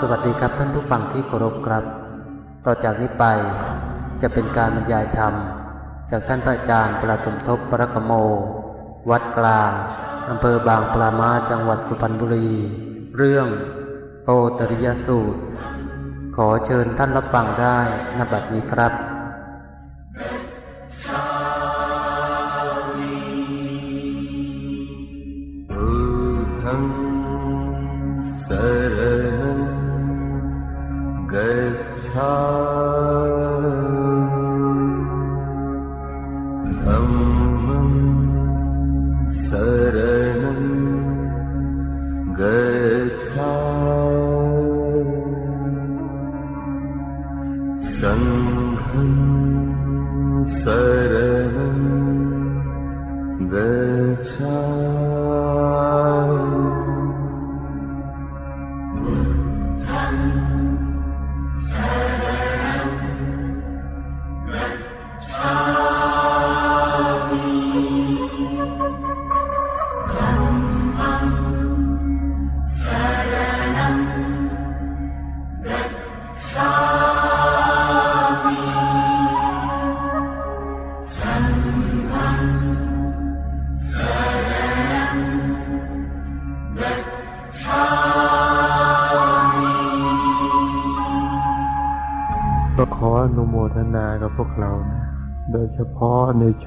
สวัสดีครับท่านผู้ฟังที่เคารพครับ ต่อจากนี้ไปจะเป็นการบรรยายธรรม จากท่านพระอาจารย์ประสมทบปรกโม วัดกลางอำเภอบางปรามาจังหวัดสุพรรณบุรี เรื่องโปตริยสูตร ขอเชิญท่านรับฟังได้ณบัดนี้ครับ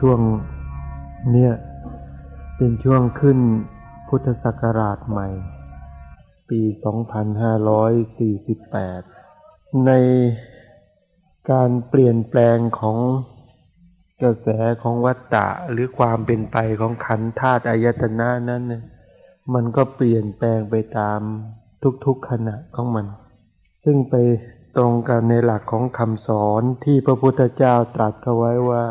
ช่วงเนี่ยเป็นช่วงขึ้นพุทธศักราชใหม่ ปี 2548 ในการเปลี่ยนแปลงของกระแสของวัฏฏะหรือความเป็นไปของขันธ์ธาตุอายตนะนั้นเนี่ยมันก็เปลี่ยนแปลงไปตามทุกๆขณะของมัน ซึ่งไปตรงกันในหลักของคำสอนที่พระพุทธเจ้าตรัสเอาไว้ว่า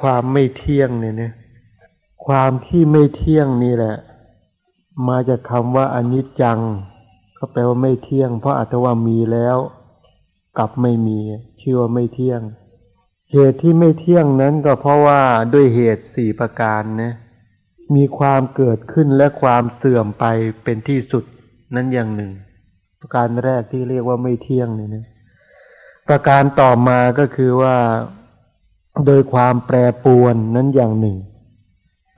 ความไม่เที่ยงเนี่ยนะความที่ไม่เที่ยงนี่แหละ มาจากคำว่าอนิจจัง ก็แปลว่าไม่เที่ยง เพราะอัตว่ามีแล้วกลับไม่มีชื่อว่าไม่เที่ยง เหตุที่ไม่เที่ยงนั้นก็เพราะว่าด้วยเหตุสี่ประการนะมีความเกิดขึ้นและความเสื่อมไปเป็นที่สุดนั้นอย่างหนึ่ง ประการแรกที่เรียกว่าไม่เที่ยงเนี่ยนะประการต่อมาก็คือว่า โดยความแปรปรวนนั้นอย่างหนึ่ง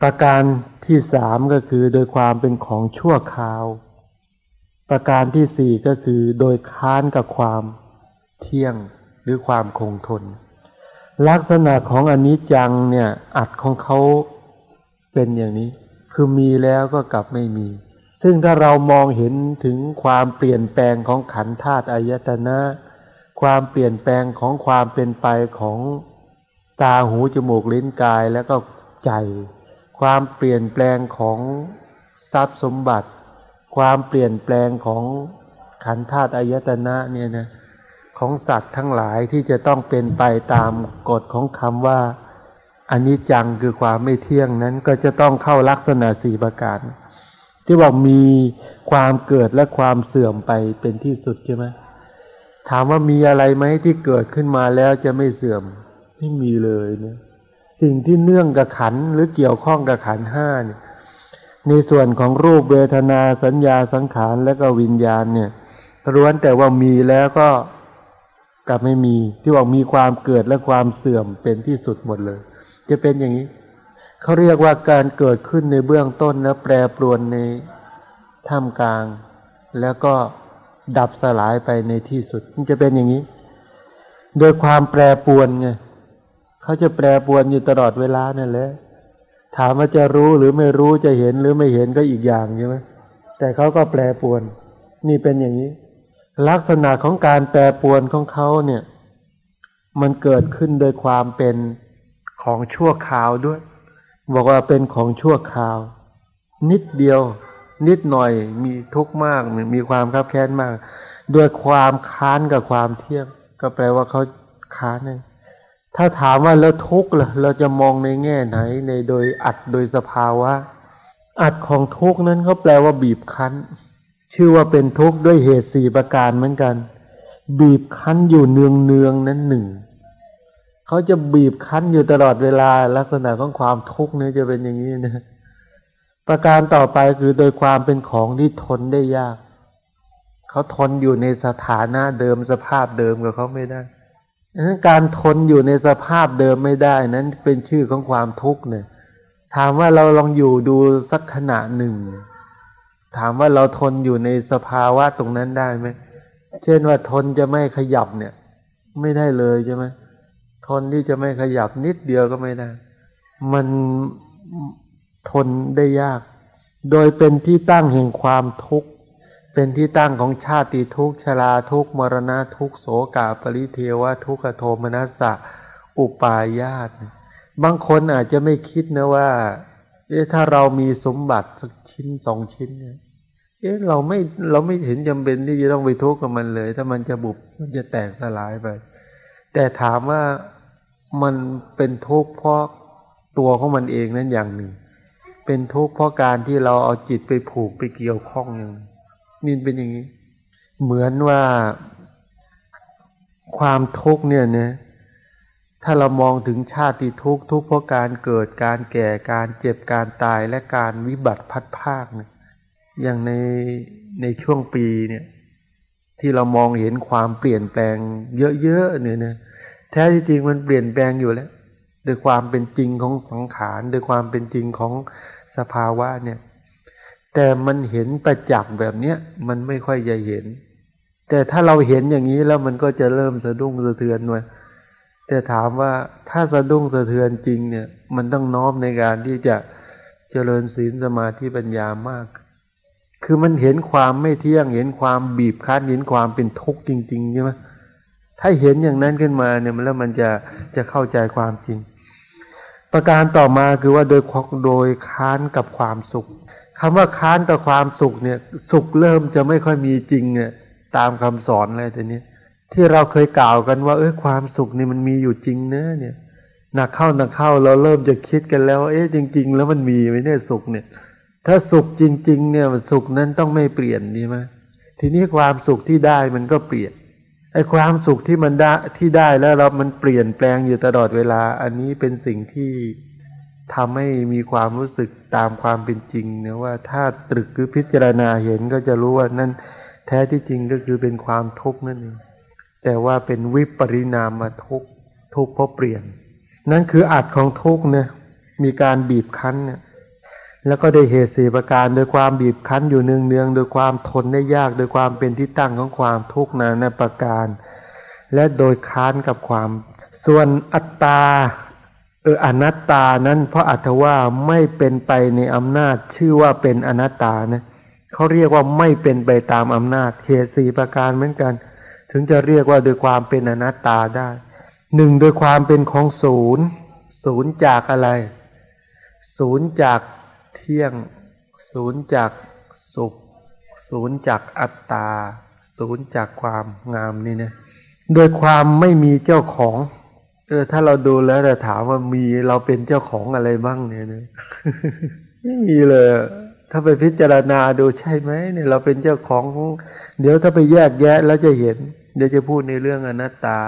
ประการที่สามก็คือโดยความเป็นของชั่วคราว ประการที่สี่ก็คือโดยค้านกับความเที่ยงหรือความคงทน ลักษณะของอนิจจังเนี่ยอัดของเขาเป็นอย่างนี้ คือมีแล้วก็กลับไม่มี ซึ่งถ้าเรามองเห็นถึงความเปลี่ยนแปลงของขันธ์ธาตุอายตนะ ความเปลี่ยนแปลงของความเป็นไปของ ตาหูจมูกลิ้นกายแล้วก็ใจ ความเปลี่ยนแปลงของทรัพย์สมบัติ ความเปลี่ยนแปลงของขันธาตุอายตนะเนี่ยนะของสัตว์ทั้งหลายที่จะต้องเป็นไปตามกฎของคำว่าอันนี้จังคือความไม่เที่ยงนั้นก็จะต้องเข้าลักษณะสี่ประการ ที่บอกมีความเกิดและความเสื่อมไปเป็นที่สุดใช่ไหมถามว่ามีอะไรไหมที่เกิดขึ้นมาแล้วจะไม่เสื่อม ไม่มีเลยเนี่ยสิ่งที่เนื่องกับขันหรือเกี่ยวข้องกับขันห้าเนี่ยในส่วนของรูปเวทนาสัญญาสังขารและก็วิญญาณเนี่ยล้วนแต่ว่ามีแล้วก็กลับไม่มีที่บอกมีความเกิดและความเสื่อมเป็นที่สุดหมดเลย จะเป็นอย่างนี้เขาเรียกว่าการเกิดขึ้นในเบื้องต้นแล้วแปรปรวนในท่ามกลาง แล้วก็ดับสลายไปในที่สุดมันจะเป็นอย่างนี้ โดยความแปรปรวนไง เขาจะแปรปวนอยู่ตลอดเวลานั่นแหละถามว่าจะรู้หรือไม่รู้จะเห็นหรือไม่เห็นก็อีกอย่างใช่ไหมแต่เขาก็แปรปวน นี่เป็นอย่างนี้ ลักษณะของการแปรปวนของเขาเนี่ย มันเกิดขึ้นโดยความเป็นของชั่วคราวด้วย บอกว่าเป็นของชั่วคราว นิดเดียว นิดหน่อยมีทุกข์มากมีความคับแค้นมาก ด้วยความค้านกับความเที่ยง ก็แปลว่าเขาค้านเนี่ย ถ้าถามว่าแล้วทุกข์ล่ะ เราจะมองในแง่ไหน ในโดยอัดโดยสภาวะ อัดของทุกข์นั้นเขาแปลว่าบีบคั้น ชื่อว่าเป็นทุกข์ด้วยเหตุสี่ประการเหมือนกัน บีบคั้นอยู่เนืองเนืองๆนั้นหนึ่งเขาจะบีบคั้นอยู่ตลอดเวลาลักษณะของความทุกข์เนี่ยจะเป็นอย่างนี้นะประการต่อไปคือโดยความเป็นของที่ทนได้ยาก เขาทนอยู่ในสถานะเดิมสภาพเดิมกับเขาไม่ได้ นั้นการทนอยู่ในสภาพเดิมไม่ได้ นั้นเป็นชื่อของความทุกข์เนี่ย ถามว่าเราลองอยู่ดูสักขณะหนึ่ง ถามว่าเราทนอยู่ในสภาวะตรงนั้นได้ไหมเช่นว่าทนจะไม่ขยับเนี่ย ไม่ได้เลยใช่ไหมทนที่จะไม่ขยับนิดเดียวก็ไม่ได้ มันทนได้ยาก โดยเป็นที่ตั้งแห่งความทุกข์ เป็นที่ตั้งของชาติทุกชราทุกมรณะทุกโสกาปริเทวะทุกขโทมนัสสะอุปายาตบางคนอาจจะไม่คิดนะว่า เอ๊ะถ้าเรามีสมบัติสักชิ้นสองชิ้นเนี่ยเอ๊ะเราไม่เราไม่เห็นจำเป็นที่จะต้องไปทุกข์กับมันเลย ถ้ามันจะบุบมันจะแตกสลายไป แต่ถามว่ามันเป็นทุกข์เพราะตัวของมันเองนั้นอย่างหนึ่ง เป็นทุกข์เพราะการที่เราเอาจิตไปผูกไปเกี่ยวข้องอย่าง นี่เป็นอย่างนี้ เหมือนว่าความทุกข์เนี่ยนะถ้าเรามองถึงชาติทุกข์ทุกข์เพราะการเกิดการแก่การเจ็บการตายและการวิบัติพัดภาคเนี่ยอย่างในในช่วงปีเนี่ยที่เรามองเห็นความเปลี่ยนแปลงเยอะๆเนี่ยนะแท้ที่จริงมันเปลี่ยนแปลงอยู่แล้วโดยความเป็นจริงของสังขารโดยความเป็นจริงของสภาวะเนี่ย แต่มันเห็นประจักษ์แบบเนี้ยมันไม่ค่อยจะเห็น แต่ถ้าเราเห็นอย่างนี้แล้วมันก็จะเริ่มสะดุ้งสะเทือนด้วยแต่ถามว่าถ้าสะดุ้งสะเทือนจริงเนี่ย มันต้องน้อมในการที่จะเจริญศีลสมาธิปัญญามาก คือมันเห็นความไม่เที่ยง เห็นความบีบคั้น เห็นความเป็นทุกข์จริงๆใช่ไหมถ้าเห็นอย่างนั้นขึ้นมาเนี่ยมันแล้วมันจะจะเข้าใจความจริง ประการต่อมาคือว่าโดยโดยค้านกับความสุข คำว่าค้านกับความสุขเนี่ย สุขเริ่มจะไม่ค่อยมีจริงเนี่ย ตามคำสอนอะไรแต่นี้ที่เราเคยกล่าวกันว่าเออความสุขนี่มันมีอยู่จริงเนะเนี่ยหนักเข้าหนักเข้าเราเริ่มจะคิดกันแล้ว เอ๊ะจริง ๆ แล้วมันมีไหมเนี่ยสุขเนี่ย ถ้าสุขจริง ๆ เนี่ยสุขนั้นต้องไม่เปลี่ยนดีไหมทีนี้ความสุขที่ได้มันก็เปลี่ยนไอ้ความสุขที่มันได้ที่ได้แล้วเรามันเปลี่ยนแปลงอยู่ตลอดเวลา อันนี้เป็นสิ่งที่ทำให้มีความรู้สึก ตามความเป็นจริงเนี่ยว่าถ้าตรึกหรือพิจารณาเห็นก็จะรู้ว่านั่นแท้ที่จริงก็คือเป็นความทุกข์นั่นเองแต่ว่าเป็นวิปริณามาทุกข์ทุกข์เพราะเปลี่ยน นั่นคืออัดของทุกข์เนี่ยมีการบีบคั้นเนี่ยแล้วก็ได้เหตุสี่ประการโดยความบีบคั้นอยู่เนืองเนืองโดยความทนได้ยากโดยความเป็นที่ตั้งของความทุกข์นานาประการ และโดยค้านกับความ ส่วนอัตตา เอออนัตตานั้นเพราะอัตว่าไม่เป็นไปในอำนาจชื่อว่าเป็นอนัตตานะเขาเรียกว่าไม่เป็นไปตามอำนาจเหตุสี่ประการเหมือนกัน ถึงจะเรียกว่าโดยความเป็นอนัตตาได้หนึ่งโดยความเป็นของศูนย์ศูนย์จากอะไร ศูนย์จากเที่ยง ศูนย์จากสุข ศูนย์จากอัตตา ศูนย์จากความงามนี่นะโดยความไม่มีเจ้าของ เออ ถ้าเราดูแล้วแต่ถามว่ามีเราเป็นเจ้าของอะไรบ้างเนี่ยนะไม่มีเลย ถ้าไปพิจารณาดูใช่ไหมเนี่ย เราเป็นเจ้าของ เดี๋ยวถ้าไปแยกแยะแล้วจะเห็น เดี๋ยวจะพูดในเรื่องอนัตตา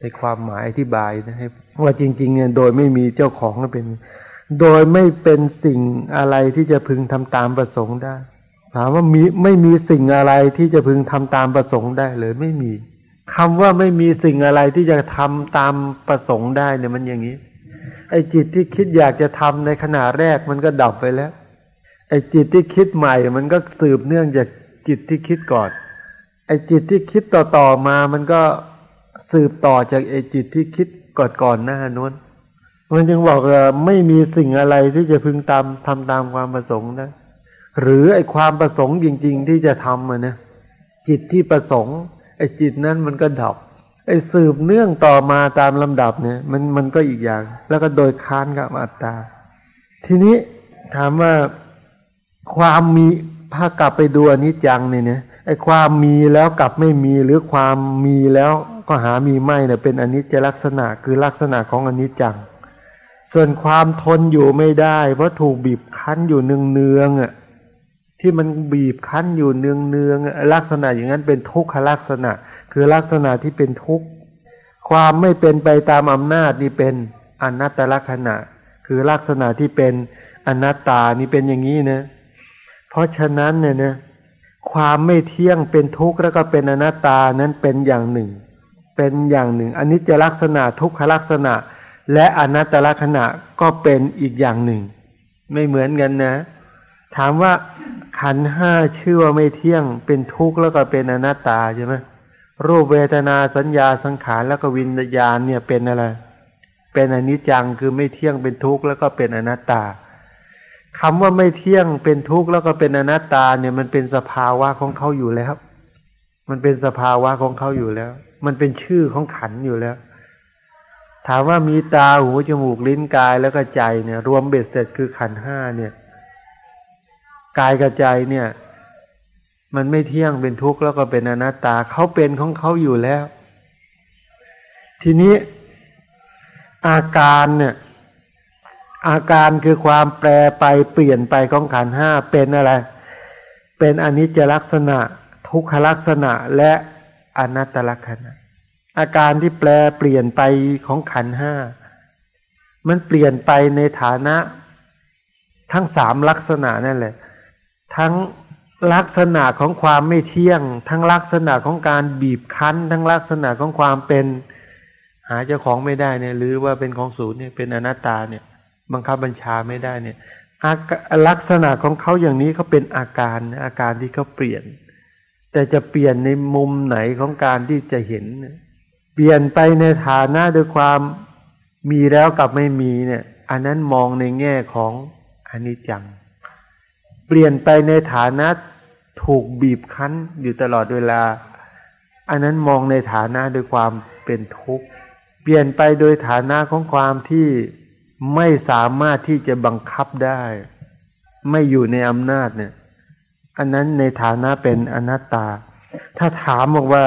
ในความหมายอธิบายนะให้ว่าจริง ๆ เนี่ย โดยไม่มีเจ้าของก็เป็น โดยไม่เป็นสิ่งอะไรที่จะพึงทำตามประสงค์ได้ ถามว่ามีไม่มีสิ่งอะไรที่จะพึงทำตามประสงค์ได้เลยไม่มี คำว่าไม่มีสิ่งอะไรที่จะทำตามประสงค์ได้เนี่ยมันอย่างนี้ ไอ้จิตที่คิดอยากจะทำในขณะแรกมันก็ดับไปแล้ว ไอ้จิตที่คิดใหม่ มันก็สืบเนื่องจากจิตที่คิดก่อน ไอ้จิตที่คิดต่อๆมามันก็สืบต่อจากไอ้จิตที่คิดก่อนๆหน้านู้นมันจึงบอกว่าไม่มีสิ่งอะไรที่จะพึงตามทำตามความประสงค์นะหรือไอ้ความประสงค์จริง ๆ ที่จะทำมันนะจิตที่ประสงค์ ไอ้จิตนั้นมันก็ดับ ไอ้สืบเนื่องต่อมาตามลำดับเนี่ย มันมันก็อีกอย่าง แล้วก็โดยค้านกับอัตตา ทีนี้ถามว่าความมีพากลับไปดูอนิจจังเนี่ยเนี่ยไอ้ความมีแล้วกลับไม่มีหรือความมีแล้วก็หามีไม่เนี่ยเป็นอนิจจลักษณะคือลักษณะของอนิจจัง ส่วนความทนอยู่ไม่ได้ เพราะถูกบีบคั้นอยู่เนืองเนืองอะ ที่มันบีบคั้นอยู่เนืองเนืองลักษณะอย่างนั้นเป็นทุกขลักษณะ คือลักษณะที่เป็นทุกข์ความไม่เป็นไปตามอำนาจนี่เป็นอนัตตลักษณะ คือลักษณะที่เป็นอนัตตานี่เป็นอย่างนี้นะเพราะฉะนั้นเนี่ยนะความไม่เที่ยงเป็นทุกข์แล้วก็เป็นอนัตตานั้นเป็นอย่างหนึ่ง เป็นอย่างหนึ่งอันนี้จะลักษณะทุกขลักษณะ และอนัตตลักษณะก็เป็นอีกอย่างหนึ่ง ไม่เหมือนกันนะ ถามว่าขันห้าชื่อว่าไม่เที่ยง เป็นทุกข์แล้วก็เป็นอนัตตาใช่ไหมรูปเวทนาสัญญาสังขารแล้วก็วิญญาณเนี่ยเป็นอะไร เป็นอนิจจังคือไม่เที่ยงเป็นทุกข์แล้วก็เป็นอนัตตาคำว่าไม่เที่ยงเป็นทุกข์แล้วก็เป็นอนัตตาเนี่ยมันเป็นสภาวะของเขาอยู่แล้ว มันเป็นสภาวะของเขาอยู่แล้ว มันเป็นชื่อของขันอยู่แล้ว ถามว่ามีตาหูจมูกลิ้นกายแล้วก็ใจเนี่ย รวมเบ็ดเสร็จคือขันห้าเนี่ย กายกับใจเนี่ย มันไม่เที่ยงเป็นทุกข์แล้วก็เป็นอนัตตาเขาเป็นของเขาอยู่แล้ว ทีนี้อาการเนี่ยอาการคือความแปรไปเปลี่ยนไปของขันห้าเป็นอะไร เป็นอนิจจลักษณะ ทุกขลักษณะและอนัตตลักษณะ อาการที่แปลเปลี่ยนไปของขันห้ามันเปลี่ยนไปในฐานะ ทั้งสามลักษณะนั่นแหละ ทั้งลักษณะของความไม่เที่ยง ทั้งลักษณะของการบีบคั้น ทั้งลักษณะของความเป็นหาเจ้าของไม่ได้เนี่ยหรือว่าเป็นของศูนย์เนี่ยเป็นอนัตตาเนี่ยบังคับบัญชาไม่ได้เนี่ยลักษณะของเขาอย่างนี้เขาเป็นอาการอาการที่เขาเปลี่ยน แต่จะเปลี่ยนในมุมไหนของการที่จะเห็น เปลี่ยนไปในฐานะด้วยความมีแล้วกับไม่มีเนี่ยอันนั้นมองในแง่ของอนิจจัง เปลี่ยนไปในฐานะถูกบีบคั้นอยู่ตลอดเวลา อันนั้นมองในฐานะด้วยความเป็นทุกข์ เปลี่ยนไปโดยฐานะของความที่ไม่สามารถที่จะบังคับได้ ไม่อยู่ในอำนาจเนี่ย อันนั้นในฐานะเป็นอนัตตา ถ้าถามบอกว่า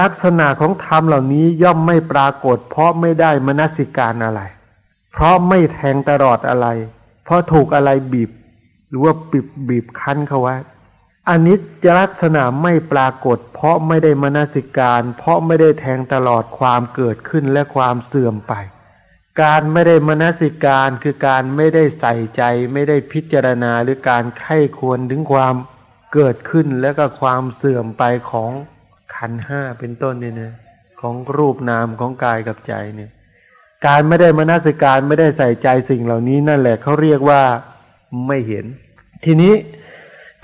ลักษณะของธรรมเหล่านี้ย่อมไม่ปรากฏ เพราะไม่ได้มนสิการอะไร เพราะไม่แทงตลอดอะไร เพราะถูกอะไรบีบ หรือว่าบีบบีบคั้นเขาไว้อันนี้จะลักษณะไม่ปรากฏ เพราะไม่ได้มนสิการ เพราะไม่ได้แทงตลอดความเกิดขึ้นและความเสื่อมไป การไม่ได้มนสิการคือการไม่ได้ใส่ใจ ไม่ได้พิจารณาหรือการไข้ควรถึงความเกิดขึ้นและก็ความเสื่อมไปของขันห้าเป็นต้นเนี่ยนะของรูปนามของกายกับใจเนี่ย การไม่ได้มนสิการไม่ได้ใส่ใจสิ่งเหล่านี้นั่นแหละเขาเรียกว่า ไม่เห็น ทีนี้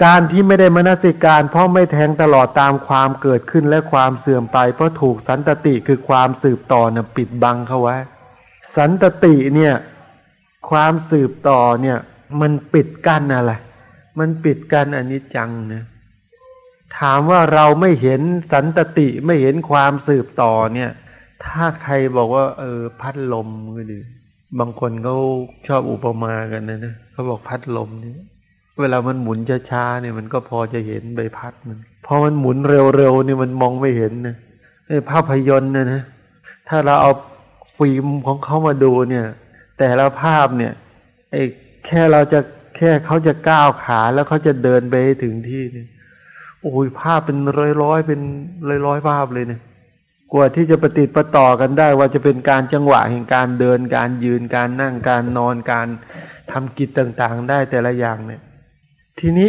การที่ไม่ได้มนสิการ เพราะไม่แทงตลอดตามความเกิดขึ้นและความเสื่อมไป เพราะถูกสันตติคือความสืบต่อเนี่ยปิดบังเขาไว้ สันตติเนี่ยความสืบต่อเนี่ย มันปิดกั้นอะไร มันปิดกั้นอนิจจังนะถามว่าเราไม่เห็นสันตติไม่เห็นความสืบต่อเนี่ย ถ้าใครบอกว่า เออ พัดลมก็ดี บางคนเขาชอบอุปมากันนะนะ เขาบอกพัดลมนี่เวลามันหมุนช้าๆเนี่ยมันก็พอจะเห็นใบพัดมันพอมันหมุนเร็วๆเนี่ยมันมองไม่เห็นนะไอ้ภาพยนตร์นะนะถ้าเราเอาฟิล์มของเขามาดูเนี่ย แต่ละภาพเนี่ยไอ้แค่เราจะแค่เขาจะก้าวขาแล้วเขาจะเดินไปถึงที่เนี่ยโอ้ยภาพเป็นร้อยๆเป็นร้อยๆภาพเลยเนี่ยกว่าที่จะปฏิติประต่อกันได้ว่าจะเป็นการจังหวะแห่งการเดินการยืนการนั่งการนอนการทำกิจต่างๆ ได้แต่ละอย่างเนี่ย ทีนี้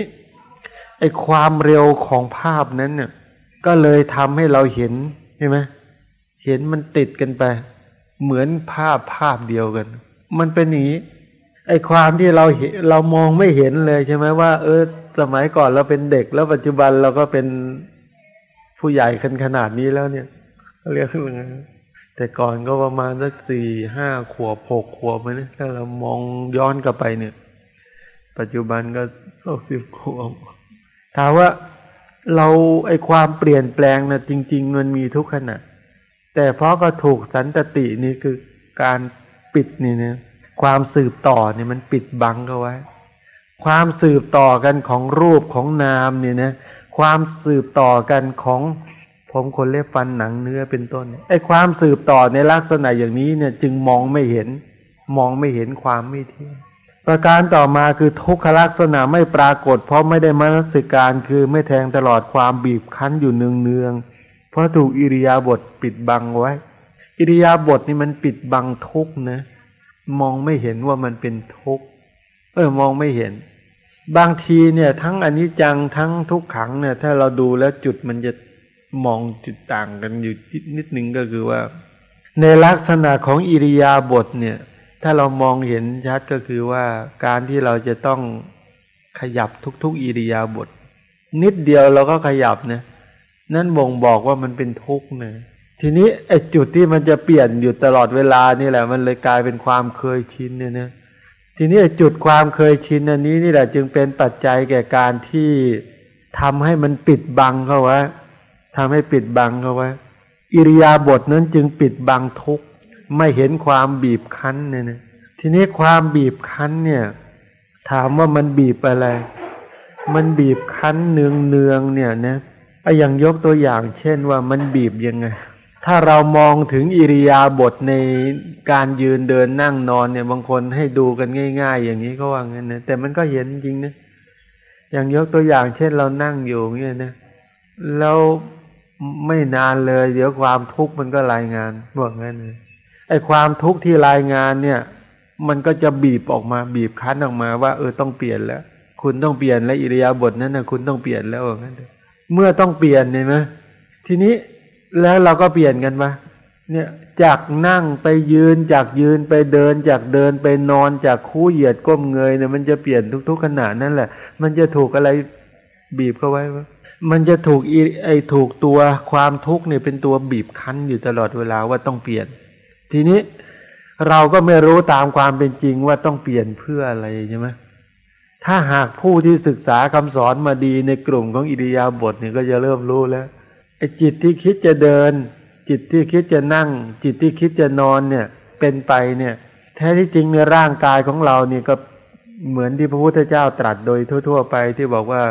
ไอ้ความเร็วของภาพนั้นเนี่ย ก็เลยทำให้เราเห็นใช่ไหมเห็นมันติดกันไป เหมือนภาพภาพเดียวกัน มันเป็นอย่างนี้ไอ้ความที่เราเห็นเรามองไม่เห็นเลยใช่ไหมว่า เออ สมัยก่อนเราเป็นเด็กแล้วปัจจุบันเราก็เป็นผู้ใหญ่ขนขนาดนี้แล้วเนี่ยเรียกว่าไง แต่ก่อนก็ประมาณสักสี่ห้าขวบหกขวบไปนี่ถ้าเรามองย้อนกลับไปเนี่ย ปัจจุบันก็หกสิบขวบถามว่าเราไอความเปลี่ยนแปลงนะจริง ๆ มันมีทุกขณะ แต่เพราะก็ถูกสันตตินี่คือการปิดนี่นี่ยความสืบต่อเนี่ยมันปิดบังเขาไว้ ความสืบต่อกันของรูปของนามเนี่ยนะความสืบต่อกันของ ผมคนเล็บฟันหนังเนื้อเป็นต้นไอ้ความสืบต่อในลักษณะอย่างนี้เนี่ยจึงมองไม่เห็น มองไม่เห็นความไม่เที่ยงประการต่อมาคือทุกขลักษณะไม่ปรากฏ เพราะไม่ได้มนสิการคือไม่แทงตลอดความบีบคั้นอยู่เนืองเนืองเพราะถูกอิริยาบถปิดบังไว้ อิริยาบถนี่มันปิดบังทุกนะ มองไม่เห็นว่ามันเป็นทุกเออมองไม่เห็น บางทีเนี่ย ทั้งอนิจจังทั้งทุกขังเนี่ย ถ้าเราดูแล้วจุดมันจะ มองจุดต่างกันอยู่นิดนึงก็คือว่า ในลักษณะของอิริยาบถเนี่ย ถ้าเรามองเห็นชัดก็คือว่าการที่เราจะต้องขยับทุก ๆ อิริยาบถนิดเดียวเราก็ขยับเนี่ยนั่นบ่งบอกว่ามันเป็นทุกข์เนี่ยทีนี้ไอ้จุดที่มันจะเปลี่ยนอยู่ตลอดเวลานี่แหละ มันเลยกลายเป็นความเคยชินเนี่ยนะทีนี้จุดความเคยชินอันนี้นี่แหละจึงเป็นปัจจัยแก่การที่ทำให้มันปิดบังเขาไว้ ทำให้ปิดบังเขาไว้ อิริยาบถนั้นจึงปิดบังทุกไม่เห็นความบีบคั้นเนี่ยนะทีนี้ความบีบคั้นเนี่ย ถามว่ามันบีบอะไร มันบีบคั้นเนืองเนืองเนี่ยนะไอ้อย่างยกตัวอย่าง เช่นว่ามันบีบยังไง ถ้าเรามองถึงอิริยาบถในการยืนเดินนั่งนอนเนี่ย บางคนให้ดูกันง่าย ๆ อย่างนี้ก็ว่างั้นนะแต่มันก็เห็นจริงนะอย่างยกตัวอย่าง เช่นเรานั่งอยู่เงี้ยนะแล้ว ไม่นานเลย เดี๋ยวความทุกข์มันก็รายงานบอกงั้นเลยไอ้ความทุกข์ที่รายงานเนี่ย มันก็จะบีบออกมาบีบคั้นออกมาว่าเออต้องเปลี่ยนแล้ว คุณต้องเปลี่ยนแล้วอิริยาบถนั้นนะคุณต้องเปลี่ยนแล้วงั้นเลยเมื่อต้องเปลี่ยนเนี่ยไหมทีนี้แล้วเราก็เปลี่ยนกันมาเนี่ยจากนั่งไปยืนจากยืนไปเดิน จากเดินไปนอนจากคู่เหยียดก้มเงยเนี่ยมันจะเปลี่ยนทุก ๆขณะนั่นแหละ มันจะถูกอะไรบีบเข้าไว้ มันจะถูกไอ้ถูกตัวความทุกข์เนี่ยเป็นตัวบีบคั้นอยู่ตลอดเวลาว่าต้องเปลี่ยน ทีนี้เราก็ไม่รู้ตามความเป็นจริงว่าต้องเปลี่ยนเพื่ออะไรใช่ไหมถ้าหากผู้ที่ศึกษาคำสอนมาดีในกลุ่มของอิริยาบถเนี่ยก็จะเริ่มรู้แล้วไอ้จิตที่คิดจะเดิน จิตที่คิดจะนั่ง จิตที่คิดจะนอนเนี่ย เป็นไปเนี่ย แท้ที่จริงในร่างกายของเราเนี่ยก็เหมือนที่พระพุทธเจ้าตรัสโดยทั่ว ๆ ไปที่บอกว่า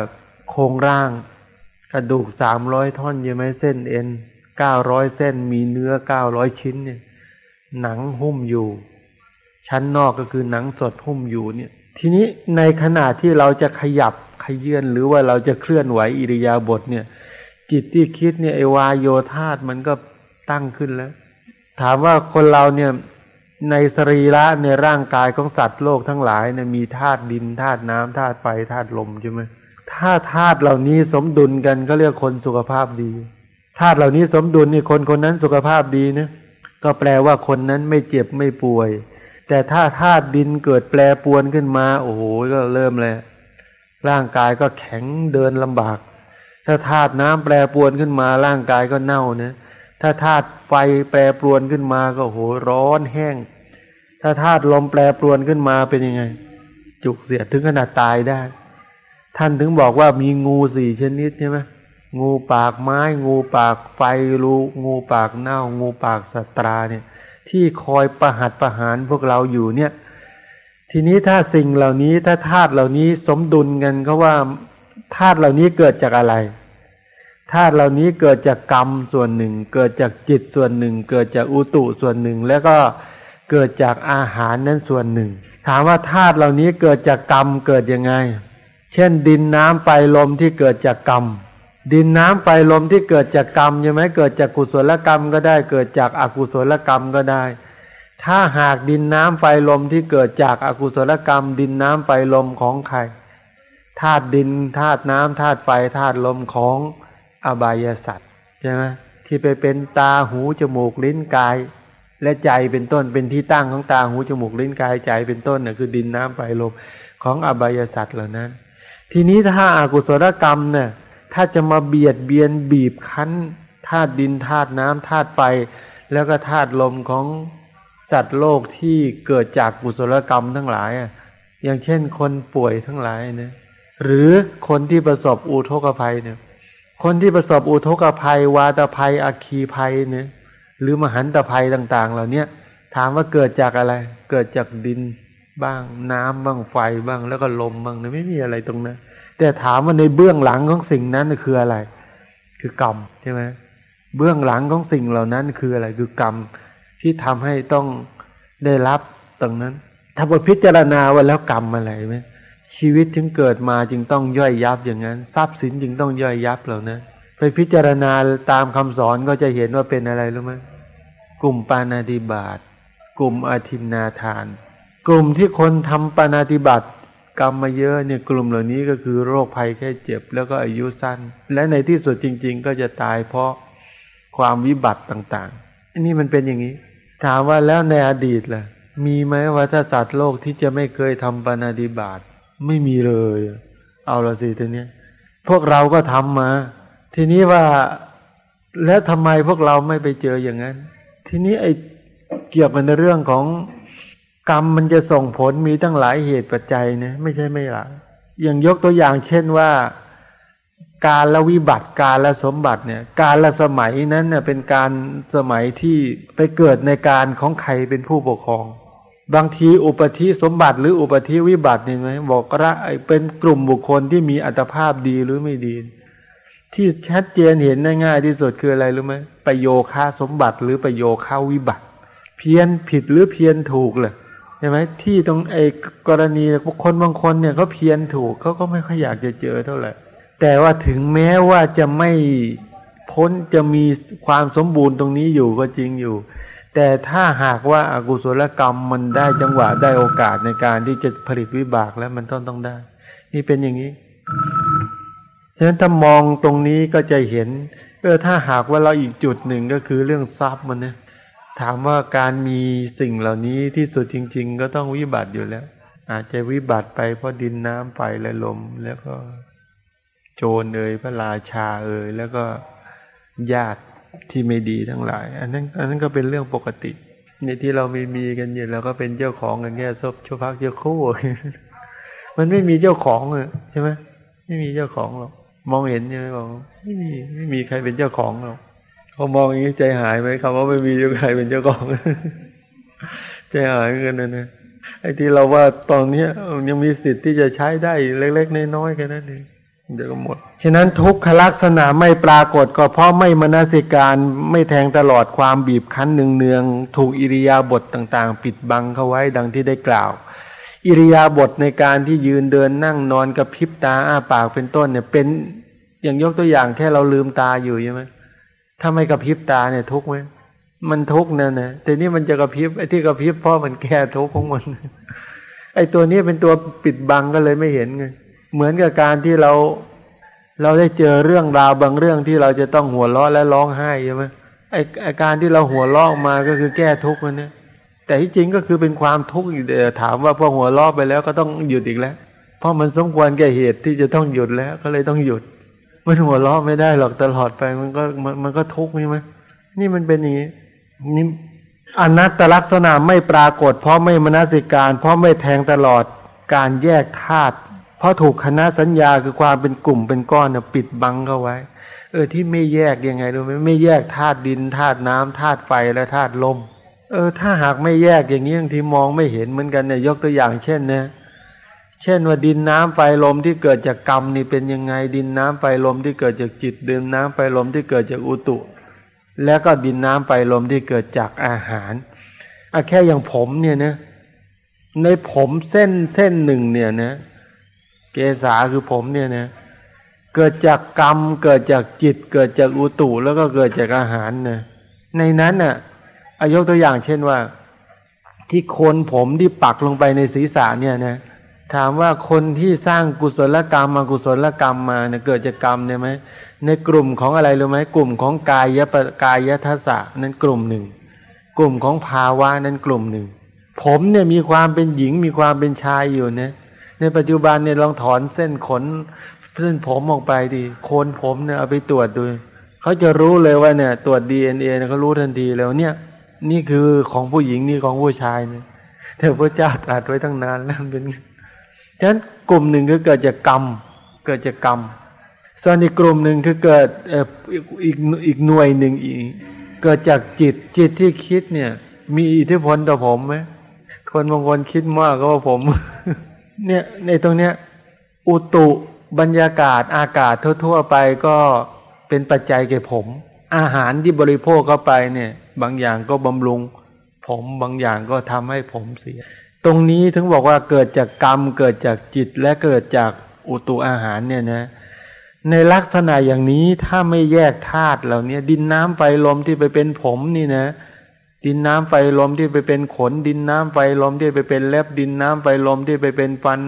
โครงร่าง กระดูกสามร้อยท่อนใช่ไหมเส้นเอ็นเก้าร้อยเส้นมีเนื้อเก้าร้อยชิ้นเนี่ยหนังหุ้มอยู่ ชั้นนอกก็คือหนังสดหุ้มอยู่เนี่ยทีนี้ในขณะที่เราจะขยับขยื่นหรือว่าเราจะเคลื่อนไหวอิริยาบถเนี่ย จิตที่คิดเนี่ยไอวายโยธาตมันก็ตั้งขึ้นแล้ว ถามว่าคนเราเนี่ยในสรีระในร่างกายของสัตว์โลกทั้งหลายเนี่ยมีธาตุดินธาตุน้ำธาตุไฟธาตุลมใช่ไหม ถ้าธาตุเหล่านี้สมดุลกันก็เรียกคนสุขภาพดีธาตุเหล่านี้สมดุลนี่คนคนนั้นสุขภาพดีนะก็แปลว่าคนนั้นไม่เจ็บไม่ป่วย แต่ถ้าธาตุดินเกิดแปรปวนขึ้นมา โอ้โหก็เริ่มเลยร่างกายก็แข็งเดินลำบาก ถ้าธาตุน้ำแปรปวนขึ้นมา ร่างกายก็เน่าเนะถ้าธาตุไฟแปรปรวนขึ้นมาก็โหร้อนแห้ง ถ้าธาตุลมแปรปรวนขึ้นมาเป็นยังไง จุกเสียถึงขนาดตายได้ ท่านถึงบอกว่ามีงูสี่ชนิดใช่ไหมงูปากไม้ งูปากไฟรูงูปากเน่า งูปากสัตราเนี่ย ที่คอยประหัตประหารพวกเราอยู่เนี่ย ทีนี้ถ้าสิ่งเหล่านี้ถ้าธาตุเหล่านี้สมดุลกันก็ว่าธาตุเหล่านี้เกิดจากอะไรธาตุเหล่านี้เกิดจากกรรมส่วนหนึ่ง เกิดจากจิตส่วนหนึ่ง เกิดจากอุตุส่วนหนึ่ง แล้วก็เกิดจากอาหารนั้นส่วนหนึ่ง ถามว่าธาตุเหล่านี้เกิดจากกรรมเกิดยังไง เช่นดินน้ำไฟลมที่เกิดจากกรรม ดินน้ำไฟลมที่เกิดจากกรรมใช่ไหมเกิดจากกุศลกรรมก็ได้ เกิดจากอกุศลกรรมก็ได้ ถ้าหากดินน้ำไฟลมที่เกิดจากอากุศลกรรม ดินน้ำไฟลมของใครธาตุดินธาตุน้ำธาตุไฟธาตุลมของอบายสัตว์ใช่ไหมที่ไปเป็นตาหูจมูกลิ้นกาย และใจเป็นต้นเป็นที่ตั้งของตาหูจมูกลิ้นกายใจเป็นต้นน่ะคือดินน้ำไฟลมของอบายสัตว์เหล่านั้น ทีนี้ถ้าอากุศลกรรมเนี่ยถ้าจะมาเบียดเบียนบีบคั้นธาตุดินธาตุน้ำธาตุไฟแล้วก็ธาตุลมของสัตว์โลกที่เกิดจากกุศลกรรมทั้งหลายอย่างเช่นคนป่วยทั้งหลายเนี่ยหรือคนที่ประสบอุทกภัยเนี่ย คนที่ประสบอุทกภัย วาตภัยอัคคีภัยเนี่ยหรือมหันตภัยต่าง ๆ เหล่านี้ถามว่าเกิดจากอะไร เกิดจากดิน บ้าง น้ำบ้างไฟบ้าง แล้วก็ลมบ้างนี่ยไม่มีอะไรตรงนั้นแต่ถามว่าในเบื้องหลังของสิ่งนั้นคืออะไร คือกรรมใช่ไหมเบื้องหลังของสิ่งเหล่านั้นคืออะไรคือกรรมที่ทำให้ต้องได้รับตรงนั้น ถ้าไปพิจารณาว่าแล้วกรรมอะไรไหมชีวิตถึงเกิดมาจึงต้องย่อยยับอย่างนั้น ทรัพย์สินจึงต้องย่อยยับเหล่านั้นไปพิจารณาตามคำสอนก็จะเห็นว่าเป็นอะไรรู้ไหมกลุ่มปานาติบาตกลุ่มอาทินนาทาน กลุ่มที่คนทำปานาติบาตกรรมมาเยอะเนี่ยกลุ่มเหล่านี้ก็คือโรคภัยแค่เจ็บ แล้วก็อายุสั้น และในที่สุดจริง ๆ ก็จะตายเพราะความวิบัติต่างๆอันนี้มันเป็นอย่างนี้ ถามว่าแล้วในอดีตล่ะ มีไหมว่าถ้าสัตว์โลกที่จะไม่เคยทำปานาดิบาตไม่มีเลย เอาละสิทีนี้พวกเราก็ทำมา ทีนี้ว่าแล้วทำไมพวกเราไม่ไปเจออย่างนั้น ทีนี้ไอ้เกี่ยวกับในเรื่องของ กรรมมันจะส่งผลมีตั้งหลายเหตุปัจจัยนะไม่ใช่ไม่หลายอย่างยกตัวอย่างเช่นว่า การละวิบัติการละสมบัติเนี่ย การละสมัยนั้นเนี่ยเป็นการสมัยที่ไปเกิดในการของใครเป็นผู้ปกครอง บางทีอุปธิสมบัติหรืออุปธิวิบัตินี่ไหมบอกระเป็นกลุ่มบุคคลที่มีอัตภาพดีหรือไม่ดี ที่ชัดเจนเห็นได้ง่ายที่สุดคืออะไรรู้ไหมประโยค่าสมบัติหรือประโยค่าวิบัติ เพี้ยนผิดหรือเพี้ยนถูกเลย ใช่ไหมที่ตรงไอ้กรณีคนบางคนเนี่ยเขาเพี้ยนถูกเขาก็ไม่ค่อยอยากจะเจอเท่าไหร่แต่ว่าถึงแม้ว่าจะไม่พ้นจะมีความสมบูรณ์ตรงนี้อยู่ก็จริงอยู่ แต่ถ้าหากว่าอากุศลกรรมมันได้จังหวะได้โอกาสในการที่จะผลิตวิบากแล้วมันต้องต้องได้ นี่เป็นอย่างนี้ฉะนั้นถ้ามองตรงนี้ก็จะเห็นเออถ้าหากว่าเราอีกจุดหนึ่งก็คือเรื่องทรัพย์มันเนี่ย ถามว่าการมีสิ่งเหล่านี้ที่สุดจริง ๆ ก็ต้องวิบัติอยู่แล้ว อาจจะวิบัติไปเพราะดินน้ำไฟและลม แล้วก็โจรเอ่ยพระราชาเอ่ยแล้วก็ญาติที่ไม่ดีทั้งหลาย อันนั้นอันนั้นก็เป็นเรื่องปกติในที่เรามีมีกันอยู่เราก็เป็นเจ้าของกันแค่ซบชั่วพักเจ้าคู่ มันไม่มีเจ้าของเลยใช่ไหมไม่มีเจ้าของหรอกมองเห็นใช่ไหมบอกไม่มีไม่มีใครเป็นเจ้าของหรอก พอมองอย่างนี้ใจหายไหมคำว่าไม่มีใครเป็นเจ้าของใจหายเงินนะนะไอ้ที่เราว่าตอนเนี้ยยังมีสิทธิ์ที่จะใช้ได้เล็ก ๆ น้อยๆแค่นั้นเองเดี๋ยวก็หมด ฉะนั้นทุกขลักษณะไม่ปรากฏก็เพราะไม่มนสิการไม่แทงตลอดความบีบคั้นเนืองๆถูกอิริยาบถต่างๆ ปิดบังเข้าไว้ดังที่ได้กล่าว อิริยาบถในการที่ยืนเดินนั่งนอนกระพริบตาอ้าปากเป็นต้นเนี่ยเป็นอย่างยกตัวอย่างแค่เราลืมตาอยู่ใช่ไหม ถ้าไม่กระพริบตาเนี่ยทุกไหมมันทุกนั่นนะแต่นี่มันจะกระพริบไอ้ที่กระพริบเพราะมันแก้ทุกของมัน ไอ้ตัวนี้เป็นตัวปิดบังก็เลยไม่เห็นไงเหมือนกับการที่เรา เราได้เจอเรื่องราวบางเรื่องที่เราจะต้องหัวเราะและร้องไห้ใช่ไหมไอ้ไอการที่เราหัวเราะมาก็คือแก้ทุกข์มันเนี่ยแต่ที่จริงก็คือเป็นความทุกข์อยู่เดียถามว่าพอหัวเราะไปแล้วก็ต้องหยุดอีกแล้ว เพราะมันสมควรแก่เหตุที่จะต้องหยุดแล้วก็เลยต้องหยุด มันหัวเราะไม่ได้หรอกตลอดไปมันก็มันมันก็ทุกข์ใช่ไหมนี่มันเป็นอย่างนี้นี่อนัตตลักษณะไม่ปรากฏ เพราะไม่มนสิการ เพราะไม่แทงตลอดการแยกธาตุเพราะถูกคณะสัญญาคือความเป็นกลุ่มเป็นก้อนเนี่ยปิดบังเข้าไว้ เออที่ไม่แยกยังไงรู้ไหมไม่แยกธาตุดินธาตุน้ำธาตุไฟและธาตุลม เออ ถ้าหากไม่แยกอย่างนี้บางทีมองไม่เห็นเหมือนกันเนี่ยยกตัวอย่างเช่นเนี่ย เช่นว่าดินน้ำไฟลมที่เกิดจากกรรมนี่เป็นยังไงดินน้ำไฟลมที่เกิดจากจิตดินน้ำไฟลมที่เกิดจากอุตุ แล้วก็ดินน้ำไฟลมที่เกิดจากอาหารอะแค่อย่างผมเนี่ยนะในผมเส้นเส้นหนึ่งเนี่ยนะเกษาคือผมเนี่ยนะเกิดจากกรรมเกิดจากจิต เกิดจากอุตุแล้วก็เกิดจากอาหารนะในนั้นน่ะอายกตัวอย่างเช่นว่า ที่โคนผมที่ปักลงไปในศีรษะเนี่ยนะ ถามว่าคนที่สร้างกุศลกรรมมากุศลกรรมมาเนี่ยเกิดจากกรรมเนี่ยไหมในกลุ่มของอะไรรู้ไหมกลุ่มของกายะกายทัศะนั้นกลุ่มหนึ่ง กลุ่มของภาวะนั้นกลุ่มหนึ่ง ผมเนี่ยมีความเป็นหญิงมีความเป็นชายอยู่เนี่ยในปัจจุบันเนี่ยลองถอนเส้นขนเส้นผมออกไปดิโคนผมเนี่ยเอาไปตรวจดูเขาจะรู้เลยว่าเนี่ย ตรวจดีเอ็นเอเขารู้ทันทีแล้วเนี่ย นี่คือของผู้หญิงนี่ของผู้ชายเนี่ยแต่พระเจ้าตรัสไว้ตั้งนานแล้วเป็น ฉะนั้นกลุ่มหนึ่งคือเกิดจากกรรม เกิดจากกรรม ส่วนอีกกลุ่มหนึ่งคือเกิดอีกอีกหน่วยหนึ่งอีก เกิดจากจิตจิตที่คิดเนี่ย มีอิทธิพลต่อผมไหมคนบางคนคิดมากก็ว่าผม เนี่ยในตรงเนี้ยอุตุบรรยากาศอากาศทั่ว ๆ ไปก็เป็นปัจจัยแก่ผม อาหารที่บริโภคเข้าไปเนี่ย บางอย่างก็บำรุง ผมบางอย่างก็ทำให้ผมเสีย ตรงนี้ถึงบอกว่าเกิดจากกรรมเกิดจากจิตและเกิดจากอุตุอาหารเนี่ยนะ ในลักษณะอย่างนี้ถ้าไม่แยกธาตุเหล่านี้ดินน้ำไฟลมที่ไปเป็นผมนี่นะ ดินน้ำไฟลมที่ไปเป็นขน ดินน้ำไฟลมที่ไปเป็นเล็บดินน้ำไฟลมที่ไปเป็นฟัน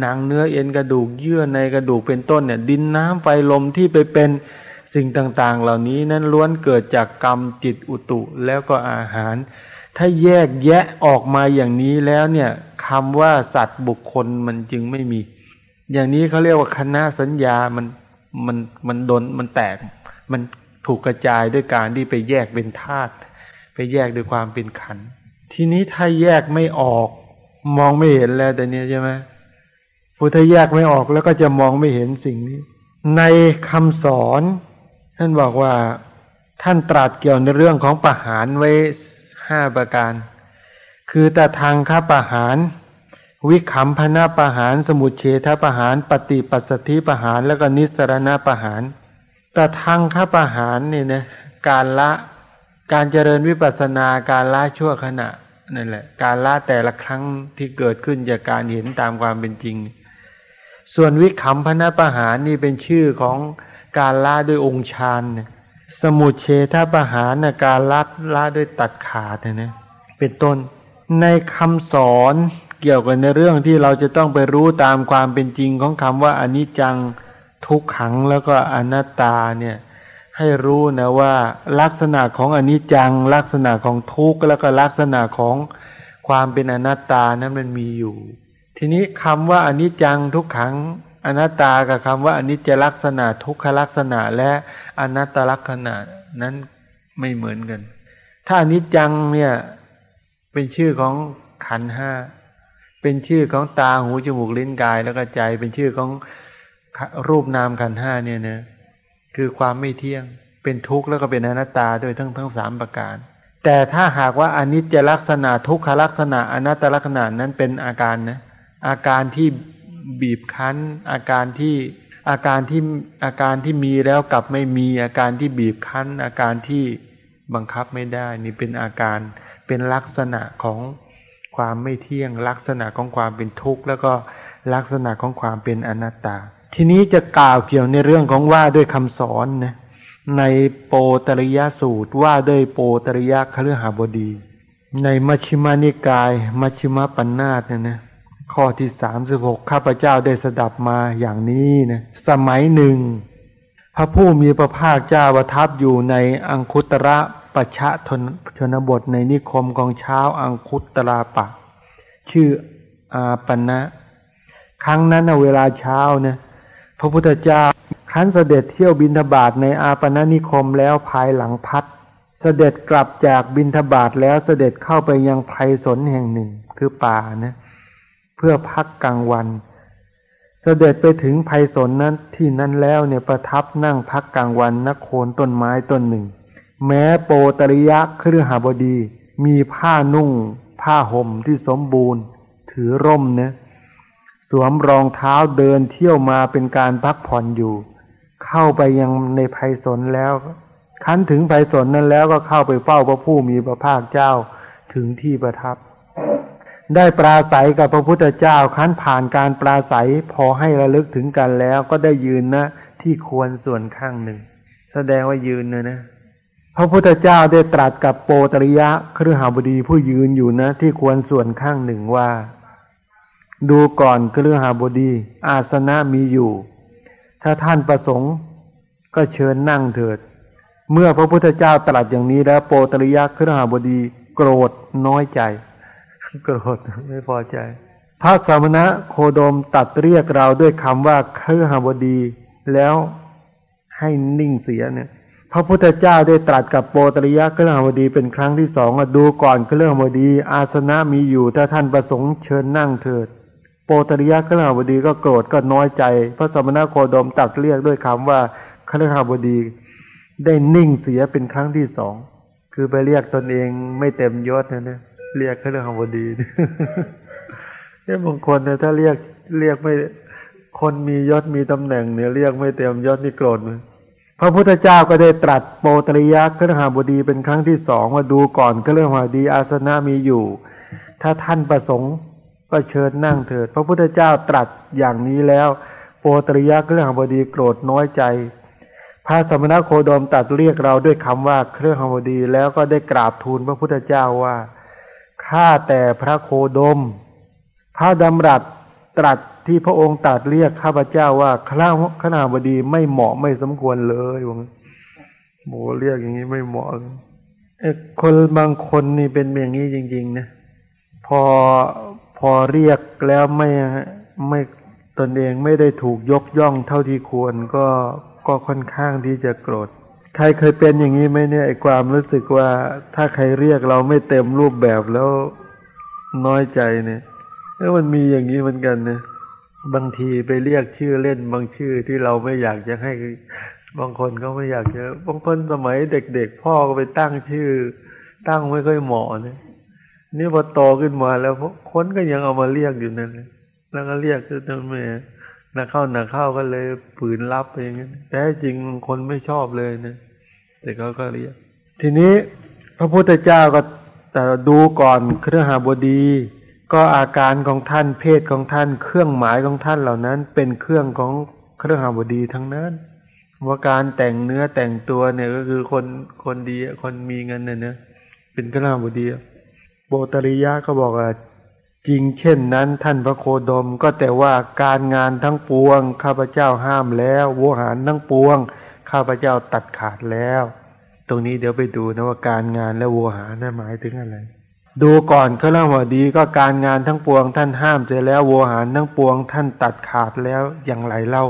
หนังเนื้อเอ็นกระดูกเยื่อในกระดูกเป็นต้นเนี่ย ดินน้ำไฟลมที่ไปเป็นสิ่งต่าง ๆ เหล่านี้นั้นล้วนเกิดจากกรรมจิตอุตุแล้วก็อาหาร ถ้าแยกแยะออกมาอย่างนี้แล้วเนี่ยคำว่าสัตว์บุคคลมันจึงไม่มี อย่างนี้เขาเรียกว่าคณะสัญญามันมันมันดนมันแตก มันถูกกระจายด้วยการที่ไปแยกเป็นธาตุไปแยกด้วยความเป็นขัน ทีนี้ถ้าแยกไม่ออก มองไม่เห็นแล้วแต่เนี้ยใช่ไหมผู้ถ้าแยกไม่ออกแล้วก็จะมองไม่เห็นสิ่งนี้ ในคำสอน ท่านบอกว่าท่านตรัสเกี่ยวในเรื่องของประหารไว้ ห้าประการ คือแต่ทางค้าประหาร วิขำพนาประหาร สมุเฉทประหาร ปฏิปัสสธิประหาร แล้วก็นิสรณประหารแต่ทางค้าประหารนี่นะการละการเจริญวิปัสสนาการละชั่วขณะนั่นแหละ การละแต่ละครั้งที่เกิดขึ้นจากการเห็นตามความเป็นจริง ส่วนวิขำพนะประหารนี่เป็นชื่อของการละด้วยองค์ฌาน สมุเฉทประหารนการละละด้วยตัดขาดนะเป็นต้นในคำสอนเกี่ยวกับในเรื่องที่เราจะต้องไปรู้ตามความเป็นจริงของคำว่าอนิจจังทุกขังแล้วก็อนัตตาเนี่ยให้รู้นะว่าลักษณะของอนิจจัง ลักษณะของทุกข์แล้วก็ลักษณะของความเป็นอนัตตานั้นมันมีอยู่ ทีนี้คำว่าอนิจจังทุกขัง อนัตตากับคำว่าอนิจจลักษณะทุกขลักษณะและอนัตตลักษณะนั้นไม่เหมือนกัน ถ้าอนิจจังเนี่ยเป็นชื่อของขันห้าเป็นชื่อของตาหูจมูกลิ้นกายแล้วก็ใจเป็นชื่อของรูปนามขันห้าเนี่ยนะคือความไม่เที่ยง เป็นทุกข์แล้วก็เป็นอนัตตาโดยทั้งทั้งสามประการ แต่ถ้าหากว่าอนิจจลักษณะทุกขลักษณะอนัตตลักษณะนั้นเป็นอาการนะอาการที่ บีบคั้น อาการที่อาการที่อาการที่มีแล้วกลับไม่มีอาการที่บีบคั้น อาการที่บังคับไม่ได้ นี่เป็นอาการเป็นลักษณะของความไม่เที่ยง ลักษณะของความเป็นทุกข์ แล้วก็ลักษณะของความเป็นอนัตตา ทีนี้จะกล่าวเกี่ยวในเรื่องของว่าด้วยคำสอนนะในโปตริยสูตรว่าด้วยโปตริยคฤหบดี ในมัชฌิมานิกาย มัชฌิมปัญนาตนะนะ ข้อที่สามสิบหกข้าพเจ้าได้สดับมาอย่างนี้นะสมัยหนึ่ง พระผู้มีพระภาคเจ้าประทับอยู่ในอังคุตระปะชะทนชนบทในนิคมกองเช้าอังคุตราปะ ชื่ออาปณะครั้งนั้นเวลาเช้านะพระพุทธเจ้าคันเสด็จเที่ยวบินทบาทในอาปณนิคมแล้วภายหลังพัด เสด็จกลับจากบินทบาทแล้วเสด็จเข้าไปยังไพสนแห่งหนึ่งคือป่านะ พื่อพักกลางวัน เสด็จไปถึงไพสนนั้นที่นั้นแล้วเนี่ยประทับนั่งพักกลางวันนักโคนต้นไม้ต้นหนึ่ง แม้โปตริยะครือหาบดี มีผ้านุ่ง ผ้าห่มที่สมบูรณ์ ถือร่มเนะสวมรองเท้าเดินเที่ยวมาเป็นการพักผ่อนอยู่ เข้าไปยังในไพศาลแล้วคันถึงไพศาลนั้นแล้วก็เข้าไปเฝ้าพระผู้มีพระภาคเจ้าถึงที่ประทับ ได้ปราศัยกับพระพุทธเจ้าคันผ่านการปราศัยพอให้ระลึกถึงกันแล้ว ก็ได้ยืนนะที่ควรส่วนข้างหนึ่ง แสดงว่ายืนนะนะ พระพุทธเจ้าได้ตรัสกับโปตริยะครือหาบดีผู้ยืนอยู่นะ ที่ควรส่วนข้างหนึ่งว่า ดูก่อนเครือหาบดี อาสนะมีอยู่ ถ้าท่านประสงค์ ก็เชิญนั่งเถิด เมื่อพระพุทธเจ้าตรัสอย่างนี้แล้วโปตริยะเครือหาบดีโกรธน้อยใจ โกรธไม่พอใจ พระสมณะโคดมตัดเรียกเราด้วยคำว่าเครือหาบดี แล้วให้นิ่งเสียเนี่ย พระพุทธเจ้าได้ตรัสกับโปตริยะเครือหบดีเป็นครั้งที่สองดูก่อนเครือหบดี อาสนะมีอยู่ถ้าท่านประสงค์เชิญนั่งเถิด โปตริยะขณบดีก็โกรธก็น้อยใจ พระสมณะโคดมตัดเรียกด้วยคำว่าขณบดีได้นิ่งเสียเป็นครั้งที่สองคือไปเรียกตนเองไม่เต็มยศนะเนี่ย เรียกขณบดีเนี่ยบางคนเนี่ยถ้าเรียกเรียกไม่ คนมียศมีตำแหน่งเนี่ยเรียกไม่เต็มยศนี่โกรธเลยพระพุทธเจ้าก็ได้ตรัสโปตริยะขณบดีเป็นครั้งที่สองว่าดูก่อนขณบดีอาสนะมีอยู่ ถ้าท่านประสงค์ก็เชิญนั่งเถิด พระพุทธเจ้าตรัสอย่างนี้แล้ว โปตริยะเครื่องบดีโกรธน้อยใจ พระสมณโคดมตัดเรียกเราด้วยคำว่าเครื่องบดีแล้วก็ได้กราบทูลพระพุทธเจ้าว่า ข้าแต่พระโคดม พระดำรัสตรัสที่พระองค์ตรัสเรียกข้าพเจ้าว่าข้าขณาบดีไม่เหมาะไม่สมควรเลยว่างั้นโมเรียกอย่างนี้ไม่เหมาะเอ้คนบางคนนี่เป็นอย่างนี้จริง ๆ นะ พอพอเรียกแล้วไม่ไม่ตนเองไม่ได้ถูกยกย่องเท่าที่ควรก็ก็ค่อนข้างที่จะโกรธ ใครเคยเป็นอย่างนี้ไหมเนี่ยไอ้ความรู้สึกว่าถ้าใครเรียกเราไม่เต็มรูปแบบแล้วน้อยใจเนี่ยแล้วมันมีอย่างนี้เหมือนกันนะบางทีไปเรียกชื่อเล่นบางชื่อที่เราไม่อยากจะให้ บางคนก็ไม่อยากจะบางคนสมัยเด็กๆ พ่อก็ไปตั้งชื่อ ตั้งไม่ค่อยเหมาะเนี่ยนี่พอโตขึ้นมาแล้วคนก็ยังเอามาเรียกอยู่นั่นเลยแล้วก็เรียกคือนั่นแม่ นักเข้านักเข้าก็เลยฝืนรับไปอย่างนี้แต่จริงคนไม่ชอบเลยนะแต่เขาก็เรียกทีนี้พระพุทธเจ้าก็แต่ดูก่อนเครือหาบดี ก็อาการของท่านเพศของท่าน เครื่องหมายของท่านเหล่านั้น เป็นเครื่องของเครือหาบดีทั้งนั้น ว่าการแต่งเนื้อแต่งตัวเนี่ยก็คือคนคนดีคนมีเงินเนี่ยนะเป็นเครือหาบดีโบตริยะก็บอกว่า จริงเช่นนั้นท่านพระโคดมก็แต่ว่าการงานทั้งปวง ข้าพเจ้าห้ามแล้วโวหารทั้งปวง ข้าพเจ้าตัดขาดแล้ว ตรงนี้เดี๋ยวไปดูนะว่าการงานและโวหารนั้นหมายถึงอะไร ดูก่อนเขาเล่าว่าดีก็การงานทั้งปวง ท่านห้ามเสร็จแล้วโวหารทั้งปวง ท่านตัดขาดแล้วอย่างไรเล่า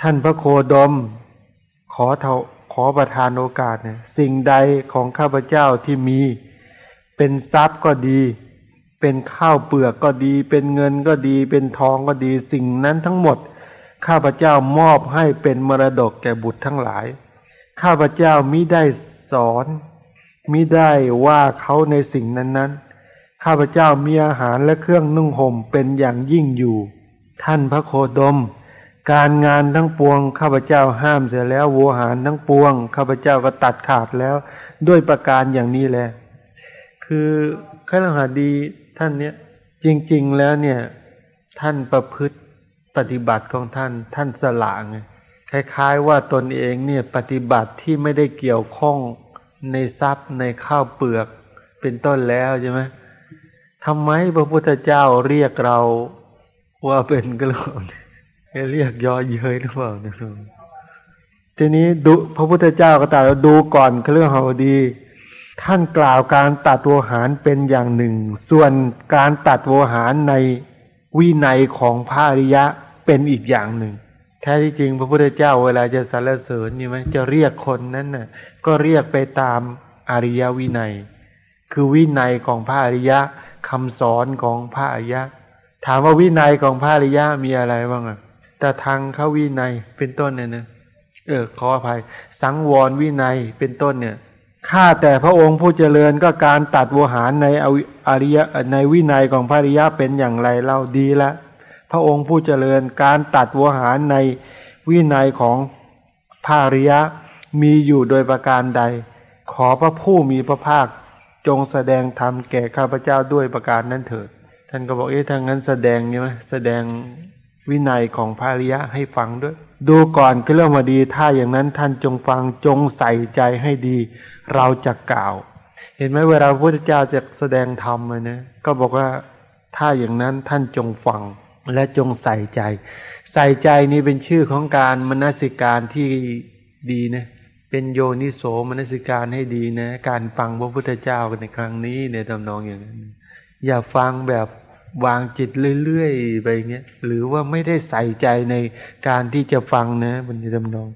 ท่านพระโคดม ขอเท่าขอประทานโอกาสเนี่ยสิ่งใดของข้าพเจ้าที่มี เป็นทรัพย์ก็ดี เป็นข้าวเปลือกก็ดี เป็นเงินก็ดี เป็นทองก็ดีสิ่งนั้นทั้งหมด ข้าพเจ้ามอบให้เป็นมรดกแก่บุตรทั้งหลาย ข้าพเจ้ามิได้สอนมิได้ว่าเขาในสิ่งนั้นๆ ข้าพเจ้ามีอาหารและเครื่องนุ่งห่มเป็นอย่างยิ่งอยู่ ท่านพระโคดม การงานทั้งปวง ข้าพเจ้าห้ามเสียแล้ววัวหารทั้งปวง ข้าพเจ้าก็ตัดขาดแล้ว ด้วยประการอย่างนี้แหละ คือข้าราชการดี ท่านเนี่ยจริง ๆแล้วเนี่ย ท่านประพฤติปฏิบัติของท่าน ท่านสละไงคล้าย ๆ ว่าตนเองเนี่ยปฏิบัติที่ไม่ได้เกี่ยวข้องในทรัพย์ในข้าวเปลือกเป็นต้นแล้วใช่ไหมทำไมพระพุทธเจ้าเรียกเราว่าเป็นกระโหลกเรียกย่อเย้ยหรือเปล่านะทีนี้ดูพระพุทธเจ้าก็ตรัสดูก่อนเรื่องหาดี ท่านกล่าวการตัดโวหารเป็นอย่างหนึ่ง ส่วนการตัดโวหารในวินัยของพระอริยะเป็นอีกอย่างหนึ่ง แท้ที่จริงพระพุทธเจ้าเวลาจะสรรเสริญนี่ไหมจะเรียกคนนั้นน่ะก็เรียกไปตามอริยวินัย คือวินัยของพระอริยะคำสอนของพระอริยะ ถามว่าวินัยของพระอริยะมีอะไรบ้างอะแต่ทางเขาวินัยเป็นต้นเนี่ยนะเออขออภัย สังวรวินัยเป็นต้นเนี่ย ข้าแต่พระองค์ผู้เจริญก็การตัดวหารในอริยในวินัยของพระริยะเป็นอย่างไรเล่าดีละ พระองค์ผู้เจริญการตัดวหารในวินัยของพระริยะมีอยู่โดยประการใด ขอพระผู้มีพระภาคจงแสดงธรรมแก่ข้าพเจ้าด้วยประการนั้นเถิด ท่านก็บอกเอ๊ะทางนั้นแสดงใช่ไหมแสดงวินัยของพระริยะให้ฟังด้วย ดูก่อนก็เรื่องมาดีถ้าอย่างนั้นท่านจงฟังจงใส่ใจให้ดี เราจะกล่าว เห็นไหมเวลาพระพุทธเจ้าจะแสดงธรรมเลยนะก็บอกว่าถ้าอย่างนั้นท่านจงฟังและจงใส่ใจ ใส่ใจนี้เป็นชื่อของการมนสิการที่ดีนะเป็นโยนิโสมนสิการให้ดีนะ การฟังพระพุทธเจ้าในครั้งนี้ในตำนองอย่างนั้น อย่าฟังแบบวางจิตเรื่อยๆไปเงี้ยหรือว่าไม่ได้ใส่ใจในการที่จะฟังนะมันจะทำนอง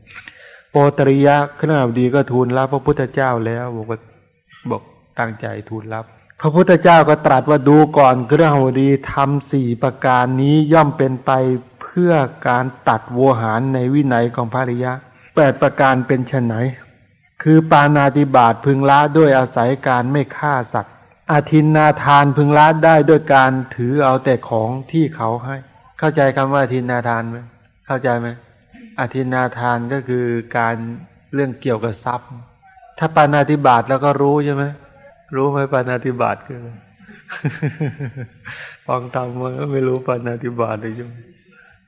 โปตริยะขณะดีก็ทูลรับพระพุทธเจ้าแล้วบอกว่าบอกตั้งใจทูลรับ พระพุทธเจ้าก็ตรัสว่าดูก่อนเครื่องวดีทำสี่ประการนี้ย่อมเป็นไปเพื่อการตัดโวหารในวินัยของภริยะแปดประการเป็นไฉนคือปานาติบาตพึงละด้วยอาศัยการไม่ฆ่าสัตว์อาทินนาทานพึงละได้ด้วยการถือเอาแต่ของที่เขาให้ เข้าใจคำว่าอาทินนาทานไหมเข้าใจไหม อธินาทานก็คือการเรื่องเกี่ยวกับทรัพย์ ถ้าปานาติบาตแล้วก็รู้ใช่ไหมรู้ไหมปานาติบาตคือฟังทำมันก็ไม่รู้ปานาติบาตเลยจุ่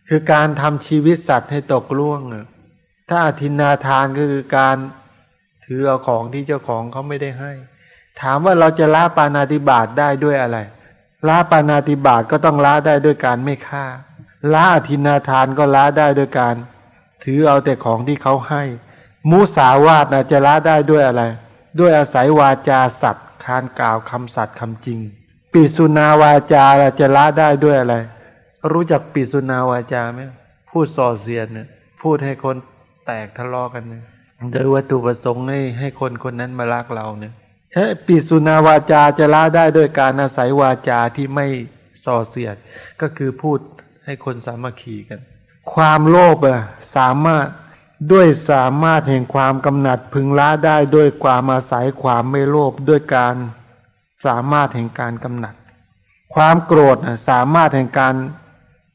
คือการทำชีวิตสัตว์ให้ตกล่วงอะถ้าอธินาทานก็คือการถือเอาของที่เจ้าของเขาไม่ได้ให้ ถามว่าเราจะละปานาติบาตได้ด้วยอะไรละปานาติบาตก็ต้องละได้ด้วยการไม่ฆ่าละอธินาทานก็ละได้ด้วยการ ถือเอาแต่ของที่เขาให้ มุสาวาทนะจะละได้ด้วยอะไร ด้วยอาศัยวาจาสัตว์คานกล่าวคำสัตย์คำจริง ปิสุนาวาจาจะละได้ด้วยอะไร รู้จักปิสุนาวาจาไหมพูดส่อเสียนเนี่ยพูดให้คนแตกทะเลาะกันเนี่ยโดยวัตถุประสงค์ให้ให้คนคนนั้นมารักเราเนี่ยใช่ปิสุนาวาจาจะละได้ด้วยการอาศัยวาจาที่ไม่ส่อเสียด ก็คือพูดให้คนสามัคคีกัน ความโลภอะสามารถด้วยสามารถแห่งความกำหนัดพึงละได้ด้วยความอาศัยความไม่โลภด้วยการสามารถแห่งการกำหนัด ความโกรธสามารถแห่งการ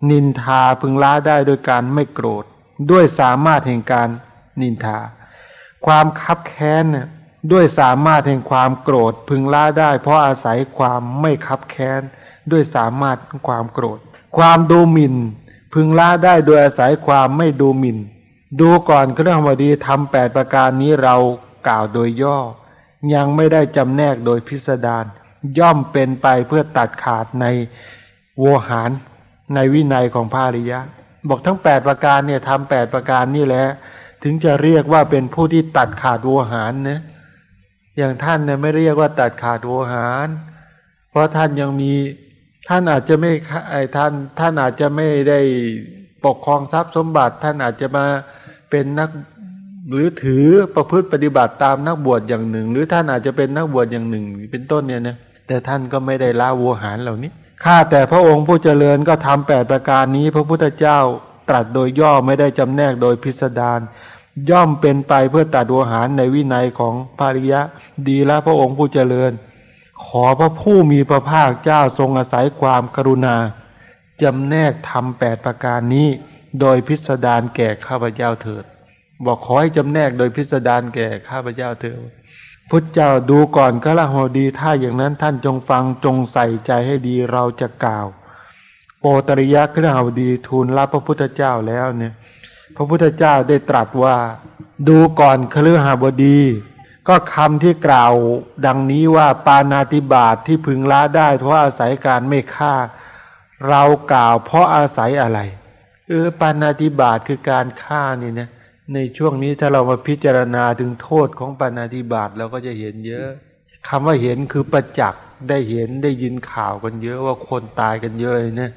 นินทาพึงละได้โดยการไม่โกรธ ด้วยสามารถแห่งการนินทา ความคับแค้นด้วยสามารถแห่งความโกรธพึงละได้ เพราะอาศัยความไม่คับแค้น ด้วยสามารถความโกรธ ความดูหมิ่น พึงละได้โดยอาศัยความไม่ดูหมิ่น ดูก่อนเครื่องวดีทำแปดประการนี้เรากล่าวโดยย่อ ยังไม่ได้จำแนกโดยพิสดารย่อมเป็นไปเพื่อตัดขาดในโวหารในวินัยของพระริยะ บอกทั้งแปดประการเนี่ยทำแปดประการนี่แหละถึงจะเรียกว่าเป็นผู้ที่ตัดขาดโวหารนะอย่างท่านเนี่ยไม่เรียกว่าตัดขาดโวหาร เพราะท่านยังมี ท่านอาจจะไม่ท่านท่านอาจจะไม่ได้ปกครองทรัพย์สมบัติ ท่านอาจจะมาเป็นนักหรือถือประพฤติปฏิบัติตามนักบวชอย่างหนึ่ง หรือท่านอาจจะเป็นนักบวชอย่างหนึ่ง เป็นต้นเนี่ยนะแต่ท่านก็ไม่ได้ละโวหารเหล่านี้ข้าแต่พระองค์ผู้เจริญก็ทำแปดประการนี้ พระพุทธเจ้าตรัสโดยย่อไม่ได้จำแนกโดยพิสดารย่อมเป็นไปเพื่อตัดโวหารในวินัยของภาริยะ ดีล้วพระองค์ผู้เจริญ ขอพระผู้มีพระภาคเจ้าทรงอาศัยความกรุณาจำแนกทำแปดประการนี้ โดยพิสดารแก่ข้าพเจ้าเถิด บอกขอให้จำแนกโดยพิสดารแก่ข้าพเจ้าเถิดพุทธเจ้าดูก่อนก็ละหดีถ้าอย่างนั้นท่านจงฟังจงใส่ใจให้ดีเราจะกล่าว โปตริยะครหดีทูลรับพระพุทธเจ้าแล้วเนี่ย พระพุทธเจ้าได้ตรัสว่า ดูก่อนคฤหบดี ก็คำที่กล่าวดังนี้ว่าปานาติบาตทที่พึงละได้เพราะอาศัยการไม่ฆ่า เรากล่าวเพราะอาศัยอะไรเออปานาติบาตคือการฆ่านี่นะในช่วงนี้ถ้าเรามาพิจารณาถึงโทษของปานาติบาตเราก็จะเห็นเยอะคำว่าเห็นคือประจักษ์ได้เห็นได้ยินข่าวกันเยอะว่าคนตายกันเยอะเนี่ย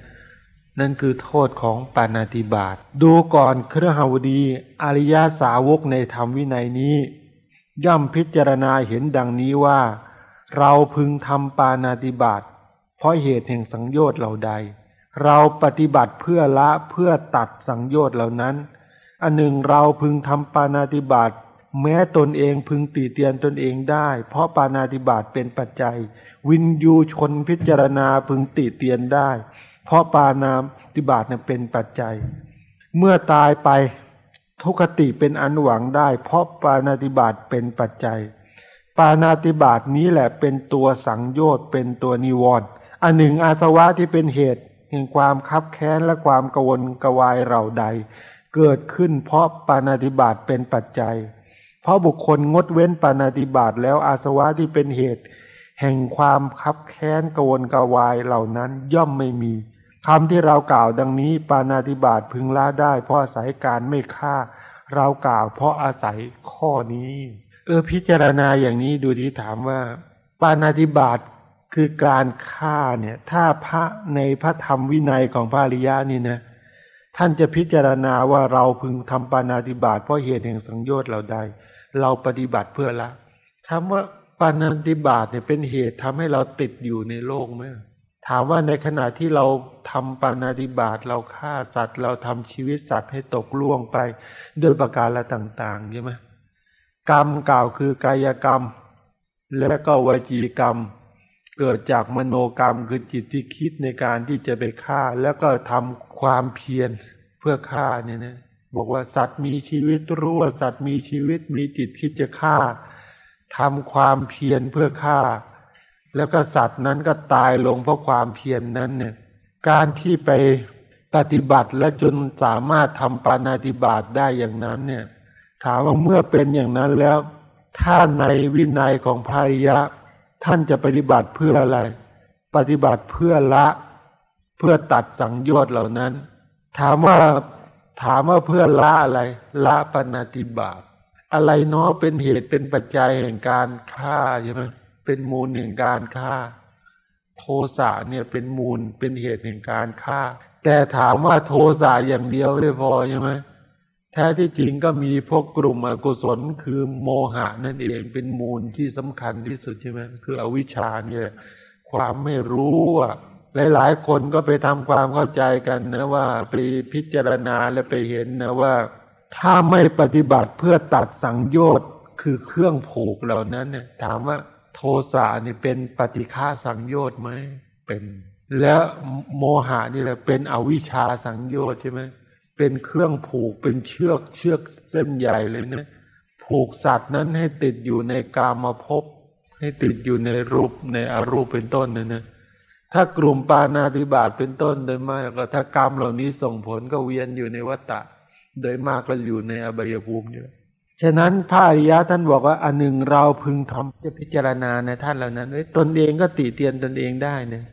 นั่นคือโทษของปานาติบาตดูก่อนเครือหาวดีอริยาสาวกในธรรมวินัยนี้ ย่อมพิจารณาเห็นดังนี้ว่า เราพึงทำปานาติบาตเพราะเหตุแห่งสังโยชน์เหล่าใด เราปฏิบัติเพื่อละเพื่อตัดสังโยชน์เหล่านั้น อันหนึ่งเราพึงทำปานาติบาตแม้ตนเองพึงตีเตียนตนเองได้ เพราะปานาติบาตเป็นปัจจัย วินยูชนพิจารณาพึงตีเตียนได้ เพราะปานาติบาตเป็นปัจจัย เมื่อตายไป ทุกติเป็นอันหวังได้ เพราะปานาติบาตเป็นปัจจัย ปานาติบาตนี้แหละเป็นตัวสังโยชน์เป็นตัวนิวรณ์อันหนึ่งอาสวะที่เป็นเหตุแห่งความคับแค้นและความกวนกวายเราใด เกิดขึ้นเพราะปานาติบาตเป็นปัจจัย เพราะบุคคลงดเว้นปานาติบาตแล้วอาสวะที่เป็นเหตุ แห่งความคับแค้นกวนกวายเหล่านั้นย่อมไม่มี คำที่เรากล่าวดังนี้ ปานาติบาตพึงละได้ เพราะอาศัยการไม่ฆ่า เรากล่าวเพราะอาศัยข้อนี้ เออพิจารณาอย่างนี้ดูที่ถามว่า ปานาติบาตคือการฆ่าเนี่ย ถ้าพระในพระธรรมวินัยของพระริยานี่นะท่านจะพิจารณาว่าเราพึงทำปานาติบาตเพราะเหตุแห่งสังโยชน์เราใด เราปฏิบัติเพื่อละถามว่าปานาติบาตเนี่ยเป็นเหตุทำให้เราติดอยู่ในโลกไหม ถามว่าในขณะที่เราทำปานาติบาตเราฆ่าสัตว์ เราทำชีวิตสัตว์ให้ตกล่วงไปด้วยประการละต่างๆใช่ไหมกรรมกล่าวคือกายกรรม และก็วจีกรรม เกิดจากมโนกรรมคือจิตที่คิดในการที่จะไปฆ่า แล้วก็ทำความเพียรเพื่อฆ่าเนี่ยนะบอกว่าสัตว์มีชีวิตรู้ว่าสัตว์มีชีวิตมีจิตคิดจะฆ่าทำความเพียรเพื่อฆ่า แล้วก็สัตว์นั้นก็ตายลงเพราะความเพียรนนั้นเนี่ย การที่ไปปฏิบัติและจนสามารถทำปานาติบาตได้อย่างนั้นเนี่ย ถามว่าเมื่อเป็นอย่างนั้นแล้ว ถ้าในวินัยของพายยะท่านจะปฏิบัติเพื่ออะไร ปฏิบัติเพื่อละเพื่อตัดสังโยชน์เหล่านั้น ถามว่าถามว่าเพื่อละอะไร ละปาณติบาตอะไรเนาะเป็นเหตุเป็นปัจจัยแห่งการฆ่าใช่ไหม เป็นมูลแห่งการฆ่า โทสะเนี่ยเป็นมูลเป็นเหตุแห่งการฆ่า แต่ถามว่าโทสะอย่างเดียวได้พอใช่ไหมแท้ที่จริงก็มีพวกกลุ่มอกุศลคือโมหะนั่นเองเป็นมูลที่สำคัญที่สุดใช่ไหมคืออวิชชาเนี่ยความไม่รู้อะหลายๆคนก็ไปทำความเข้าใจกันนะว่าไปพิจารณาและไปเห็นนะว่า ถ้าไม่ปฏิบัติเพื่อตัดสังโยชน์คือเครื่องผูกเหล่านั้นเนี่ยถามว่า โทสะนี่เป็นปฏิฆาสังโยชน์ไหมเป็น แล้วโมหะนี่แหละเป็นอวิชชาสังโยชน์ใช่ไหมเป็นเครื่องผูกเป็นเชือกเชือกเส้นใหญ่เลยนะผูกสัตว์นั้นให้ติดอยู่ในกามภพให้ติดอยู่ในรูปในอรูปเป็นต้นนะนะถ้ากลุ่มปานาธิบาตเป็นต้นโดยมากก็ถ้ากรรมเหล่านี้ส่งผลก็เวียนอยู่ในวัฏฏะโดยมากก็อยู่ในอบายภูมิอยู่ ฉะนั้นพระอริยะท่านบอกว่าอันหนึ่งเราพึงทำจะพิจารณาในท่านเหล่านั้นเอ้ยตนเองก็ติเตียนตนเองได้เนี่ย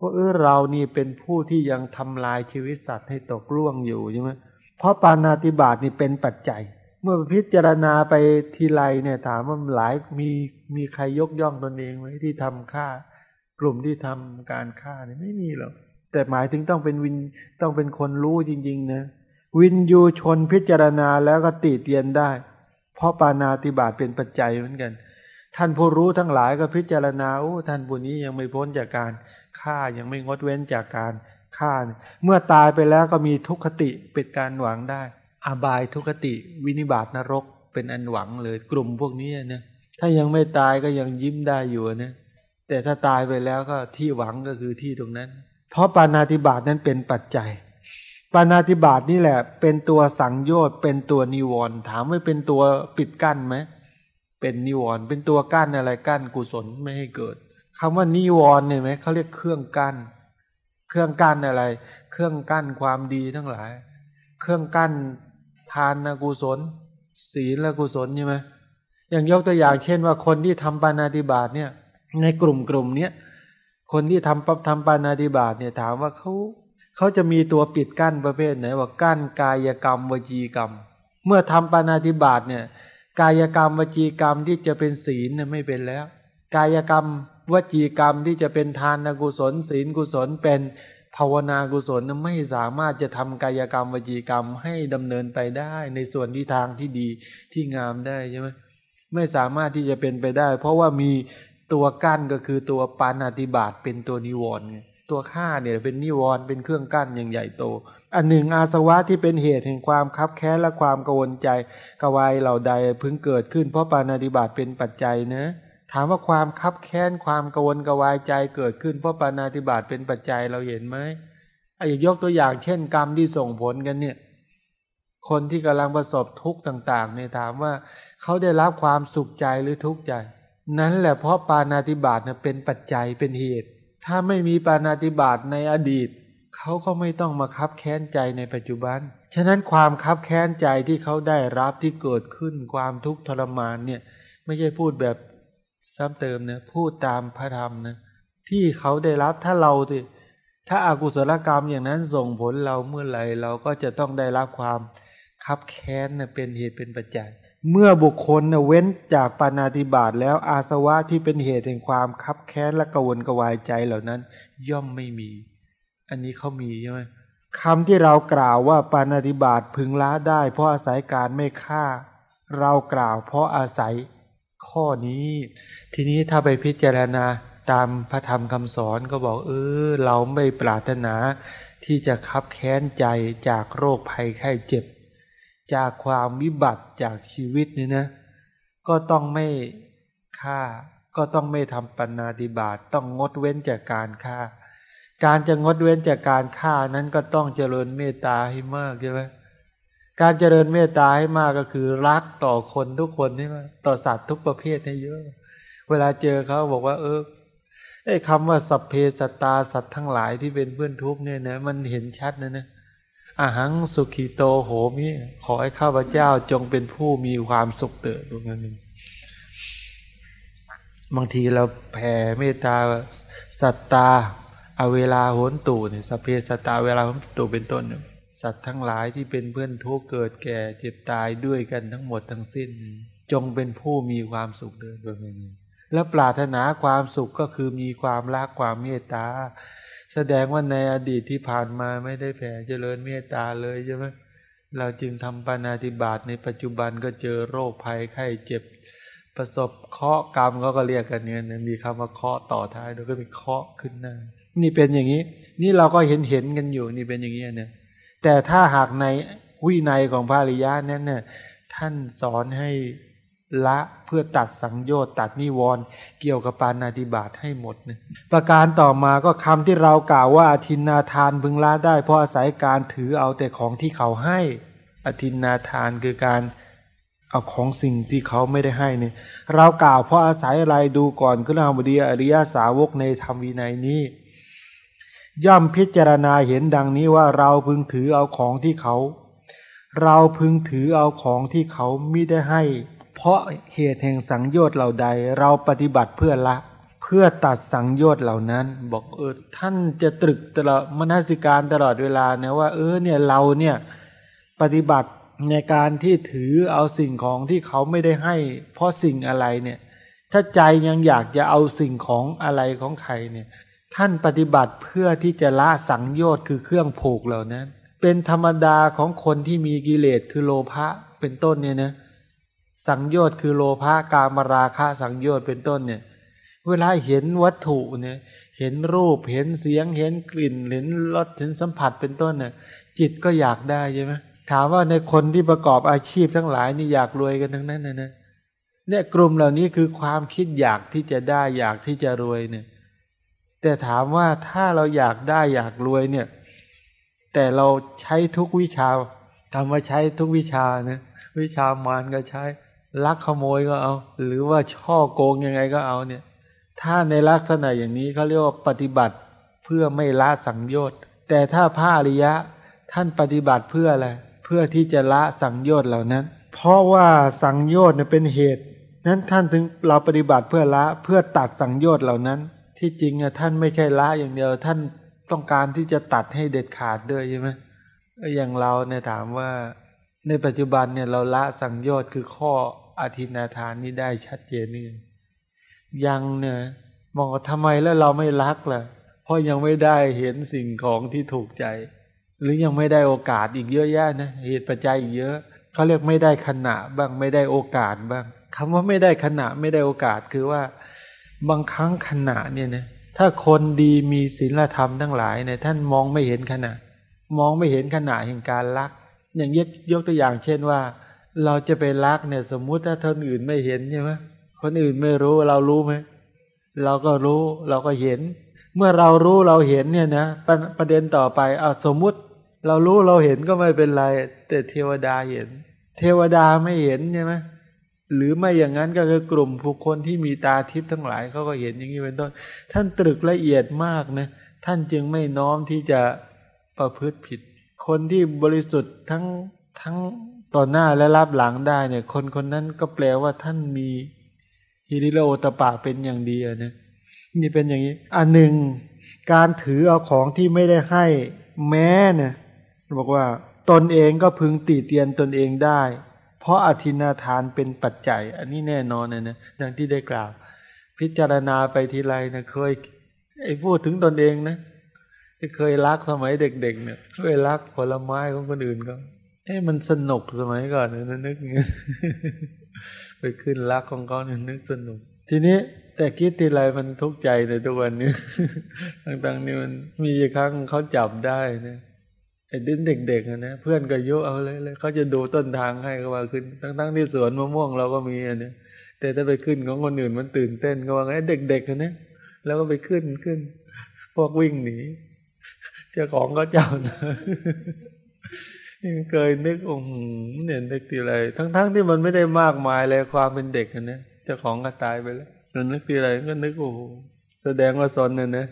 ว่าเออเรานี่เป็นผู้ที่ยังทำลายชีวิตสัตว์ให้ตกล่วงอยู่ใช่ไหมเพราะปานาติบาตนี่เป็นปัจจัย เมื่อพิจารณาไปทีไรเนี่ยถามว่าหลายมีมีใครยกย่องตนเองไหมที่ทำฆ่ากลุ่มที่ทำการฆ่าเนี่ยไม่มีหรอกแต่หมายถึงต้องเป็นวินต้องเป็นคนรู้จริง ๆ นะ วินยูชนพิจารณาแล้วก็ติเตียนได้ เพราะปานาติบาตเป็นปัจจัยเหมือนกัน ท่านผู้รู้ทั้งหลายก็พิจารณาโอ้ท่านผู้นี้ยังไม่พ้นจากการฆ่ายังไม่งดเว้นจากการฆ่า เมื่อตายไปแล้วก็มีทุกขติเป็นการหวังได้ อบายทุกขติวินิบาตนรกเป็นอันหวังเลยกลุ่มพวกนี้นะถ้ายังไม่ตายก็ยังยิ้มได้อยู่นะแต่ถ้าตายไปแล้วก็ที่หวังก็คือที่ตรงนั้น เพราะปานาติบาตนั้นเป็นปัจจัย ปานาติบาตนี่แหละ เป็นตัวสังโยชน์เป็นตัวนิวรณ์ถามว่าเป็นตัวปิดกั้นไหมเป็นนิวรณ์เป็นตัวกั้นอะไรกั้นกุศลไม่ให้เกิดคำว่านิวรณ์เนี่ยไหมเขาเรียกเครื่องกั้น เครื่องกั้นอะไร เครื่องกั้นความดีทั้งหลาย เครื่องกั้นทานนกุศล ศีลและกุศลใช่ไหมอย่างยกตัวอย่างเช่นว่าคนที่ทำปานาติบาตเนี่ย ในกลุ่มกลุ่มเนี้ยคนที่ทำปับทำปานาติบาตเนี่ยถามว่าเขา เขาจะมีตัวปิดกั้นประเภทไหนว่ากั้นกายกรรมวจีกรรม เมื่อทำปานาติบาตเนี่ย กายกรรมวจีกรรมที่จะเป็นศีลเนี่ยไม่เป็นแล้ว กายกรรมวจีกรรมที่จะเป็นทานกุศล ศีลกุศลเป็นภาวนากุศลไม่สามารถจะทำกายกรรมวจีกรรมให้ดำเนินไปได้ในส่วนที่ทางที่ดีที่งามได้ใช่ไหมไม่สามารถที่จะเป็นไปได้ เพราะว่ามีตัวกั้นก็คือตัวปานาติบาตเป็นตัวนิวรณ์ไง ตัวฆ่าเนี่ยเป็นนิวรณ์เป็นเครื่องกั้นอย่างใหญ่โต อันหนึ่งอาสวะที่เป็นเหตุแห่งความคับแค้นและความกังวลใจกวายเหล่าใดพึงเกิดขึ้น เพราะปานาติบาตเป็นปัจจัยนะถามว่าความคับแค้นความกังวลกวายใจเกิดขึ้นเพราะปานาติบาตเป็นปัจจัยเราเห็นไหมไอ้ยกตัวอย่างเช่นกรรมที่ส่งผลกันเนี่ย คนที่กำลังประสบทุกข์ต่างๆเนี่ยถามว่าเขาได้รับความสุขใจหรือทุกข์ใจ นั้นแหละเพราะปานาติบาตนะเป็นปัจจัยเป็นเหตุ ถ้าไม่มีปานาติบาตในอดีต เขาก็ไม่ต้องมาคับแค้นใจในปัจจุบัน ฉะนั้นความคับแค้นใจที่เขาได้รับที่เกิดขึ้นความทุกข์ทรมานเนี่ย ไม่ใช่พูดแบบซ้ำเติมนะพูดตามพระธรรมนะที่เขาได้รับถ้าเราสิถ้าอากุศลกรรมอย่างนั้นส่งผลเราเมื่อไหร่เราก็จะต้องได้รับความคับแค้นเป็นเหตุเป็นปัจจัย เมื่อบุคคลเว้นจากปานาติบาตแล้วอาสวะที่เป็นเหตุแห่งความคับแค้นและกวนกวายใจเหล่านั้น ย่อมไม่มี อันนี้เขามีใช่ไหมคำที่เรากล่าวว่าปานาติบาตพึงละได้ เพราะอาศัยการไม่ฆ่า เรากล่าวเพราะอาศัยข้อนี้ ทีนี้ถ้าไปพิจารณาตามพระธรรมคำสอนก็บอก เออ เราไม่ปรารถนาที่จะคับแค้นใจจากโรคภัยไข้เจ็บ จากความวิบัติจากชีวิตนี่นะ ก็ต้องไม่ฆ่า ก็ต้องไม่ทำปัญาติบาตต้องงดเว้นจากการฆ่า การจะงดเว้นจากการฆ่านั้นก็ต้องเจริญเมตตาให้มากใช่ไหมการเจริญเมตตาให้มากก็คือรักต่อคนทุกคนใช่ไหมต่อสัตว์ทุกประเภทให้เยอะ เวลาเจอเขาบอกว่า เออไอ้คำว่าสัพเพสตาสัตว์ทั้งหลายที่เป็นเพื่อนทุกเนี่ยนะมันเห็นชัดนะนะ อาหังสุขีโตโหมิขอให้ข้าพเจ้าจงเป็นผู้มีความสุขเติดตรงนั้นบางทีเราแผ่เมตตาสัตตาอเอาเวลาโหนตู่เนี่ยสเพสัตตาเวลาโหนตู่เป็นต้นสัตว์ทั้งหลายที่เป็นเพื่อนทุกเกิดแก่เจ็บตายด้วยกันทั้งหมดทั้งสิ้น จงเป็นผู้มีความสุขเดินแบบนี้และปรารถนาความสุขก็คือมีความรักความเมตตา แสดงว่าในอดีตที่ผ่านมาไม่ได้แผ่เจริญเมตตาเลยใช่ไหมเราจึงทำปานาติบาตในปัจจุบันก็เจอโรคภัยไข้เจ็บประสบเคาะกรรมเขาก็เรียกกันเนี่ยมีคำว่าเคาะต่อท้ายแล้วก็มีเคาะขึ้นหน้านี่เป็นอย่างนี้ นี่เราก็เห็นเห็นกันอยู่ นี่เป็นอย่างนี้เนี่ย แต่ถ้าหากในวินัยของพระริยะนั้นเนี่ยท่านสอนให้ ละเพื่อตัดสังโยชน์ตัดนิวรณ์เกี่ยวกับปานาติบาตให้หมดเนี่ยประการต่อมาก็คำที่เรากล่าวว่าอธินนาทานพึงละได้ เพราะอาศัยการถือเอาแต่ของที่เขาให้ อธินนาทานคือการเอาของสิ่งที่เขาไม่ได้ให้เนี่ยเรากล่าวเพราะอาศัยอะไรดูก่อนก็นามบดีอริยาสาวกในธรรมวินัยนี้ ย่อมพิจารณาเห็นดังนี้ว่าเราพึงถือเอาของที่เขา เราพึงถือเอาของที่เขาไม่ได้ให้ เพราะเหตุแห่งสังโยชน์เหล่าใด เราปฏิบัติเพื่อละ เพื่อตัดสังโยชน์เหล่านั้น บอกเออท่านจะตรึกตลอดมนสิการตลอดเวลานะว่า เออเนี่ยเราเนี่ยปฏิบัติในการที่ถือเอาสิ่งของที่เขาไม่ได้ให้ เพราะสิ่งอะไรเนี่ย ถ้าใจยังอยากจะเอาสิ่งของอะไรของใครเนี่ย ท่านปฏิบัติเพื่อที่จะละสังโยชน์คือเครื่องผูกเหล่านั้น เป็นธรรมดาของคนที่มีกิเลสคือโลภะเป็นต้นเนี่ยนะ สังโยชน์คือโลภะกามราคะสังโยชน์เป็นต้นเนี่ย เวลาเห็นวัตถุเนี่ย เห็นรูปเห็นเสียง เห็นกลิ่น เห็นรสเห็นสัมผัสเป็นต้นเนี่ย จิตก็อยากได้ใช่ไหมถามว่าในคนที่ประกอบอาชีพทั้งหลายนี่อยากรวยกันทั้งนั้นนะนะเนี่ยกลุ่มเหล่านี้คือความคิดอยากที่จะได้อยากที่จะรวยเนี่ย แต่ถามว่าถ้าเราอยากได้อยากรวยเนี่ย แต่เราใช้ทุกวิชาทำว่าใช้ทุกวิชานะวิชามารก็ใช้ ลักขโมยก็เอา หรือว่าช่อโกงยังไงก็เอาเนี่ย ถ้าในลักษณะอย่างนี้เขาเรียกว่าปฏิบัติเพื่อไม่ละสังโยชน์ แต่ถ้าพระอริยะท่านปฏิบัติเพื่ออะไร เพื่อที่จะละสังโยชน์เหล่านั้น เพราะว่าสังโยชน์เป็นเหตุ นั้นท่านถึงเราปฏิบัติเพื่อละเพื่อตัดสังโยชน์เหล่านั้น ที่จริงอะท่านไม่ใช่ละอย่างเดียว ท่านต้องการที่จะตัดให้เด็ดขาดด้วยใช่ไหมอย่างเราเนี่ยถามว่า ในปัจจุบันเนี่ยเราละสังโยชน์คือข้อ อาทินาทานนี้ได้ชัดเจนนี่ยังเนี่ยมองทำไมแล้วเราไม่รักล่ะ เพราะยังไม่ได้เห็นสิ่งของที่ถูกใจ หรือยังไม่ได้โอกาสอีกเยอะแยะนะเหตุปัจจัยอีกเยอะเขาเรียกไม่ได้ขณะบ้างไม่ได้โอกาสบ้างคำว่าไม่ได้ขณะไม่ได้โอกาสคือว่า บางครั้งขณะเนี่ยนะถ้าคนดีมีศีลธรรมทั้งหลายเนี่ยท่านมองไม่เห็นขณะ มองไม่เห็นขณะแห่งการรัก อย่างยกยกตัวอย่างเช่นว่า เราจะไปรักเนี่ย สมมุติถ้าคนอื่นไม่เห็นใช่ไหมคนอื่นไม่รู้เรารู้ไหมเราก็รู้เราก็เห็น เมื่อเรารู้เราเห็นเนี่ยนะปประเด็นต่อไปเอาสมมุติ เรารู้เราเห็นก็ไม่เป็นไร แต่เทวดาเห็น เทวดาไม่เห็นใช่ไหมหรือไม่อย่างนั้นก็คือกลุ่มผู้คนที่มีตาทิพย์ทั้งหลายเขาก็เห็นอย่างนี้เป็นต้น ท่านตรึกละเอียดมากนะท่านจึงไม่น้อมที่จะประพฤติผิด คนที่บริสุทธิ์ทั้งทั้ง ต่อหน้าและรับหลังได้เนี่ย คนคนนั้นก็แปลว่าท่านมีฮิริโลตปะเป็นอย่างดีนะนี่เป็นอย่างนี้อันหนึ่งการถือเอาของที่ไม่ได้ให้แม้เนี่ยบอกว่าตนเองก็พึงตีเตียนตนเองได้ เพราะอธินาทานเป็นปัจจัย อันนี้แน่นอนนะนะดังที่ได้กล่าว พิจารณาไปทีไรนะเคย ไอ้พูดถึงตนเองนะที่เคยรักสมัยเด็กๆเนี่ยเคยรักผลไม้ของคนอื่นก็ เอ้มันสนุกสมัยก่อนเนี่ยนึกเงี้ยไปขึ้นรักของเขาเนี่ยนึกสนุก ทีนี้แต่คิดทีไรมันทุกข์ใจในทุกวันนี้ต่างๆนี่มันมีครั้งเขาจับได้นะไอ้ดิ้นเด็กๆนะเพื่อนก็ยุเอาเลยเลยเขาจะดูต้นทางให้ก็ว่าขึ้นทั้งๆที่สวนมะม่วงเราก็มีอันนี้แต่ถ้าไปขึ้นของคนอื่นมันตื่นเต้นก็ว่าไงเด็กๆนะแล้วก็ไปขึ้นขึ้น พวกวิ่งหนีเจ้าของก็เจ้านะ เคยนึกองเนี่ยนึกทีไรทั้งๆทที่มันไม่ได้มากมายเลยความเป็นเด็กนะเจ้าของก็ตายไปแล้วนึกทีไรก็นึกโอ้แสดงว่าสนเนี่ยนะ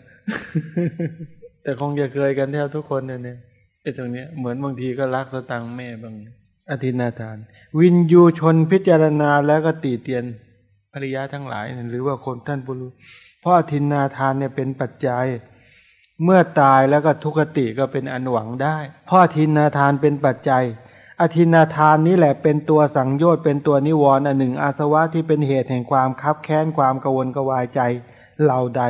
แต่คงจะเคยกันแทบทุกคนเนี่ยไอ้ตรงเนี้ยเหมือนบางทีก็รักสตังแม่บางอธินาทาน วินยูชนพิจารณาแล้วก็ตีเตียนภริยาทั้งหลาย หรือว่าคนท่านบุรุษเพราะอธินาทานเนี่ยเป็นปัจจัย เมื่อตายแล้วก็ทุกขติก็เป็นอันหวังได้เพราะอทินนาทานเป็นปัจจัยอทินนาทานนี้แหละเป็นตัวสังโยชน์เป็นตัวนิวรณ์อันหนึ่งอาสวะที่เป็นเหตุแห่งความคับแค้นความกวนกวายใจเหล่าใด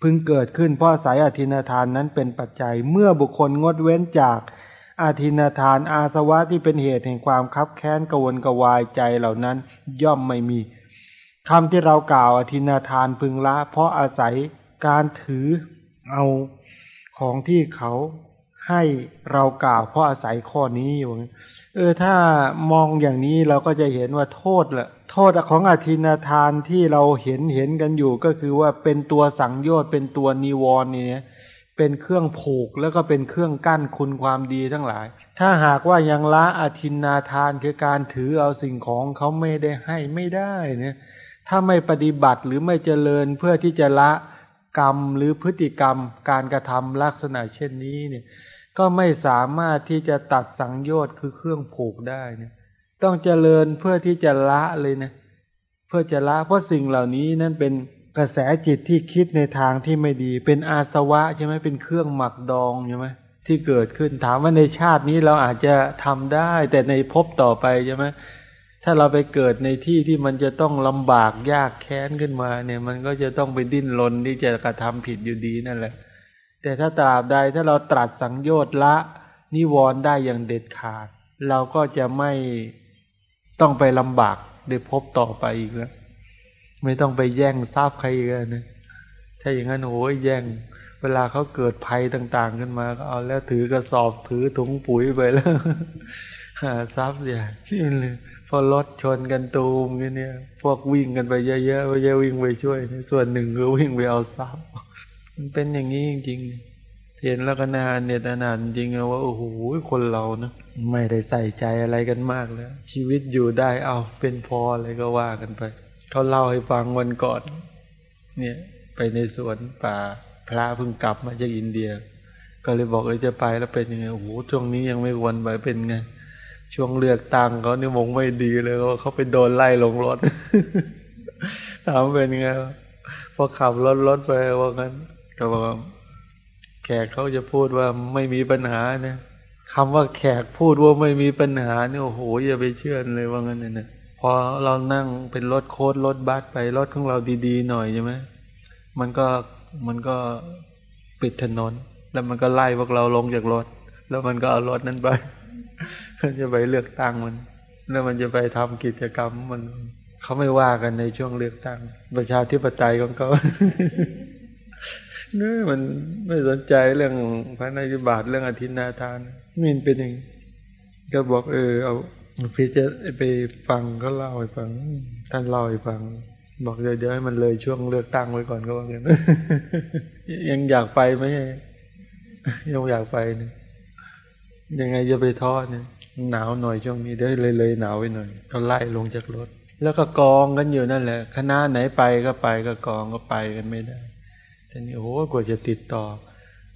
พึงเกิดขึ้นเพราะสายอทินนาทานนั้นเป็นปัจจัย เมื่อบุคคลงดเว้นจากอาทินาทานอาสวะที่เป็นเหตุแห่งความคับแค้นกวนกวายใจเหล่านั้นย่อมไม่มีคำที่เรากล่าวอาทินาทานพึงละ เพราะอาศัยการถือ เอาของที่เขาให้เรากล่าวเพราะอาศัยข้อนี้อยู่เออถ้ามองอย่างนี้เราก็จะเห็นว่าโทษละโทษของอาทินาทานที่เราเห็นเห็นกันอยู่ ก็คือว่าเป็นตัวสังโยชน์เป็นตัวนิวรณ์นี่เป็นเครื่องผูกแล้วก็เป็นเครื่องกั้นคุณความดีทั้งหลาย ถ้าหากว่ายังละอธินาทานคือการถือเอาสิ่งของเขาไม่ได้ให้ไม่ได้เนี่ยถ้าไม่ปฏิบัติหรือไม่เจริญเพื่อที่จะละ กรรมหรือพฤติกรรมการกระทำลักษณะเช่นนี้เนี่ยก็ไม่สามารถที่จะตัดสังโยชน์คือเครื่องผูกได้เนี่ยต้องเจริญเพื่อที่จะละเลยนะเพื่อจะละเพราะสิ่งเหล่านี้นั่นเป็นกระแสจิตที่คิดในทางที่ไม่ดี เป็นอาสวะใช่ไหมเป็นเครื่องหมักดองใช่ไหมที่เกิดขึ้นถามว่าในชาตินี้เราอาจจะทำได้ แต่ในภพต่อไปใช่ไหม ถ้าเราไปเกิดในที่ที่มันจะต้องลำบากยากแค้นขึ้นมา เนี่ย มันก็จะต้องไปดิ้นรนที่จะกระทำผิดอยู่ดีนั่นแหละ แต่ถ้าตราบใดถ้าเราตรัสสังโยชน์ละ นิวรณ์ได้อย่างเด็ดขาด เราก็จะไม่ต้องไปลำบากในภพต่อไปอีกแล้วไม่ต้องไปแย่งทรัพย์ใครกันนะถ้าอย่างนั้นโอ้ยแย่ง เวลาเขาเกิดภัยต่าง ๆ ขึ้นมาก็เอาแล้วถือกระสอบถือถุงปุ๋ยไปแล้วหาทรัพย์ใหญ่นี่เลย พอรถชนกันตูมเนี่ย พวกวิ่งกันไปเยอะๆว่าจะวิ่งไปช่วย ส่วนหนึ่งก็วิ่งไปเอาทรัพย์มันเป็นอย่างนี้จริงๆเห็นแล้วก็นานเนี่ยนานจริงๆว่าโอ้โหคนเรานะไม่ได้ใส่ใจอะไรกันมากแล้ว ชีวิตอยู่ได้เอาเป็นพออะไรก็ว่ากันไป เขาเล่าให้ฟังวันก่อน เนี่ย ไปในสวนป่าพระเพิ่งกลับมาจากอินเดีย ก็เลยบอกเออจะไปแล้วเป็นยังไงโอ้โหช่วงนี้ยังไม่ควรไปเป็นไง ช่วงเลือกตังเขาเนี่ยมงไม่ดีเลยว่าเขาไปโดนไล่ลงรถถามเป็นไงพอขับรถรถไปว่างั้นก็บอกแขกเขาจะพูดว่าไม่มีปัญหาเนี่ยคำว่าแขกพูดว่าไม่มีปัญหาเนี่ยโอ้โหอย่าไปเชื่อเลยว่างั้นเนี่ยพอเรานั่งเป็นรถโค้ดรถบัสไปรถของเราดีๆหน่อยใช่ไหมมันก็มันก็ปิดถนน แล้วมันก็ไล่พวกเราลงจากรถ แล้วมันก็เอารถนั้นไป จะไปเลือกตั้งมัน แล้วมันจะไปทำกิจกรรมมันเขาไม่ว่ากันในช่วงเลือกตั้ง ประชาธิปไตยของเขาเนี่ยมันไม่สนใจเรื่องพระนายบาตเรื่องอธินาทานนี่เป็นอย่างก็บอกเออเอาพี่จะไปฟังเขาเล่าให้ฟัง ท่านเล่าให้ฟัง บอกเดี๋ยวเดี๋ยวให้มันเลยช่วงเลือกตั้งไว้ก่อนก็ว่ากันยังอยากไปไหมยังอยากไปเนี่ยยังไงจะไปทอดเนี่ย หนาวหน่อยช่วงนี้ได้เลยเลยหนาวไปหน่อยก็ไล่ลงจากรถ แล้วก็กองกันอยู่นั่นแหละคณะไหนไปก็ไปก็กองก็ไปกันไม่ได้แต่นี่โอ้กว่าจะติดต่อ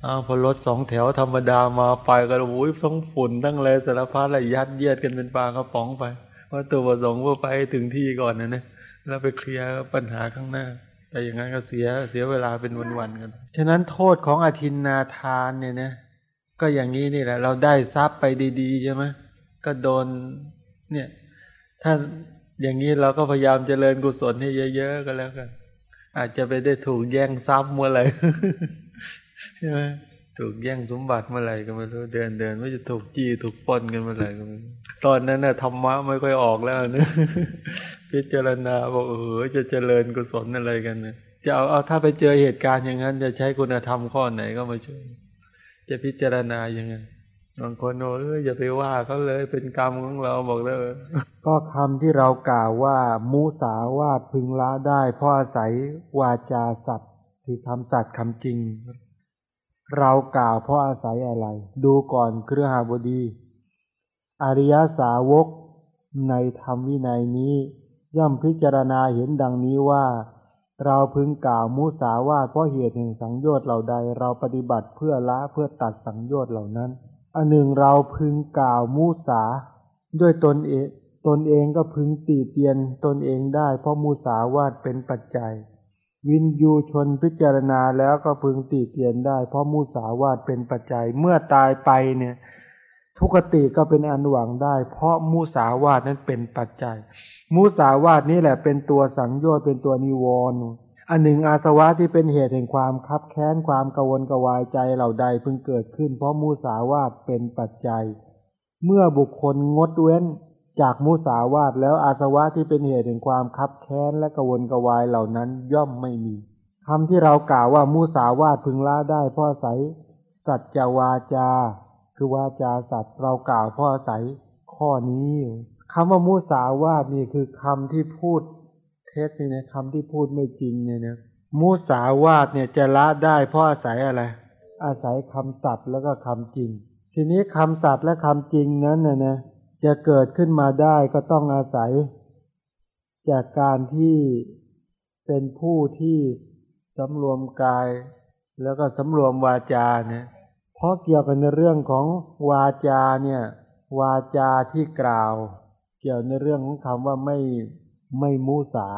อ้าวพอรถสองแถวธรรมดามาไปก็โอ้ยทั้งฝุ่นทั้งอะไรสารพัดอะไรยัดเยียดกันเป็นปลากระป๋องไปเพราตัวประสงค์ว่าไปถึงที่ก่อนนะเนี่ยแล้วไปเคลียร์ปัญหาข้างหน้าแต่อย่างนั้นก็เสียเสียเวลาเป็นวันๆกัน ฉะนั้นโทษของอธินนาทานเนี่ยนะก็อย่างนี้นี่แหละ เราได้ทรัพย์ไปดีๆใช่ไหม ก็โดน เนี่ย ถ้าอย่างนี้เราก็พยายามเจริญกุศลให้เยอะๆก็แล้วกัน อาจจะไปได้ถูกแย่งทรัพย์เมื่อไหร่ใช่ไหมถูกแย่งสมบัติเมื่อไหร่ก็ไม่รู้เดินเดินไม่จะถูกจี้ถูกปนกันเมื่อไหร่ก็ไม่รู้ตอนนั้นน่ะธรรมะไม่ค่อยออกแล้วนะพิจารณาบอกเออจะเจริญกุศลอะไรกันเนี่ยจะเอาเอาถ้าไปเจอเหตุการณ์อย่างนั้น จะใช้คุณธรรมข้อไหนก็มาช่วยจะพิจารณาอยังไง บางคนโอ้ยอย่าไปว่าเขาเลยเป็นกรรมของเราบอกเลยก็คำที่เรากล่าวว่า มุสาวาทพึงละได้เพราะอาศัยวาจาสัตว์ที่ทำสัตว์คำจริง เรากล่าวเพราะอาศัยอะไร ดูก่อนเครือหาบดี อริยสาวกในธรรมวินัยนี้ ย่อมพิจารณาเห็นดังนี้ว่า เราพึงกล่าวมุสาวาเพราะเหตุแห่งสังโยชน์เหล่าใด เราปฏิบัติเพื่อละเพื่อตัดสังโยชน์เหล่านั้น อันหนึ่งเราพึงกล่าวมุสา ด้วยตนเองตนเองก็พึงตีเตียนตนเองได้ เพราะมุสาวาตเป็นปัจจัย วินยูชนพิจารณาแล้วก็พึงติเตียนได้ เพราะมุสาวาทเป็นปัจจัย เมื่อตายไปเนี่ย ทุกติก็เป็นอันหวังได้ เพราะมุสาวาทนั้นเป็นปัจจัยมุสาวาทนี่แหละเป็นตัวสังโยชน์เป็นตัวนิวรณ์ อันหนึ่งอาสวะที่เป็นเหตุแห่งความคับแค้นความกังวลกวายใจเหล่าใดพึงเกิดขึ้น เพราะมุสาวาทเป็นปัจจัย เมื่อบุคคลงดเว้นจากมุสาวาทแล้วอาสวะที่เป็นเหตุแห่งความคับแค้นและกังวลกวายเหล่านั้นย่อมไม่มีคำที่เรากล่าวว่ามุสาวาทพึงละได้เพราะอายสัจจวาจา คือวาจาสัตว์เรากล่าวเพราะอายข้อนี้คำว่ามุสาวาทนี่คือคำที่พูด ท็จนี่นะคำที่พูดไม่จริงเนี่ยนะมุสาวาทเนี่ยจะละได้เพราะอาศัยอะไร อาศัยคำสัตว์แล้วก็คำจริง ทีนี้คำสัตว์และคำจริงนั้นนะนะจะเกิดขึ้นมาได้ก็ต้องอาศัย จากการที่เป็นผู้ที่สำรวมกาย แล้วก็สำรวมวาจาเนี่ยเพราะเกี่ยวกันในเรื่องของวาจาเนี่ย วาจาที่กล่าว เกี่ยวในเรื่องของคำว่าไม่ ไม่มูสา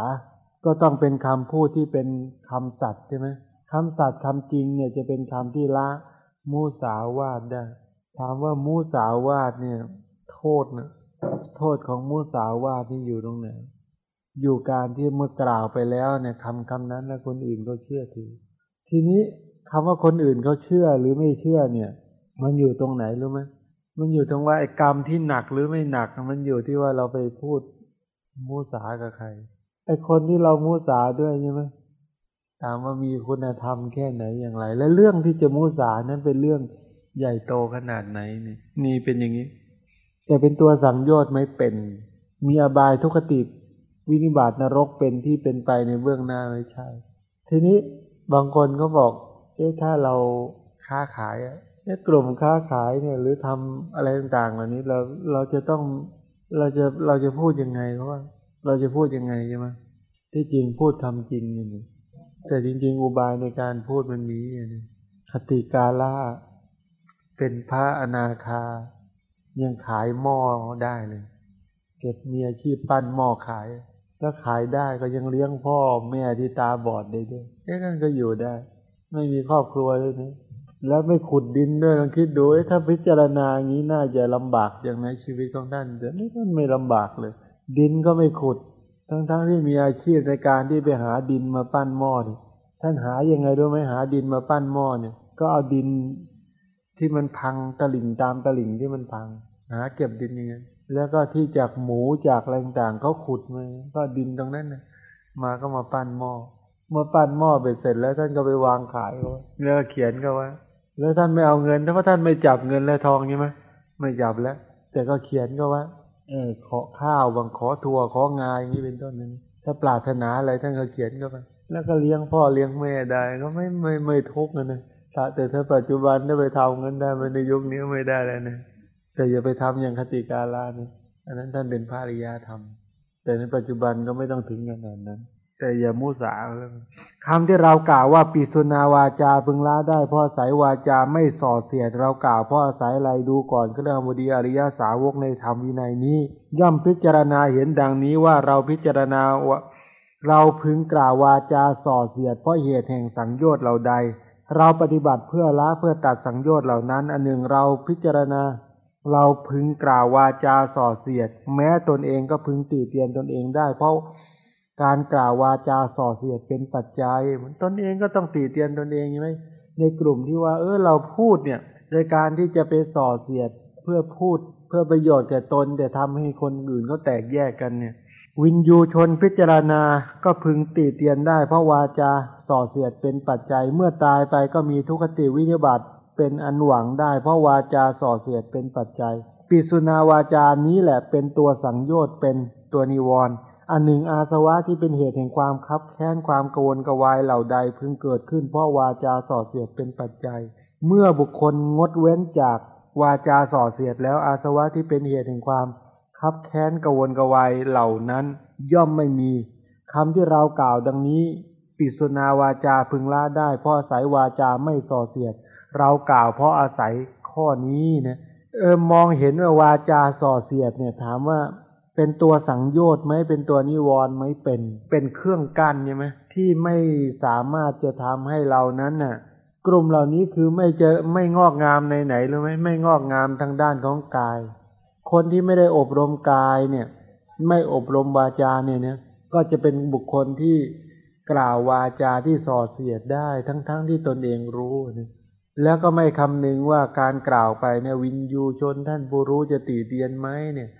ก็ต้องเป็นคำพูดที่เป็นคำสัตย์ใช่ไหมคำสัตย์คำจริงเนี่ยจะเป็นคำที่ละมูสาวาดได้ถามว่ามูสาวาดเนี่ย โทษนะโทษของมูสาวาทนี่อยู่ตรงไหนอยู่การที่เมื่อกล่าวไปแล้วเนี่ยคำคำนั้นแล้วคนอื่นก็เชื่อถือ ทีนี้คำว่าคนอื่นเขาเชื่อหรือไม่เชื่อเนี่ย มันอยู่ตรงไหนรู้ไหมมันอยู่ตรงว่าไอ้กรรมที่หนักหรือไม่หนักมันอยู่ที่ว่าเราไปพูด มูสากับใครไอ้คนที่เรามูสาด้วยใช่ไหมถามว่ามีคุณธรรมแค่ไหนอย่างไร และเรื่องที่จะมูสานั้นเป็นเรื่องใหญ่โตขนาดไหนนี่นี่เป็นอย่างนี้ แต่เป็นตัวสังโยชน์ไม่เป็น มีอบายทุกขติวินิบาตนรกเป็นที่เป็นไปในเบื้องหน้าไม่ใช่ ทีนี้บางคนก็บอกเอ๊ะถ้าเราค้าขายอะเนี่ยกลุ่มค้าขายเนี่ยหรือทำอะไรต่างๆเหล่านี้เราเราจะต้อง เราจะเราจะพูดยังไงเพราะว่า เราจะพูดยังไงใช่ไหมที่จริงพูดทำจริงนี่แต่จริง ๆ อุบายในการพูดมันมีนี่คติกาล่าเป็นพระอนาคา ยังขายหม้อได้เลย เก็บมีอาชีพปั้นหม้อขายถ้าขายได้ก็ยังเลี้ยงพ่อแม่ที่ตาบอดได้ด้วยแค่นั้นก็อยู่ได้ ไม่มีครอบครัวเลยนะ แล้วไม่ขุดดินด้วยลองคิดดูถ้าพิจารณาอย่างนี้น่าจะลำบากอย่างในชีวิตของท่านแต่นี่ท่านไม่ลำบากเลย ดินก็ไม่ขุด ทั้งๆทที่มีอาชีพในการที่ไปหาดินมาปั้นหม้อนี่ท่านหายังไงด้วยไหมหาดินมาปั้นหม้อเนี่ย ก็เอาดินที่มันพังตะลิ่งตามตะลิ่งที่มันพัง หาเก็บดินอย่างนี้แล้วก็ที่จากหมูจากอะไรต่างเขาขุดมาก็ดินตรงนั้นนะมาก็มาปั้นหม้อเมื่อปั้นหม้อไปเสร็จแล้วท่านก็ไปวางขายเขาแล้วเขียนก็ว่า แล้วท่านไม่เอาเงินถ้าว่าท่านไม่จับเงินและทองใช่ไหมไม่จับแล้ว แต่ก็เขียนก็ว่า เออ ขอข้าวบางขอทัวของายอย่างนี้เป็นต้นนั้นถ้าปรารถนาอะไรท่านก็เขียนก็ไปแล้วก็เลี้ยงพ่อเลี้ยงแม่ได้ ก็ไม่ไม่ไม่ทุกข์นะนะแต่ถ้าปัจจุบันได้ไปทำเงินได้ในยุคนี้ไม่ได้แล้วนะแต่อย่าไปทำอย่างคติกาลานะอันนั้นท่านเป็นภาริยาธรรม แต่ในปัจจุบันก็ไม่ต้องถึงขนาดนั้น แต่อย่ามุสาคำที่เรากล่าวว่าปิสุนาวาจาพึงละได้ เพราะอายวาจาไม่ส่อเสียดเรากล่าวเพราะอายอะไรดูก่อนก็เรื่องบดีอริยสาวกในธรรมวินัยนี้ ย่อมพิจารณาเห็นดังนี้ว่าเราพิจารณาว่าเราพึงกล่าววาจาส่อเสียด เพราะเหตุแห่งสังโยชน์เราใด เราปฏิบัติเพื่อละเพื่อตัดสังโยชน์เหล่านั้น อันหนึ่งเราพิจารณาเราพึงกล่าววาจาส่อเสียด แม้ตนเองก็พึงตีเตียนตนเองได้ เพราะ การกล่าววาจาส่อเสียดเป็นปัจจัยตนเองก็ต้องตีเตียนตนเองใช่ไหมในกลุ่มที่ว่า เออเราพูดเนี่ยในการที่จะไปส่อเสียดเพื่อพูดเพื่อประโยชน์แก่ตน แต่ทำให้คนอื่นเขาแตกแยกกันเนี่ย วินยูชนพิจารณาก็พึงตีเตียนได้ เพราะวาจาส่อเสียดเป็นปัจจัยเมื่อตายไปก็มีทุกขติวินิบัติเป็นอันหวังได้ เพราะวาจาส่อเสียดเป็นปัจจัย ปิสุนาวาจานี้แหละเป็นตัวสังโยชน์เป็นตัวนิวรณ์ อันหนึ่งอาสวะที่เป็นเหตุแห่งความคับแค้นความกวนกวายเหล่าใดพึงเกิดขึ้นเพราะวาจาส่อเสียดเป็นปัจจัย เมื่อบุคคลงดเว้นจากวาจาส่อเสียดแล้วอาสวะที่เป็นเหตุแห่งความคับแค้นกวนกวายเหล่านั้น ย่อมไม่มีคำที่เรากล่าวดังนี้ ปิสุนาวาจาพึงละได้ เพราะอาศัยวาจาไม่ส่อเสียด เรากล่าวเพราะอาศัยข้อนี้นะเออมองเห็นว่าวาจาส่อเสียดเนี่ยถามว่า เป็นตัวสังโยชน์ไหมเป็นตัวนิวรณ์ไหมเป็น เป็นเครื่องกั้นใช่ไหมที่ไม่สามารถจะทำให้เรานั้นน่ะ กลุ่มเหล่านี้คือไม่เจอไม่งอกงามในไหนหรือไม่ไม่งอกงามทางด้านของกาย คนที่ไม่ได้อบรมกายเนี่ย ไม่อบรมวาจาเนี่ยเนี่ยก็จะเป็นบุคคลที่กล่าววาจาที่ส่อเสียดได้ทั้งๆทที่ตนเองรู้นแล้วก็ไม่คำนึงว่าการกล่าวไปเนี่ยวินยูชนท่านผู้รู้จะตีเตียนไหมเนี่ย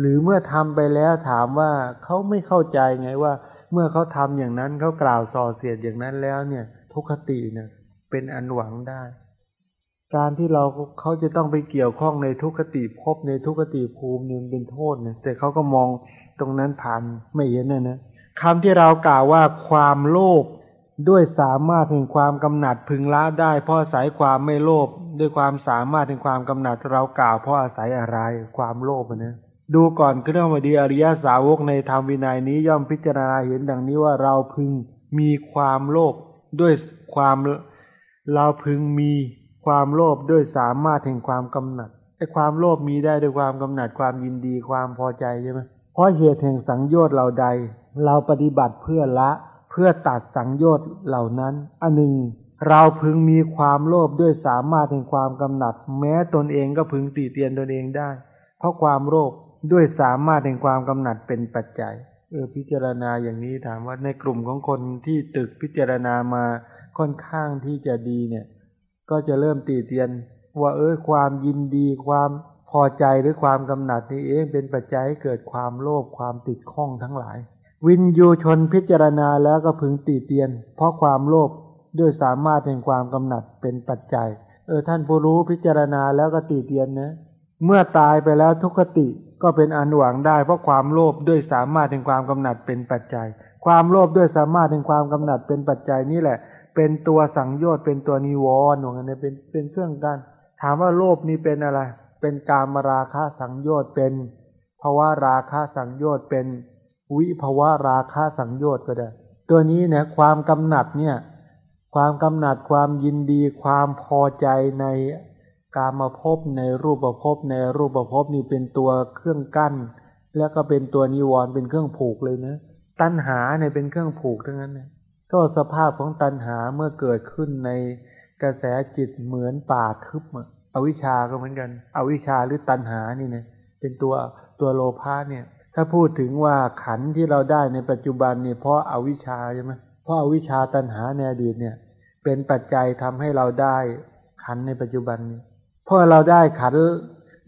หรือเมื่อทำไปแล้วถามว่าเขาไม่เข้าใจไงว่า เมื่อเขาทำอย่างนั้นเขากล่าวส่อเสียดอย่างนั้นแล้วเนี่ย ทุกขติเนี่ยเป็นอันหวังได้ การที่เราเขาจะต้องไปเกี่ยวข้องในทุกขติภพในทุกขติภูมิเนี่ยเป็นโทษเนี่ยแต่เขาก็มองตรงนั้นผ่านไม่เห็นนะนะคำที่เรากล่าวว่าความโลภด้วยสามารถถึงความกำหนัดพึงละได้ เพราะอาศัยความไม่โลภด้วยความสามารถถึงความกำหนัดเรากล่าวเพราะอาศัยอะไร ความโลภนะ ดูก่อนเครื่องวดีอริยสาวกในธรรมวินัยนี้ย่อมพิจารณาเห็นดังนี้ว่าเราพึงมีความโลภด้วยความเราพึงมีความโลภด้วยสามารถแห่งความกำหนัดไอ้ความโลภมีได้ด้วยความกำหนัดความยินดีความพอใจใช่ไหมเพราะเหตุแห่งสังโยชน์เหล่าใด เราปฏิบัติเพื่อละเพื่อตัดสังโยชน์เหล่านั้น อันหนึ่ง เราพึงมีความโลภด้วยสามารถแห่งความกำหนัด แม้ตนเองก็พึงตีเตียนตนเองได้ เพราะความโลภ ด้วยสามารถแห่งความกำหนัดเป็นปัจจัย เออพิจารณาอย่างนี้ถามว่าในกลุ่มของคนที่ตึกพิจารณามาค่อนข้างที่จะดีเนี่ย ก็จะเริ่มตีเตียน ว่าเออความยินดีความพอใจหรือความกำหนัดนี่เองเป็นปัจจัยให้เกิดความโลภความติดข้องทั้งหลาย วินยูชนพิจารณาแล้วก็พึงตีเตียน เพราะความโลภด้วยสามารถแห่งความกำหนัดเป็นปัจจัย เออท่านผู้รู้พิจารณาแล้วก็ตีเตียนนะ เมื่อตายไปแล้วทุกขติก็เป็นอันหวังได้ เพราะความโลภด้วยสามารถแห่งความกำหนัดเป็นปัจจัย ความโลภด้วยสามารถแห่งความกำหนัดเป็นปัจจัยนี่แหละ เป็นตัวสังโยชน์เป็นตัวนิวรณ์ว่างั้นเป็นเป็นเครื่องกัน ถามว่าโลภนี้เป็นอะไร เป็นการมราคะสังโยชน์เป็นภาวะราคะสังโยชน์เป็นวิภาวะราคะสังโยชน์ก็ได้ ตัวนี้เนี่ยความกำหนัดเนี่ยความกำหนัดความยินดีความพอใจใน การมาพบในรูปภพบในรูปภพบนี่เป็นตัวเครื่องกั้น แล้วก็เป็นตัวนิวรณ์เป็นเครื่องผูกเลยนะ ตัณหาเนี่ยเป็นเครื่องผูกทั้งนั้นนะก็สภาพของตัณหาเมื่อเกิดขึ้นในกระแสจิตเหมือนป่าทึบอวิชาก็เหมือนกัน อวิชาหรือตัณหานี่เนี่ยเป็นตัวตัวโลภะเนี่ย ถ้าพูดถึงว่าขันที่เราได้ในปัจจุบันเนี่ยเพราะอาวิชาใช่ไหมเพราะอาวิชาตัณหาในอดีตเนี่ย เป็นปัจจัยทำให้เราได้ขันในปัจจุบันนี้ พราะเราได้ขัน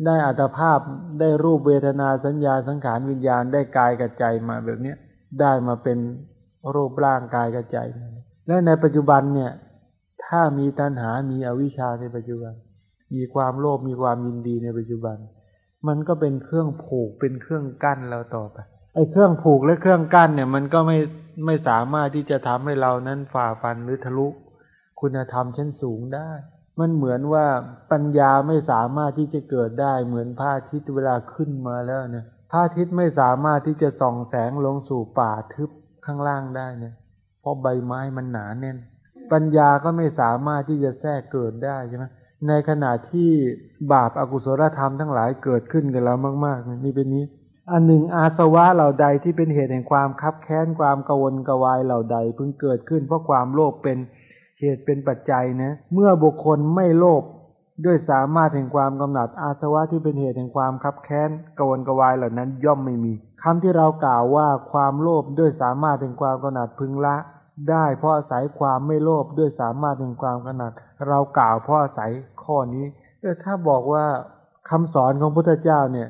ได้อัตภาพได้รูปเวทนาสัญญาสังขารวิญญาณได้กายกับใจมาแบบเนี้ยได้มาเป็นรูปร่างกายกับใจ และในปัจจุบันเนี่ย ถ้ามีตัณหา มีอวิชชาในปัจจุบัน มีความโลภ มีความยินดีในปัจจุบัน มันก็เป็นเครื่องผูก เป็นเครื่องกั้นเราต่อไป ไอ้เครื่องผูกและเครื่องกั้นเนี่ย มันก็ไม่ไม่สามารถที่จะทำให้เรานั้นฝ่าฟันหรือทะลุ คุณธรรมชั้นสูงได้ มันเหมือนว่าปัญญาไม่สามารถที่จะเกิดได้เหมือนพระอาทิตย์เวลาขึ้นมาแล้วเนี่ยพระอาทิตย์ไม่สามารถที่จะส่องแสงลงสู่ป่าทึบข้างล่างได้เนี่ย เพราะใบไม้มันหนาแน่น ปัญญาก็ไม่สามารถที่จะแทรกเกิดได้ใช่ไหมในขณะที่บาปอากุศลธรรมทั้งหลายเกิดขึ้นกับเรามากๆนี่เป็นนี้ อันหนึ่งอาสวะเหล่าใดที่เป็นเหตุแห่งความคับแค้นความกวนกวายเหล่าใดเพิ่งเกิดขึ้นเพราะความโลภเป็น เหตุเป็นปัจจัยนะ เมื่อบุคคลไม่โลภด้วยสามารถแห่งความกำหนัดอาสวะที่เป็นเหตุแห่งความคับแค้นกวนกวายเหล่านั้นย่อมไม่มีคำที่เรากล่าวว่าความโลภด้วยสามารถแห่งความกำหนัดพึงละ ได้เพราะอาศัยความไม่โลภด้วยสามารถแห่งความกำหนัด เรากล่าวเพราะอาศัยข้อนี้เออถ้าบอกว่าคำสอนของพุทธเจ้าเนี่ย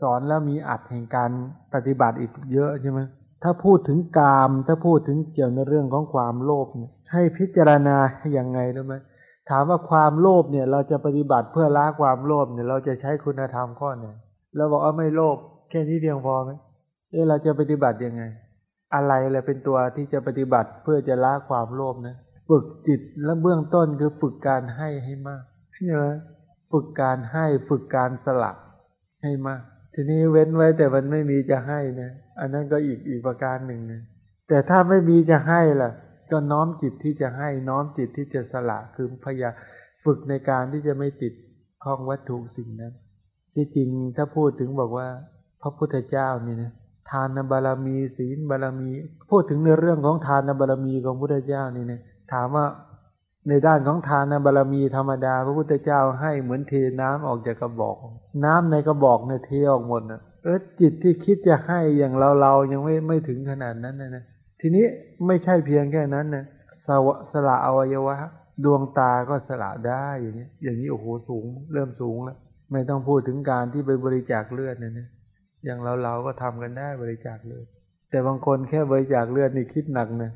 สอนแล้วมีอัดแห่งการปฏิบัติอีกเยอะใช่ไหมถ้าพูดถึงกาม ถ้าพูดถึงเกี่ยวในเรื่องของความโลภเนี่ย ให้พิจารณาอย่างไงรู้ไหมถามว่าความโลภเนี่ย เราจะปฏิบัติเพื่อละความโลภเนี่ย เราจะใช้คุณธรรมข้อไหนเราบอกว่าไม่โลภแค่นี้เพียงพอไหมเออเราจะปฏิบัติยังไง อะไรแหละเป็นตัวที่จะปฏิบัติเพื่อจะละความโลภนะฝึกจิตและเบื้องต้นคือฝึกการให้ให้มากใช่ไหมฝึกการให้ฝึกการสละให้มาก ทีนี้เว้นไว้แต่มันไม่มีจะให้นะอันนั้นก็อีกอีกประการหนึ่งนะแต่ถ้าไม่มีจะให้ล่ะ ก็น้อมจิตที่จะให้น้อมจิตที่จะสละคือพยายามฝึกในการที่จะไม่ติดข้องวัตถุสิ่งนั้น ที่จริงถ้าพูดถึงบอกว่า พระพุทธเจ้านี่นะทานบารมีศีลบารมี พูดถึงในเรื่องของทานบารมีของพระพุทธเจ้านี่นะถามว่าในด้านของทานบารมีธรรมดา พระพุทธเจ้าให้เหมือนเทน้ำออกจากกระบอก น้ำในกระบอกเนี่ยเทออกหมดนะเออจิตที่คิดจะให้อย่างเราเรายังไม่ไม่ถึงขนาดนั้นนะนะ ทีนี้ไม่ใช่เพียงแค่นั้นนะสวสละอวัยวะดวงตาก็สละได้อย่างนี้อย่างนี้โอ้โหสูง เริ่มสูงแล้วไม่ต้องพูดถึงการที่ไปบริจาคเลือดนะนะอย่างเราเราก็ทำกันได้บริจาคเลือดแต่บางคนแค่บริจาคเลือดนี่คิดหนักนะ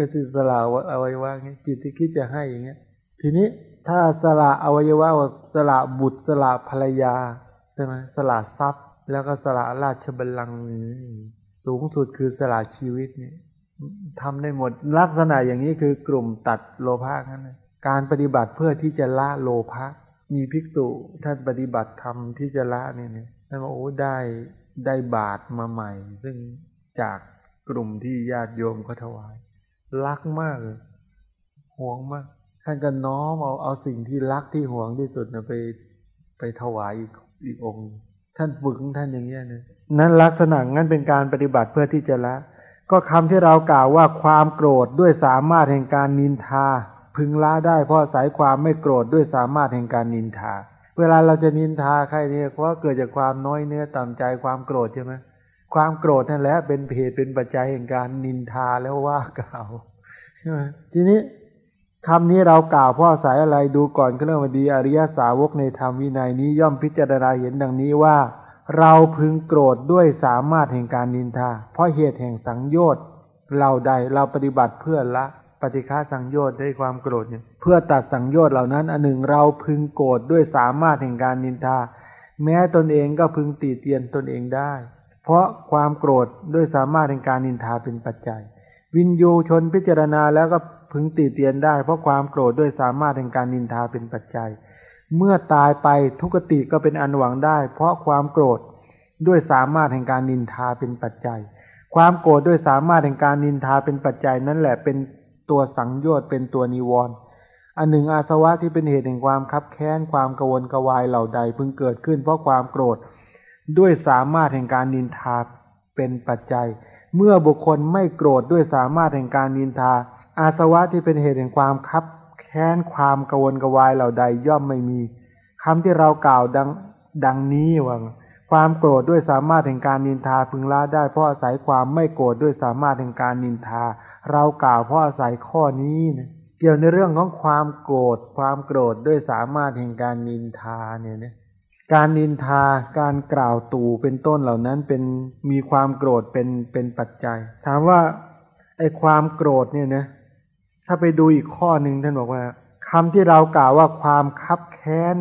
ก็คือสละอวัยวะเงี้จิตที่คิดจะให้อย่างเงี้ย ทีนี้ถ้าสละอวัยวะสละบุตรสละภรรยาใช่ไหมสละทรัพย์ แล้วก็สละราชบัลลังก์สูงสุดคือสละชีวิตเนี่ย ทำได้หมดลักษณะอย่างนี้คือกลุ่มตัดโลภะนั่นการปฏิบัติเพื่อที่จะละโลภะมีภิกษุท่านปฏิบัติธรรมที่จะละเนี่ยท่านบอกโอ้ได้ได้บาทมาใหม่ ซึ่งจากกลุ่มที่ญาติโยมเขาถวาย รักมากเลยห่วงมาก ท่านก็น้อมเอาเอาสิ่งที่รักที่ห่วงที่สุดนะไปไปถวายอีกอีกองค์ ท่านฝึกท่านอย่างเงี้ยนะนั้นลักษณะนั้นเป็นการปฏิบัติเพื่อที่จะละ ก็คำที่เรากล่าวว่าความโกรธด้วยสามารถแห่งการนินทา พึงละได้เพราะสายความไม่โกรธด้วยสามารถแห่งการนินทา เวลาเราจะนินทาใครเนี่ยเพราะเกิดจากความน้อยเนื้อต่ำใจความโกรธใช่ไหมความโกรธนั่นแหละเป็นเหตุเป็นปัจจัยแห่งการนินทาแล้วว่ากล่าวใช่ไหมทีนี้คำนี้เรากล่าวเพราะสายอะไรดูก่อนก็เรื่องวดีอริยสาวกในธรรมวินัยนี้ย่อมพิจารณาเห็นดังนี้ว่า เราพึงโกรธด้วยสามารถแห่งการนินทา เพราะเหตุแห่งสังโยชน์เราใดเราปฏิบัติเพื่อละปฏิฆาสังโยชน์ด้วยความโกรธเนี่ยเพื่อตัดสังโยชน์เหล่านั้น อันหนึ่งเราพึงโกรธด้วยสามารถแห่งการนินทา แม้ตนเองก็พึงตีเตียนตนเองได้ เพราะความโกรธด้วยสามารถแห่งการนินทาเป็นปัจจัย วินยูชนพิจารณาแล้วก็พึงตีเตียนได้ เพราะความโกรธด้วยสามารถแห่งการนินทาเป็นปัจจัย เมื่อตายไปทุกติก็เป็นอันหวังได้ เพราะความโกรธด้วยสามารถแห่งการนินทาเป็นปัจจัย ความโกรธด้วยสามารถแห่งการนินทาเป็นปัจจัยนั่นแหละเป็นตัวสังโยชน์เป็นตัวนิวรณ์อันหนึ่งอาสวะที่เป็นเหตุแห่งความคับแค้นความกวนกวายเหล่าใดพึงเกิดขึ้น เพราะความโกรธด้วยสามารถแห่งการนินทาเป็นปัจจัย เมื่อบุคคลไม่โกรธด้วยสามารถแห่งการนินทา อาสวะที่เป็นเหตุแห่งความคับ แค้นความกวนกวายเหล่าใดย่อมไม่มีคำที่เรากล่าวดังดังนี้ว่าความโกรธด้วยสามารถแห่งการนินทาพึงละได้เพราะอาศัยความไม่โกรธด้วยสามารถแห่งการนินทา เรากล่าวเพราะอาศัยข้อนี้นะเกี่ยวในเรื่องของความโกรธ ความโกรธด้วยสามารถแห่งการนินทาเนี่ยนะการนินทาการกล่าวตู่เป็นต้นเหล่านั้นเป็นมีความโกรธเป็นเป็นปัจจัย ถามว่าไอ้ความโกรธเนี่ยนะ ถ้าไปดูอีกข้อหนึ่งท่านบอกว่าคำที่เรากล่าวว่าความคับแค้น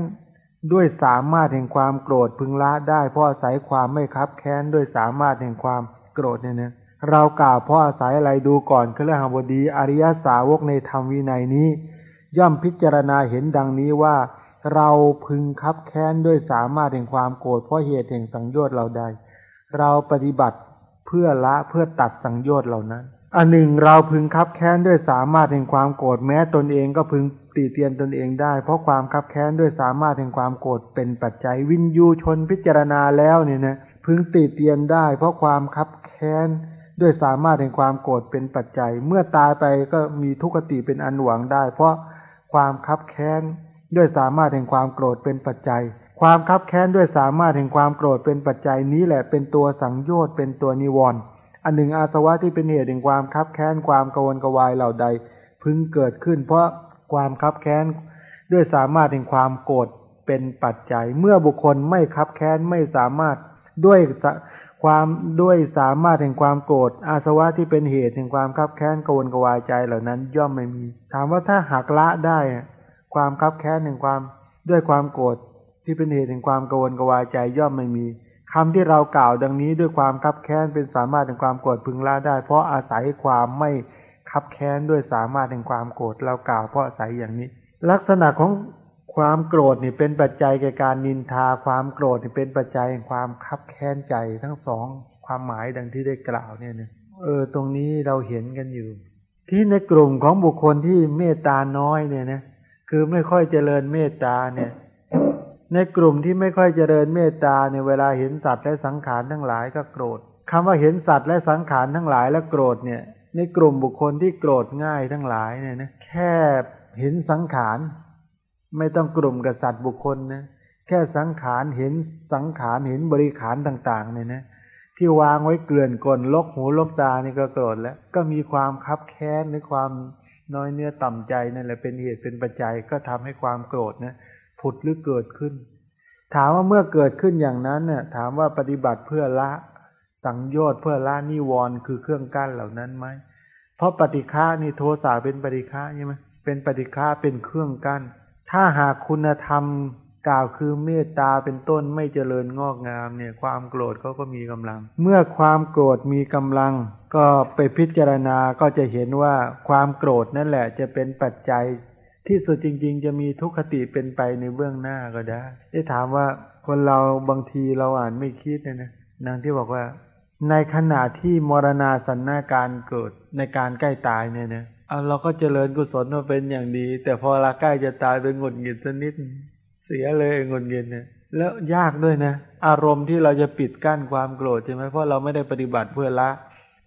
ด้วยสามารถแห่งความโกรธพึงละได้เพราะอาศัยความไม่คับแค้นด้วยสามารถแห่งความโกรธเนี่ยนะเรากล่าวเพราะอาศัยอะไรดูก่อนคือเรื่องบดีอริยสาวกในธรรมวินัยนี้ ย่อมพิจารณาเห็นดังนี้ว่า เราพึงคับแค้นด้วยสามารถแห่งความโกรธเพราะเหตุแห่งสังโยชน์เราใดเราปฏิบัติเพื่อละเพื่อตัดสังโยชน์เหล่านั้น อันหนึ่งเราพึงคับแค้นด้วยสามารถแห่งความโกรธแม้ตนเองก็พึงตีเตียนตนเองได้ เพราะความคับแค้นด้วยสามารถแห่งความโกรธเป็นปัจจัยวินยูชนพิจารณาแล้วเนี่ยนะพึงตีเตียนได้ เพราะความคับแค้นด้วยสามารถแห่งความโกรธเป็นปัจจัย เมื่อตายไปก็มีทุกขติเป็นอันหวังได้ เพราะความคับแค้นด้วยสามารถแห่งความโกรธเป็นปัจจัย ความคับแค้นด้วยสามารถแห่งความโกรธเป็นปัจจัยนี้แหละเป็นตัวสังโยชน์เป็นตัวนิวรณ์ อันหนึ่งอาสวะที่เป็นเหตุแห่งความคับแค้นความกวนกวายเหล่าใดพึงเกิดขึ้น เพราะความคับแค้นด้วยสามารถแห่งความโกรธเป็นปัจจัย เมื่อบุคคลไม่คับแค้นไม่สามารถด้วยความด้วยสามารถแห่งความโกรธอาสวะที่เป็นเหตุแห่งความคับแค้นกวนกวายใจเหล่านั้นย่อมไม่มี ถามว่าถ้าหักละได้ความคับแค้นแห่งความด้วยความโกรธที่เป็นเหตุแห่งความกวนกวายใจย่อมไม่มี คำที่เรากล่าวดังนี้ด้วยความคับแค้นเป็นสามารถแห่งความโกรธพึงละได้ เพราะอาศัยความไม่คับแค้นด้วยสามารถแห่งความโกรธเรากล่าวเพราะอาศัยอย่างนี้ ลักษณะของความโกรธนี่เป็นปัจจัยแก่การนินทาความโกรธนี่เป็นปัจจัยแห่งความคับแค้นใจทั้งสองความหมายดังที่ได้กล่าวเนี่ยนะเออตรงนี้เราเห็นกันอยู่ ที่ในกลุ่มของบุคคลที่เมตตาน้อยเนี่ยนะคือไม่ค่อยเจริญเมตตาเนี่ย ในกลุ่มที่ไม่ค่อยเจริญเมตตาในเวลาเห็นสัตว์และสังขารทั้งหลายก็โกรธคำว่าเห็นสัตว์และสังขารทั้งหลายและโกรธเนี่ย ในกลุ่มบุคคลที่โกรธง่ายทั้งหลายเนี่ยนะแค่เห็นสังขาร ไม่ต้องกลุ่มกับสัตว์บุคคลนะแค่สังขารเห็นสังขารเห็นบริขารต่างๆเนี่ยนะที่วางไว้เกลื่อนกลนลกหูลกตานี่ก็โกรธแล้วก็มีความคับแค้นหรือความน้อยเนื้อต่ำใจนั่นแหละเป็นเหตุเป็นปัจจัยก็ทำให้ความโกรธนะ ผุดหรือเกิดขึ้น ถามว่าเมื่อเกิดขึ้นอย่างนั้นเนี่ยถามว่าปฏิบัติเพื่อละสังโยชน์เพื่อละนิวรณ์คือเครื่องกั้นเหล่านั้นไหมเพราะปฏิฆานี่โทสะเป็นปฏิฆาใช่ไหมเป็นปฏิฆาเป็นเครื่องกั้น ถ้าหากคุณธรรมกล่าวคือเมตตาเป็นต้นไม่เจริญงอกงามเนี่ยความโกรธเขาก็มีกำลัง เมื่อความโกรธมีกำลัง ก็ไปพิจารณาก็จะเห็นว่าความโกรธนั่นแหละจะเป็นปัจจัย ที่สุดจริง ๆ จะมีทุกขติเป็นไปในเบื้องหน้าก็ได้ได้ถามว่าคนเราบางทีเราอ่านไม่คิดนะนะนางที่บอกว่า ในขณะที่มรณาสันนาการเกิดในการใกล้ตายเนี่ยนะเอาเราก็เจริญกุศลมาเป็นอย่างดี แต่พอเราใกล้จะตายเป็นหงุดหงิดสักนิด เสียเลยหงุดหงิดเนี่ยแล้วยากด้วยนะ อารมณ์ที่เราจะปิดกั้นความโกรธใช่ไหมเพราะเราไม่ได้ปฏิบัติเพื่อละ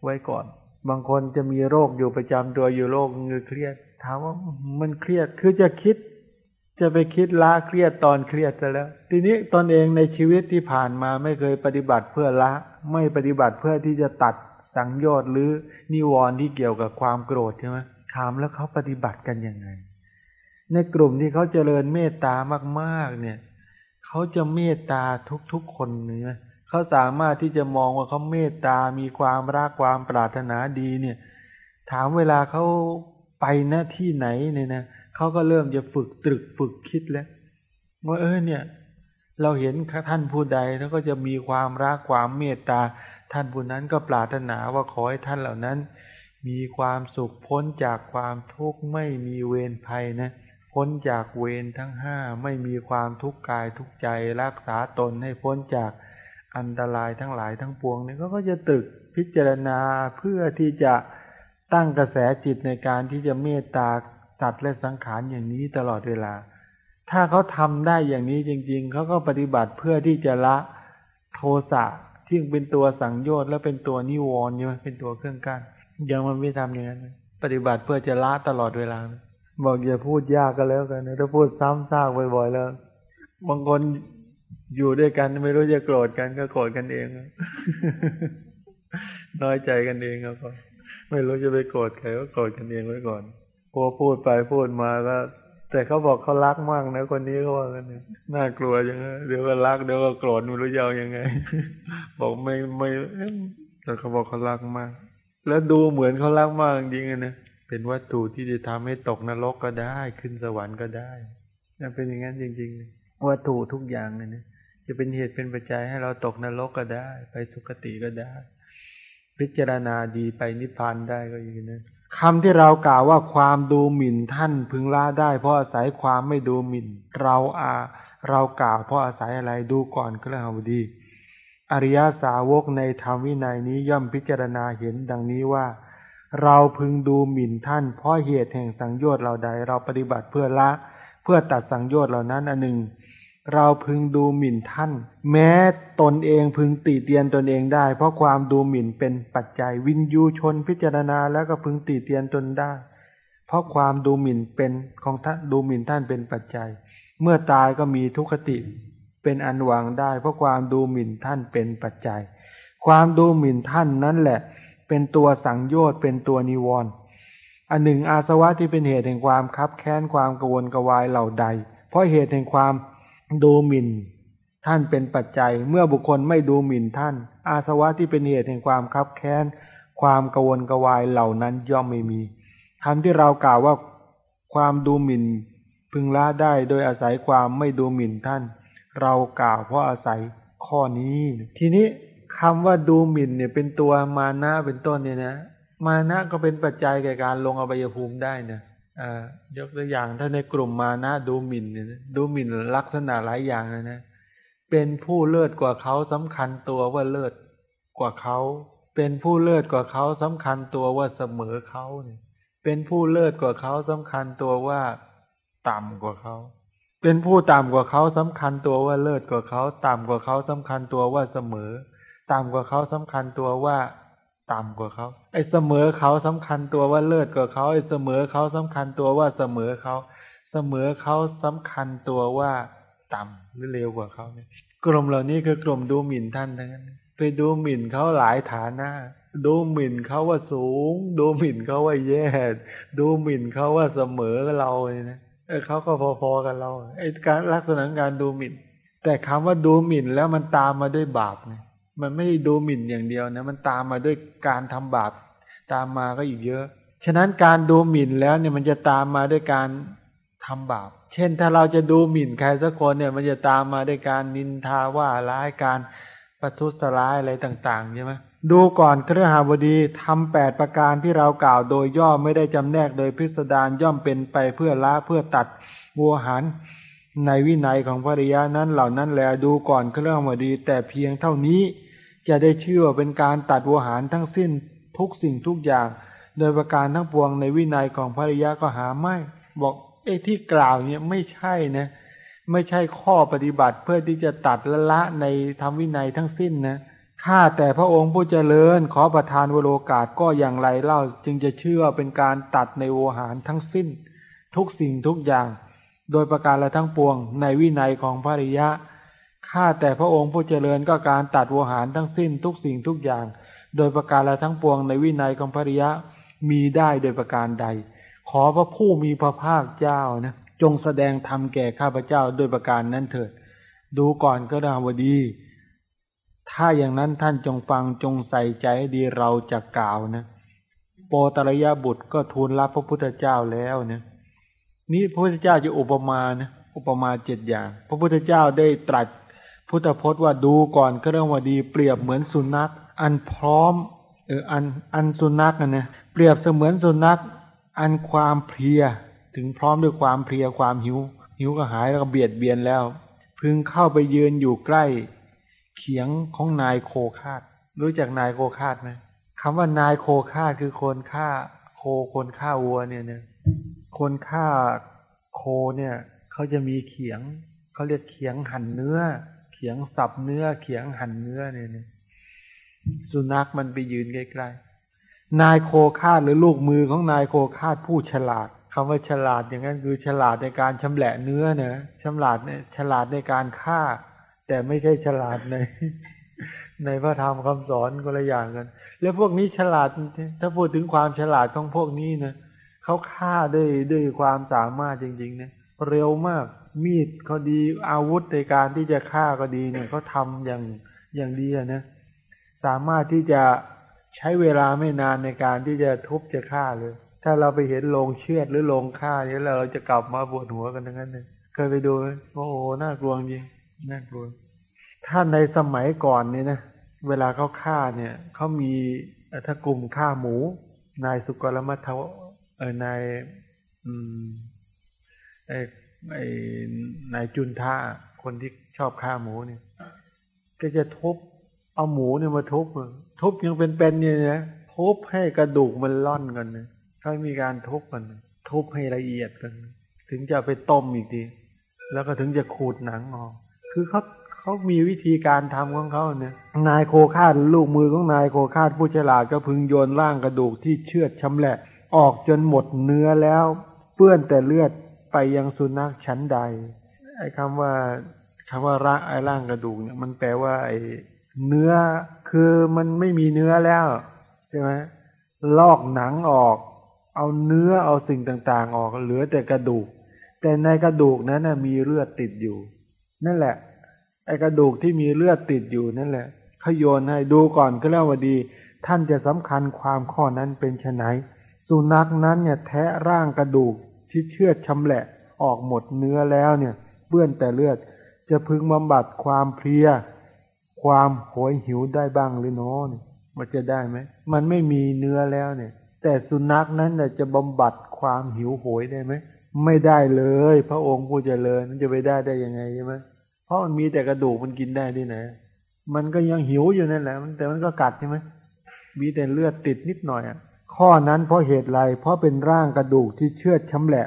ไว้ก่อน บางคนจะมีโรคอยู่ประจำตัวอยู่โรคเงือเครียด ถามว่ามันเครียดคือจะคิด จะไปคิดละเครียดตอนเครียดซะแล้ว ทีนี้ตนเองในชีวิตที่ผ่านมาไม่เคยปฏิบัติเพื่อละ ไม่ปฏิบัติเพื่อที่จะตัดสังโยชน์หรือนิวรณ์ที่เกี่ยวกับความโกรธใช่ไหมถามแล้วเขาปฏิบัติกันยังไง ในกลุ่มที่เขาเจริญเมตตามากๆ เนี่ยเขาจะเมตตาทุกๆคนเนี่ยเขาสามารถที่จะมองว่าเขาเมตตามีความรักความปรารถนาดีเนี่ย ถามเวลาเขา ไปหน้าที่ไหนเนี่ยนะเขาก็เริ่มจะฝึกตรึกฝึกคิดแล้วว่าเออเนี่ย เราเห็นท่านผู้ใดแล้วก็จะมีความรักความเมตตา ท่านผู้นั้นก็ปรารถนาว่าขอให้ท่านเหล่านั้น มีความสุขพ้นจากความทุกข์ไม่มีเวรภัยนะพ้นจากเวรทั้งห้าไม่มีความทุกข์กายทุกใจรักษาตนให้พ้นจากอันตรายทั้งหลายทั้งปวงเนี่ยก็จะตึกพิจารณาเพื่อที่จะ ตั้งกระแสจิตในการที่จะเมตตาสัตว์และสังขารอย่างนี้ตลอดเวลา ถ้าเขาทำได้อย่างนี้จริง ๆ เขาก็ปฏิบัติเพื่อที่จะละโทสะที่เป็นตัวสังโยชน์และเป็นตัวนิวรณ์ใช่ไหมเป็นตัวเครื่องกั้นยังมันไม่ทำอย่างนั้นปฏิบัติเพื่อจะละตลอดเวลา บอกอย่าพูดยากก็แล้วกันถ้าพูดซ้ำซากบ่อยๆแล้วบางคนอยู่ด้วยกันไม่รู้จะโกรธกันก็โกรธกันเองน้อยใจกันเองครับ ไม่รู้จะไปโกรธใครก็โกรธกันเองไว้ก่อนพอพูดไปพูดมาก็ แต่เขาบอกเขารักมากนะคนนี้เขาว่ากันเนี่ยน่ากลัวจังเลยเดี๋ยวก็รักเดี๋ยวก็โกรธไม่รู้จะเอายังไง บอกไม่ไม่แต่เขาบอกเขารักมาก แล้วดูเหมือนเขารักมากจริงๆนะเป็นวัตถุที่จะทำให้ตกนรกก็ได้ขึ้นสวรรค์ก็ได้เป็นอย่างนั้นจริงๆ วัตถุทุกอย่างเลยนะจะเป็นเหตุเป็นปัจจัยให้เราตกนรกก็ได้ ไปสุคติก็ได้ พิจารณาดีไปนิพพานได้ก็อย่างนั้นคำที่เรากล่าวว่าความดูหมิ่นท่านพึงละได้ เพราะอาศัยความไม่ดูหมิ่น เราอาเรากล่าวเพราะอาศัยอะไรดูก่อนก็เรื่องาวดี อริยสาวกในธรรมวินัยนี้ย่อมพิจารณาเห็นดังนี้ว่า เราพึงดูหมิ่นท่าน เพราะเหตุแห่งสังโยชน์เราใด เราปฏิบัติเพื่อละ เพื่อตัดสังโยชน์เหล่านั้นอันหนึ่ง เราพึงดูหมิ่นท่าน แม้ตนเองพึงติเตียนตนเองได้ เพราะความดูหมิ่นเป็นปัจจัยวินยูชนพิจารณาแล้วก็พึงติเตียนตนได้ เพราะความดูหมิ่นเป็นของท่านดูหมิ่นท่านเป็นปัจจัย เมื่อตายก็มีทุกขติเป็นอันวังได้ เพราะความดูหมิ่นท่านเป็นปัจจัย ความดูหมิ่นท่านนั่นแหละ เป็นตัวสังโยชน์เป็นตัวนิวรณ์อันหนึ่งอาสวะที่เป็นเหตุแห่งความคับแค้นความกวนกวายเหล่าใด เพราะเหตุแห่งความ ดูหมิ่น ท่านเป็นปัจจัย เมื่อบุคคลไม่ดูหมิ่นท่าน อาสวะที่เป็นเหตุแห่งความคับแค้น ความกวนกวายเหล่านั้นย่อมไม่มีคำที่เรากล่าวว่าความดูหมิ่น พึงละได้โดยอาศัยความไม่ดูหมิ่นท่าน เรากล่าวเพราะอาศัยข้อนี้ ทีนี้คำว่าดูหมิ่นเนี่ยเป็นตัวมานะเป็นต้นเนี่ยนะ มานะก็เป็นปัจจัยแก่การลงอบายภูมิได้นะ ยกตัวอย่างถ้าในกลุ่มมานะดูหมิ่นดูหมิ่นลักษณะหลายอย่างเลยนะ เป็นผู้เลิศกว่าเขาสำคัญตัวว่าเลิศกว่าเขา เป็นผู้เลิศกว่าเขาสำคัญตัวว่าเสมอเขาเนี่ยเป็นผู้เลิศกว่าเขาสำคัญตัวว่าต่ำกว่าเขา เป็นผู้ต่ำกว่าเขาสำคัญตัวว่าเลิศกว่าเขา ต่ำกว่าเขาสำคัญตัวว่าเสมอ ต่ำกว่าเขาสำคัญตัวว่า ต่ำกว่าเขาไอ้เสมอเขาสำคัญตัวว่าเลิศกว่าเขาไอ้เสมอเขาสำคัญตัวว่าเสมอเขาเสมอเขาสำคัญตัวว่าต่ำหรือเลวกว่าเขาเนี่ยกลุ่มเหล่านี้คือกลุ่มดูหมิ่นท่านทั้งนั้นไปดูหมิ่นเขาหลายฐานะดูหมิ่นเขาว่าสูง ดูหมิ่นเขาว่าแย่ดูหมิ่นเขาว่าเสมอเราเนี่ยนะเขาก็พอๆกันเราไอ้การลักษณะการดูหมิ่น แต่คำว่าดูหมิ่นแล้วมันตามมาด้วยบาปไง มันไม่ได้ดูหมิ่นอย่างเดียวนะมันตามมาด้วยการทำบาปตามมาก็อีกเยอะ ฉะนั้นการดูหมิ่นแล้วเนี่ยมันจะตามมาด้วยการทำบาป เช่นถ้าเราจะดูหมิ่นใครสักคนเนี่ย มันจะตามมาด้วยการนินทาว่าร้ายการประทุษร้ายอะไรต่างๆใช่ไหมดูก่อนเครือหาบดีทำแปดประการที่เรากล่าวโดยย่อไม่ได้จำแนกโดยพิสดารย่อมเป็นไปเพื่อละเพื่อตัดวัวหันในวินัยของภริยานั้นเหล่านั้นแลดูก่อนเครื่อหาบดีแต่เพียงเท่านี้ จะได้เชื่อว่าเป็นการตัดวัวหารทั้งสิ้นทุกสิ่งทุกอย่าง โดยประการทั้งปวงในวินัยของภริยาก็หาไม่ บอกเอ้ที่กล่าวเนี่ยไม่ใช่นะไม่ใช่ข้อปฏิบัติเพื่อที่จะตัดละละในธรรมวินัยทั้งสิ้นนะข้าแต่พระองค์ผู้เจริญขอประทานวโรกาสก็อย่างไรเล่าจึงจะเชื่อเป็นการตัดในโวหารทั้งสิ้น ทุกสิ่งทุกอย่าง โดยประการละทั้งปวงในวินัยของพระริยะ ข้าแต่พระองค์ผู้เจริญก็การตัดวหารทั้งสิ้นทุกสิ่งทุกอย่าง โดยประการละทั้งปวงในวินัยของพระริยะมีได้โดยประการใด ขอพระผู้มีพระภาคเจ้านะจงแสดงธรรมแก่ข้าพเจ้าโดยประการนั้นเถิด ดูก่อนก็ดาวดี ถ้าอย่างนั้นท่านจงฟังจงใส่ใจดีเราจะกล่าวนะโปตรยบุตรก็ทูลรับพระพุทธเจ้าแล้วเนี่ยนี่พระพุทธเจ้าจะอุปมานะอุปมาเจ็ดอย่าง พระพุทธเจ้าได้ตรัส พุทธพจน์ว่าดูก่อนก็เรื่องว่าดีเปรียบเหมือนสุนัข อันพร้อมเอออันอันสุนัขนะเปรียบเสมือนสุนัข อันความเพลีย ถึงพร้อมด้วยความเพลียความหิว หิวก็หายแล้วก็เบียดเบียนแล้ว พึงเข้าไปยืนอยู่ใกล้ เขียงของนายโคคาดรู้จักนายโคคาดไหมคำว่านายโคคาดคือคนฆ่า โคคนฆ่าวัวเนี่ยเนี่ยคนฆ่าโคเนี่ยเขาจะมีเขียงเขาเรียกเขียงหั่นเนื้อ ขียงสับเนื้อเขียงหั่นเนื้อเนี่ยสุนัขมันไปยืนใกล้ๆนายโคคาดหรือลูกมือของนายโคคาดผู้ฉลาดคำว่าฉลาดอย่างนั้นคือฉลาดในการชำแหละเนื้อเนะฉลาดเนี่ยฉลาดในการฆ่า แต่ไม่ใช่ฉลาดในในพระธรรมคำสอนก็ละอย่างกัน แล้วพวกนี้ฉลาด ถ้าพูดถึงความฉลาดของพวกนี้นะเขาฆ่าด้วยด้วยความสามารถจริงๆเนี่ยเร็วมาก มีดเขาดีอาวุธในการที่จะฆ่าก็ดีเนี่ยเขาทำอย่างอย่างดีนะสามารถที่จะใช้เวลาไม่นานในการที่จะทุบจะฆ่าเลย ถ้าเราไปเห็นโรงเชือดหรือโรงฆ่าเนี่ยเราจะกลับมาปวดหัวกันทั้งนั้นเลยเคยไปดูไหมโอ้โหน่ากลัวจริงน่ากลัวถ้าในสมัยก่อนเนี่ยนะเวลาเขาฆ่าเนี่ยเขามีถ้ากลุ่มฆ่าหมู นายสุกรมัทวเออนายอืม ไอ้นายจุนท่าคนที่ชอบฆ่าหมูเนี่ยก็จะทุบเอาหมูเนี่ยมาทุบทุบยังเป็นๆเนี่ยนะทุบให้กระดูกมันล่อนกันนะเขามีการทุบกัน ทุบให้ละเอียดกัน ถึงจะไปต้มอีกทีแล้วก็ถึงจะขูดหนังออกคือเขาเขามีวิธีการทำของเขาเนี่ย นายโคคาดลูกมือของนายโคคาดผู้ฉลาดก็พึงโยนร่างกระดูกที่เชือดชำแหละ ออกจนหมดเนื้อแล้ว เปื้อนแต่เลือด ไปยังสุนัขชั้นใดไอ้คำว่าคำว่าร่างไอ้ร่างกระดูกเนี่ยมันแปลว่าไอ้เนื้อคือมันไม่มีเนื้อแล้วใช่ไหมลอกหนังออก เอาเนื้อเอาสิ่งต่าง ๆ ออก เหลือแต่กระดูก แต่ในกระดูกนั้นนะมีเลือดติดอยู่ นั่นแหละ ไอ้กระดูกที่มีเลือดติดอยู่นั่นแหละขโยนให้ดูก่อนก็แล้วว่าดี ท่านจะสำคัญความข้อนั้นเป็นไฉนสุนัขนั้นเนี่ยแทะร่างกระดูก ที่เชือชำแหละออกหมดเนื้อแล้วเนี่ยเปื้อนแต่เลือด จะพึงบำบัดความเพลีย ความโหยหิวได้บ้างหรือน้นมันจะได้ไหมมันไม่มีเนื้อแล้วเนี่ย แต่สุนัขนั้นจะบำบัดความหิวโหยได้ไหมไม่ได้เลย พระองค์ผู้เจริญมันจะไปได้ได้ยังไงใช่ไหมเพราะมันมีแต่กระดูกมันกินได้ที่ไหนมันก็ยังหิวอยู่นั่นแหละแต่มันก็กัดใช่ไหมมีแต่เลือดติดนิดหน่อยอะ ข้อนั้นเพราะเหตุไรเพราะเป็นร่างกระดูกที่เชือดชำแหละ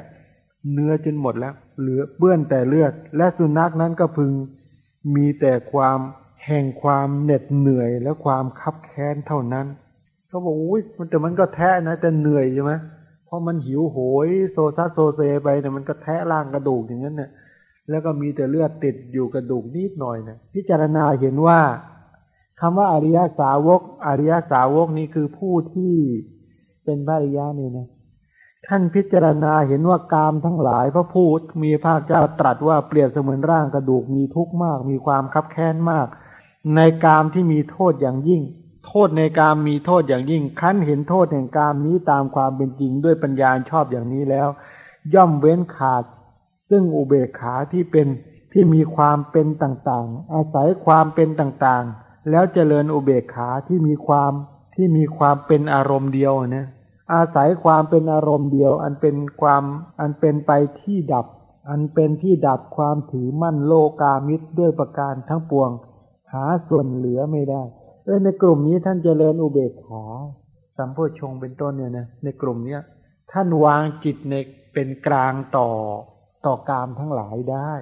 เนื้อจนหมดแล้ว เหลือเปื้อนแต่เลือด และสุนัขนั้นก็พึง มีแต่ความแห่งความเหน็ดเหนื่อยและความคับแค้นเท่านั้นเขาบอกอุ้ยมันแต่มันก็แท้นะแต่เหนื่อยใช่ไหมเพราะมันหิวโหยโซซัสโซเซไปแต่มันก็แทะล่างกระดูกอย่างนั้นเนี่ยแล้วก็มีแต่เลือดติดอยู่กระดูกนิดหน่อยนะพิจารณาเห็นว่าคำว่าอริยสาวก อริยสาวกนี้คือผู้ที่ เป็นพระริยะนี่นะท่านพิจารณาเห็นว่ากามทั้งหลายพระพูดมีภาคเจ้าตรัสว่าเปรียบเสมือนร่างกระดูกมีทุกข์มาก มีความคับแค้นมาก ในกามที่มีโทษอย่างยิ่ง โทษในกามมีโทษอย่างยิ่งคั้นเห็นโทษแห่งกามนี้ตามความเป็นจริงด้วยปัญญาชอบอย่างนี้แล้ว ย่อมเว้นขาด ซึ่งอุเบกขาที่เป็นที่มีความเป็นต่างๆ อาศัยความเป็นต่างๆ แล้วเจริญอุเบกขาที่มีความ ที่มีความเป็นอารมณ์เดียวนะอาศัยความเป็นอารมณ์เดียว อันเป็นความอันเป็นไปที่ดับ อันเป็นที่ดับความถือมั่นโลกามิตรด้วยประการทั้งปวง หาส่วนเหลือไม่ได้เออในกลุ่มนี้ท่านเจริญอุเบกขาสัมโพชงเป็นต้นเนี่ยนะในกลุ่มเนี้ยท่านวางจิตในเป็นกลางต่อต่อกามทั้งหลายได้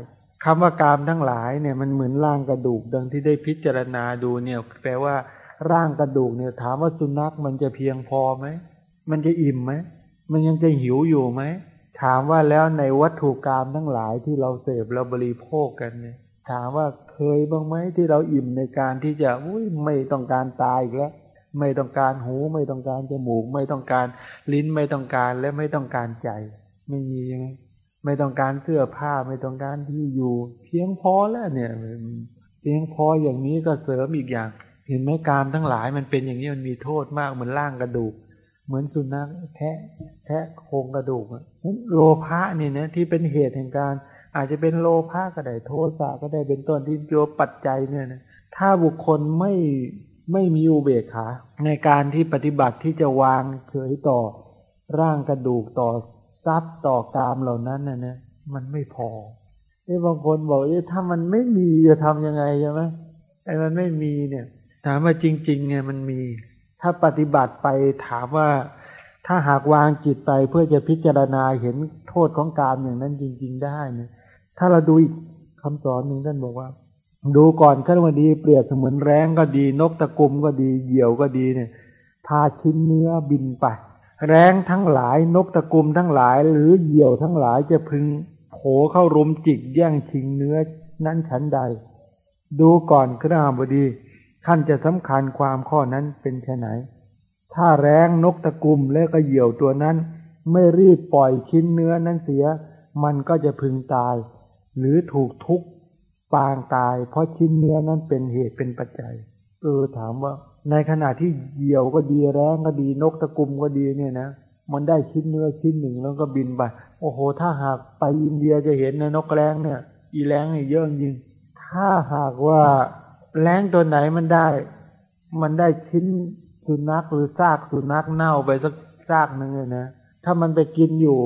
คำว่ากามทั้งหลายเนี่ยมันเหมือนร่างกระดูกดังที่ได้พิจารณาดูเนี่ยแปลว่า ร่างกระดูกเนี่ย ถามว่าสุนัขมันจะเพียงพอไหม มันจะอิ่มไหม มันยังจะหิวอยู่ไหม ถามว่าแล้วในวัตถุกรรมทั้งหลายที่เราเสพเราบริโภคกันเนี่ย ถามว่าเคยบ้างไหมที่เราอิ่มในการที่จะอุ้ยไม่ต้องการตายอีกแล้ว ไม่ต้องการหู ไม่ต้องการจมูก ไม่ต้องการลิ้นไม่ต้องการและไม่ต้องการใจ ไม่มีใช่ไหมไม่ต้องการเสื้อผ้าไม่ต้องการที่อยู่ เพียงพอแล้วเนี่ย เพียงพออย่างนี้ก็เสริมอีกอย่าง เห็นไหมกามทั้งหลายมันเป็นอย่างนี้มันมีโทษมากเหมือนร่างกระดูก เหมือนสุนัขแทะแทะโครงกระดูกโลภะนี่นะที่เป็นเหตุแห่งการ อาจจะเป็นโลภะก็ได้โทสะก็ได้เป็นต้นที่ตัวปัจจัยเนี่ยนะถ้าบุคคลไม่ไม่มีอุเบกขาในการที่ปฏิบัติที่จะวางเฉยต่อร่างกระดูกต่อทรัพย์ต่อกามเหล่านั้นนะนะมันไม่พอไอ้บางคนบอกเอ้ถ้ามันไม่มีจะทำยังไงใช่ไหมไอ้มันไม่มีเนี่ย ถามว่าจริง ๆ เนี่ยมันมี ถ้าปฏิบัติไปถามว่าถ้าหากวางจิตไปเพื่อจะพิจารณาเห็นโทษของการอย่างนั้นจริง ๆ ได้เนี่ยถ้าเราดูอีกคำสอนหนึ่งท่านบอกว่า ดูก่อนขั้นวันดีเปรียบเสมือนแรงก็ดีนกตะกุมก็ดีเหยี่ยวก็ดีเนี่ย พาชิ้นเนื้อบินไป แรงทั้งหลายนกตะกุมทั้งหลาย หรือเหยี่ยวทั้งหลายจะพึงโผเข้ารุมจิกแย่งชิงเนื้อนั้นฉันใด ดูก่อนขณะบดี ท่านจะสำคัญความข้อนั้นเป็นไฉนถ้าแรงนกตะกุมและก็เหยี่ยวตัวนั้น ไม่รีบปล่อยชิ้นเนื้อนั้นเสีย มันก็จะพึงตาย หรือถูกทุกปางตาย เพราะชิ้นเนื้อนั้นเป็นเหตุเป็นปัจจัย เออถามว่า ในขณะที่เหยี่ยวก็ดีแรงก็ดีนกตะกุมก็ดีเนี่ยนะมันได้ชิ้นเนื้อชิ้นหนึ่งแล้วก็บินไปโอ้โห ถ้าหากไปอินเดียจะเห็นนะนกแรงเนี่ย อีแรงเนี่ยเยอะจริงถ้าหากว่า แรงตัวไหนมันได้ มันได้ชิ้นสุนัขหรือซากสุนัขเน่าไปสักซากหนึ่งเลยนะถ้ามันไปกินอยู่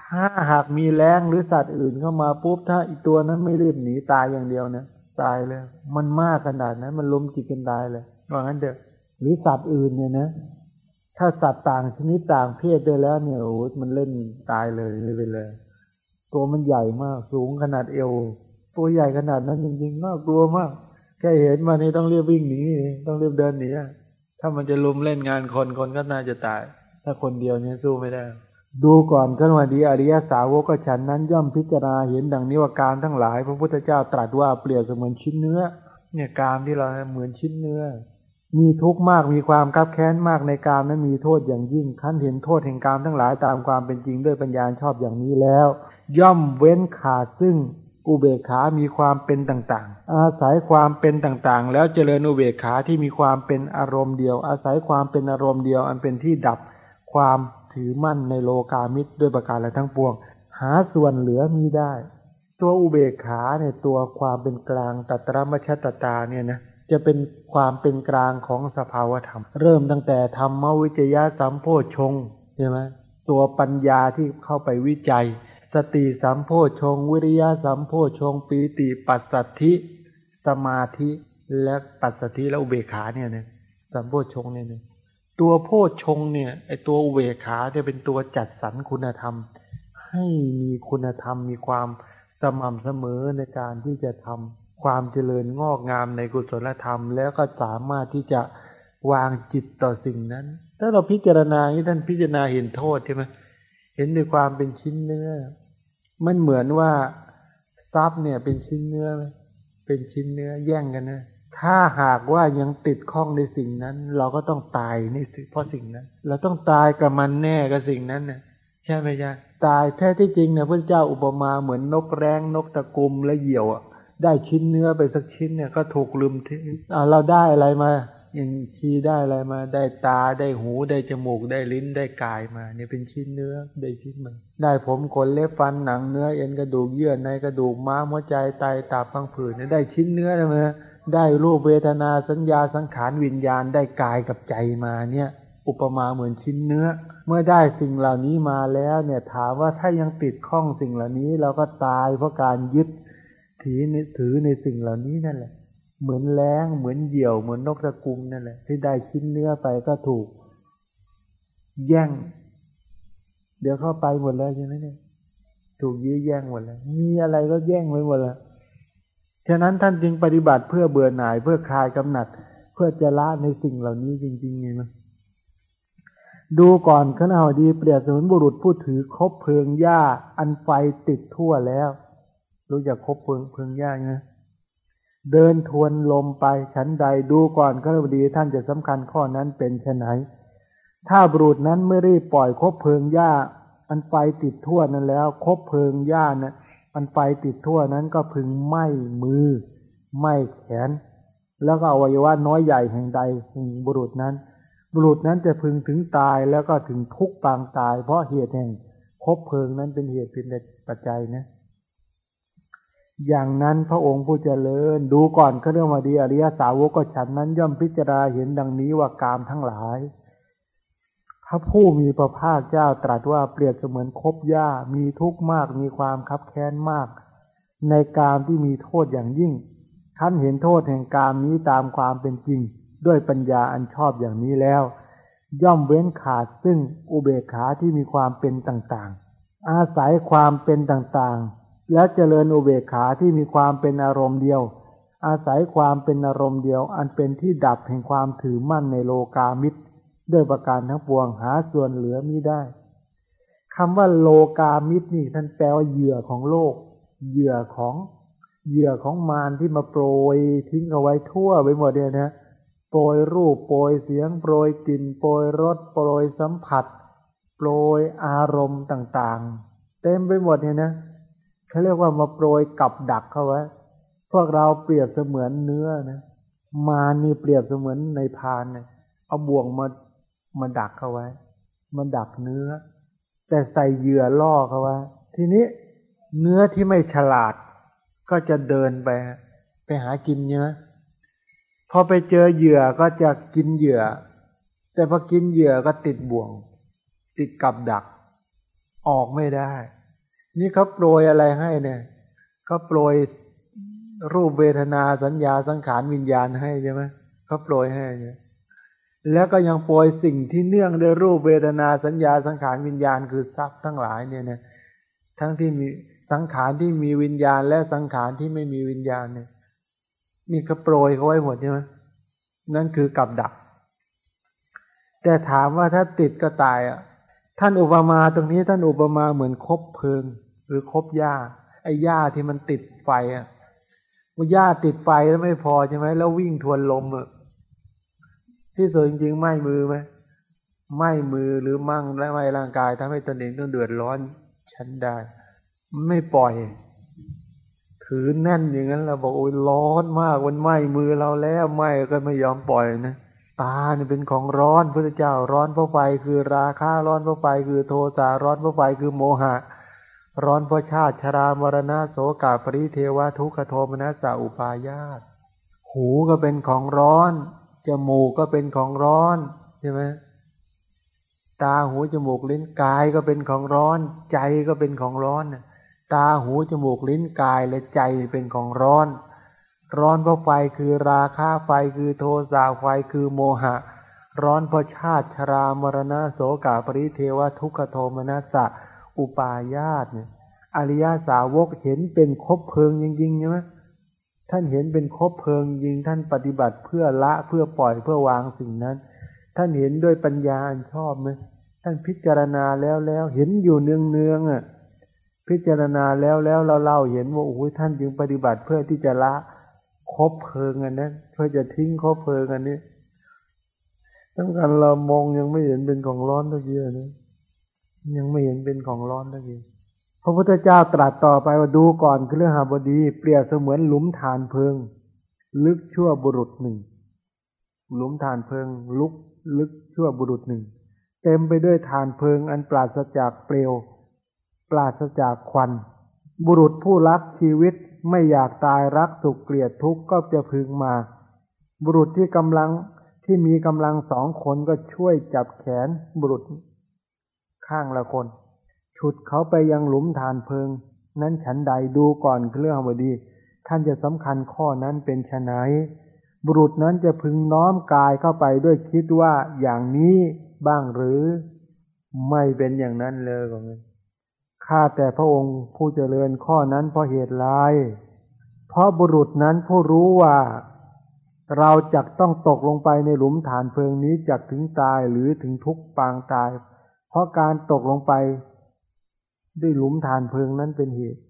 ถ้าหากมีแรงหรือสัตว์อื่นเข้ามาปุ๊บถ้าอีกตัวนั้นไม่รีบหนีตายอย่างเดียวนะตายเลย มันมากขนาดนั้นมันล้มจิตกันตายเลยว่างั้นเด้อหรือสัตว์อื่นเนี่ยนะถ้าสัตว์ต่างชนิดต่างเพศได้แล้วเนี่ยโอ้มันเล่นตายเลยเลยไปเลย ตัวมันใหญ่มากสูงขนาดเอว ตัวใหญ่ขนาดนั้นจริงๆน่ากลัวมาก แค่เห็นมานี่ต้องเรียบวิ่งหนีต้องเรียบเดินหนีถ้ามันจะลุมเล่นงานคนคนก็น่าจะตาย ถ้าคนเดียวเนี่ยสู้ไม่ได้ ดูก่อนขันวันดีอริยสาวกก็ฉันนั้นย่อมพิจารณาเห็นดังนี้ว่าการทั้งหลาย พระพุทธเจ้าตรัสว่าเปรียบเสมือนชิ้นเนื้อ เนี่ยการที่เราเหมือนชิ้นเนื้อ มีทุกข์มากมีความคับแค้นมากในการนั้นมีโทษอย่างยิ่งขั้นเห็นโทษแห่งการทั้งหลายตามความเป็นจริงด้วยปัญญาชอบอย่างนี้แล้ว ย่อมเว้นขาดซึ่ง อุเบกขา มีความเป็นต่างๆ อาศัยความเป็นต่างๆ แล้วเจริญอุเบกขาที่มีความเป็นอารมณ์เดียว อาศัยความเป็นอารมณ์เดียว อันเป็นที่ดับความถือมั่นในโลกามิตรด้วยประการและทั้งปวง หาส่วนเหลือมีได้ ตัวอุเบกขาเนี่ยตัวความเป็นกลางตัตรมชตตาเนี่ยนะจะเป็นความเป็นกลางของสภาวธรรม เริ่มตั้งแต่ธรรมวิจยะสัมโพชงใช่ไหมตัวปัญญาที่เข้าไปวิจัย สติสัมโพชง วิริยะสัมโพชงปีติปัสสัทธิ สมาธิและปัสสัทธิและอุเบกขาเนี่ยเนี่ยสัมโพชงเนี่ยเนี่ยตัวโพชงเนี่ยไอตัวอุเบกขาจะเป็นตัวจัดสรรคุณธรรม ให้มีคุณธรรมมีความสม่ำเสมอในการที่จะทำความเจริญงอกงามในกุศลธรรม แล้วก็สามารถที่จะวางจิตต่อสิ่งนั้น ถ้าเราพิจารณาที่ท่านพิจารณาเห็นโทษใช่ไหมเห็นในความเป็นชิ้นเนื้อ มันเหมือนว่าทรัพย์เนี่ยเป็นชิ้นเนื้อ เป็นชิ้นเนื้อแย่งกันนะ ถ้าหากว่ายังติดข้องในสิ่งนั้น เราก็ต้องตายในสิ่งเพราะสิ่งนั้น เราต้องตายกับมันแน่กับสิ่งนั้นนี่ยใช่ไหมจ๊ะตายแท้ที่จริงเนี่ยพระเจ้าอุปมาเหมือนนกแร้งนกตะกุมและเหยี่ยวอะได้ชิ้นเนื้อไปสักชิ้นเนี่ยก็ถูกลืมทิ้งเราได้อะไรมา อย่างชี้ได้อะไรมา ได้ตาได้หูได้จมูกได้ลิ้นได้กายมา เนี่ยเป็นชิ้นเนื้อได้ชิ้นมัน ได้ผมขนเล็บฟันหนังเนื้อเอ็นกระดูกเยื่อในกระดูกม้ามหัวใจไตตับพังผืดเนี่ยได้ชิ้นเนื้อใช่ได้รูปเวทนาสัญญาสังขารวิญญาณได้กายกับใจมาเนี่ย อุปมาเหมือนชิ้นเนื้อ เมื่อได้สิ่งเหล่านี้มาแล้วเนี่ยถามว่าถ้ายังติดข้องสิ่งเหล่านี้เราก็ตายเพราะการยึดถือถือในสิ่งเหล่านี้นั่นแหละ เหมือนแรงเหมือนเหยี่ยว เหมือนนกตะกุมนั่นแหละ ที่ได้ชิ้นเนื้อไปก็ถูก แย่ง เดี๋ยวเข้าไปหมดแล้วใช่ไหมเนี่ยถูกยื้อแย่งหมดแล้ว มีอะไรก็แย่งไปหมดแล้วฉะนั้นท่านจึงปฏิบัติเพื่อเบื่อหน่ายเพื่อคลายกำหนัด เพื่อจะละในสิ่งเหล่านี้จริงๆไงมั้ดูก่อนขณะดีเปรียบเสมือนบุรุษผู้ถือคบเพลิงหญ้า อันไฟติดทั่วแล้ว รู้จักคบเพลิงเพลิงหญ้าไง เดินทวนลมไปชั้นใดดูก่อนขณะดีท่านจะสำคัญข้อนั้นเป็นชนไหน ถ้าบุรุษนั้นไม่รีบปล่อยคบเพลิงหญ้าอันไฟติดทั่วนั้นแล้วคบเพลิงหญ้านะอันไฟติดทั่วนั้นก็พึงไหม้มือไหม้แขน แล้วก็อวัยวะน้อยใหญ่แห่งใดแห่งบุรุษนั้น บุรุษนั้นจะพึงถึงตายแล้วก็ถึงทุกปางตาย เพราะเหตุแห่งคบเพลิงนั้นเป็นเหตุเป็นปัจจัยนะ อย่างนั้นพระองค์ผู้เจริญ ดูก่อนก็เรื่องมาดีอริยสาวกก็ฉันนั้นย่อมพิจารณาเห็นดังนี้ว่ากามทั้งหลายพระผู้มีพระภาคเจ้าตรัสว่าเปรียบเสมือนคบหญ้ามีทุกข์มากมีความคับแค้นมาก ในกามที่มีโทษอย่างยิ่งท่านเห็นโทษแห่งกามนี้ตามความเป็นจริง ด้วยปัญญาอันชอบอย่างนี้แล้ว ย่อมเว้นขาดซึ่งอุเบกขาที่มีความเป็นต่างๆ อาศัยความเป็นต่างๆ และเจริญอุเบกขาที่มีความเป็นอารมณ์เดียว อาศัยความเป็นอารมณ์เดียว อันเป็นที่ดับแห่งความถือมั่นในโลกามิตร ด้วยประการทั้งปวงหาส่วนเหลือมิได้คำว่าโลกามิตรนี่ท่านแปลว่าเหยื่อของโลก เหยื่อของเหยื่อของมารที่มาโปรยทิ้งเอาไว้ทั่วไปหมดเนี่ยนะโปรยรูปโปรยเสียง โปรยกลิ่นโปรยรสโปรยสัมผัส โปรยอารมณ์ต่างๆ เต็มไปหมดเนี่ยนะ เขาเรียกว่ามาโปรยกับดักเขาไว้พวกเราเปรียบเสมือนเนื้อนะมานี่เปรียบเสมือนในพานเนี่ยเอาบ่วงมามาดักเขาไว้มาดักเนื้อ แต่ใส่เหยื่อล่อเขาไว้ทีนี้เนื้อที่ไม่ฉลาด ก็จะเดินไป ไปหากินเนื้อพอไปเจอเหยื่อก็จะกินเหยื่อ แต่พอกินเหยื่อก็ติดบ่วง ติดกับดัก ออกไม่ได้ นี่เขาโปรยอะไรให้เนี่ยเขาโปรยรูปเวทนาสัญญาสังขารวิญญาณให้ใช่ไหมเขาโปรยให้เนี่ยแล้วก็ยังโปรยสิ่งที่เนื่องด้วยรูปเวทนาสัญญาสังขารวิญญาณคือทรัพย์ทั้งหลายเนี่ยเนี่ยทั้งที่มีสังขารที่มีวิญญาณและสังขารที่ไม่มีวิญญาณเนี่ย นี่ก็โปรยเขาไว้หมดใช่ไหมนั่นคือกับดัก แต่ถามว่าถ้าติดก็ตายอะ ท่านอุปมาตรงนี้ท่านอุปมาเหมือนคบเพลิง หรือคบหญ้าไอ้หญ้าที่มันติดไฟอะว่าหญ้าติดไฟแล้วไม่พอใช่ไหมแล้ววิ่งทวนลมอะที่สุดจริงๆไม่มือไหมไม่มือหรือมั่งและไม่ร่างกายทำให้ตนเองต้องเดือดร้อนฉันได้ไม่ปล่อย ถือแน่นอย่างนั้นเราบอกโอ้ยร้อนมากมันไหม้มือเราแล้วไหม้ก็ไม่ยอมปล่อยนะ ตาเนี่ยเป็นของร้อนพระเจ้าร้อนเพราะไฟคือราคาร้อนเพราะไฟคือโทสะร้อนเพราะไฟคือโมหะ ร้อนเพราะชาติชรามรณะโสกาปริเทวะทุกขโทมนัสสะอุปายาตหูก็เป็นของร้อน จมูกก็เป็นของร้อนใช่ไหมตาหูจมูกลิ้นกายก็เป็นของร้อน ใจก็เป็นของร้อน ตาหูจมูกลิ้นกายและใจเป็นของร้อน ร้อนเพราะไฟคือราคาไฟคือโทสะไฟคือโมหะ ร้อนเพราะชาติชรามรณะโสกาปริเทวทุกขโทมนัสสะอุปายาตเนี่ยอริยาสาวกเห็นเป็นคบเพลิงจริงๆใช่ไหมท่านเห็นเป็นคบเพลิงจริงท่านปฏิบัติเพื่อละเพื่อปล่อยเพื่อวางสิ่งนั้น ท่านเห็นด้วยปัญญาอันชอบไหมท่านพิจารณาแล้วแล้วเห็นอยู่เนืองเนืองอะพิจารณาแล้วแล้วเราเล่าเห็นว่าโอ้ยท่านจึงปฏิบัติเพื่อที่จะละ คบเพลิงอันนั้นเพื่อจะทิ้งคบเพลิงอันนี้ทั้งกันเรามองยังไม่เห็นเป็นของร้อนตะกี้นะยังไม่เห็นเป็นของร้อนตะกี้พระพุทธเจ้าตรัสต่อไปว่าดูก่อนคือเรื่องหาบดี เปรียบเสมือนหลุมฐานเพลิง ลึกชั่วบุรุษหนึ่ง หลุมฐานเพลิง ลุก ลึกชั่วบุรุษหนึ่ง เต็มไปด้วยฐานเพลิง อันปราศจากเปลว ปราศจากควัน บุรุษผู้รักชีวิต ไม่อยากตายรักสุขเกลียดทุกข์ก็จะพึงมา บุรุษที่กำลังที่มีกำลังสองคนก็ช่วยจับแขนบุรุษ ข้างละคน ฉุดเขาไปยังหลุมฐานเพลิง นั้นฉันใดดูก่อนเรื่องบดี ท่านจะสำคัญข้อนั้นเป็นชนายบุรุษนั้นจะพึงน้อมกายเข้าไปด้วยคิดว่าอย่างนี้บ้างหรือ ไม่เป็นอย่างนั้นเลยก็ไม่ ข้าแต่พระองค์ผู้เจริญข้อนั้นเพราะเหตุไรเพราะบุรุษนั้นผู้รู้ว่า เราจะต้องตกลงไปในหลุมฐานเพลิงนี้จะถึงตายหรือถึงทุกปางตาย เพราะการตกลงไป ด้วยหลุมฐานเพลิงนั้นเป็นเหตุ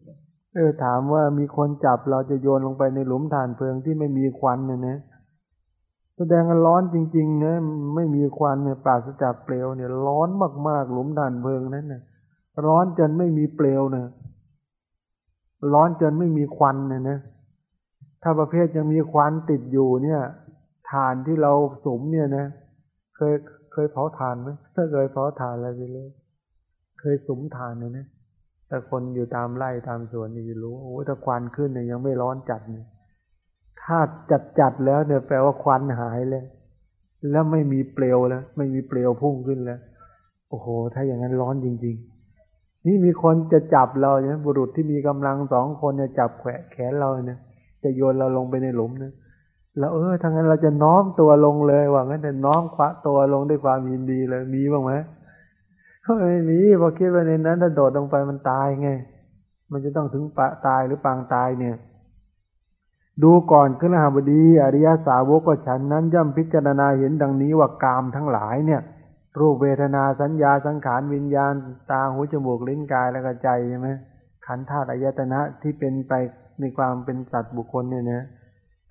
เออถามว่ามีคนจับเราจะโยนลงไปในหลุมฐานเพลิงที่ไม่มีควันเนี่ยนะแสดงว่าร้อนจริง ๆ นะไม่มีควันเนี่ยปราศจากเปลวเนี่ย ร้อนมากๆ หลุมฐานเพลิงนั้นเนี่ย ร้อนจนไม่มีเปลวเนี่ยร้อนจนไม่มีควันเนี่ยนะ ถ้าประเภทยังมีควันติดอยู่เนี่ยฐานที่เราสมเนี่ยนะ เคยเคยเผาถ่านไหมถ้าเคยเผาถ่านอะไรไปเลยเคยสมถ่านเลยนะแต่คนอยู่ตามไร่ตามสวนนี่จะรู้โอ้ถ้าควันขึ้นเนี่ยยังไม่ร้อนจัดเนี่ยถ้าจัดจัดแล้วเนี่ยแปลว่าควันหายเลย แล้วไม่มีเปลวแล้ว ไม่มีเปลวพุ่งขึ้นแล้ว โอ้โห ถ้าอย่างนั้นร้อนจริง ๆ นี่มีคนจะจับเราเนี่ยบุรุษที่มีกำลังสองคนเนี่ยจับแขนแขนเราเนี่ยจะโยนเราลงไปในหลุมนะแล้วเออทางนั้นเราจะน้อมตัวลงเลยว่างั้นแต่น้อมคว้าตัวลงด้วยความยินดีเลยมีบ้างไหมไม่มีพอคิดว่าในนั้นถ้าโดดลงไปมันตายไง มันจะต้องถึงปะตายหรือปางตายเนี่ย ดูก่อนขึ้นหาบดี อริยสาวกฉันนั้นย่อมพิจารณาเห็นดังนี้ว่ากามทั้งหลายเนี่ย รูปเวทนาสัญญาสังขารวิญญาณ ตาหูจมูกลิ้นกายและก็ใจใช่ไหมขันธ์ธาตุอายตนะที่เป็นไปในความเป็นสัตว์บุคคลเนี่ยนะ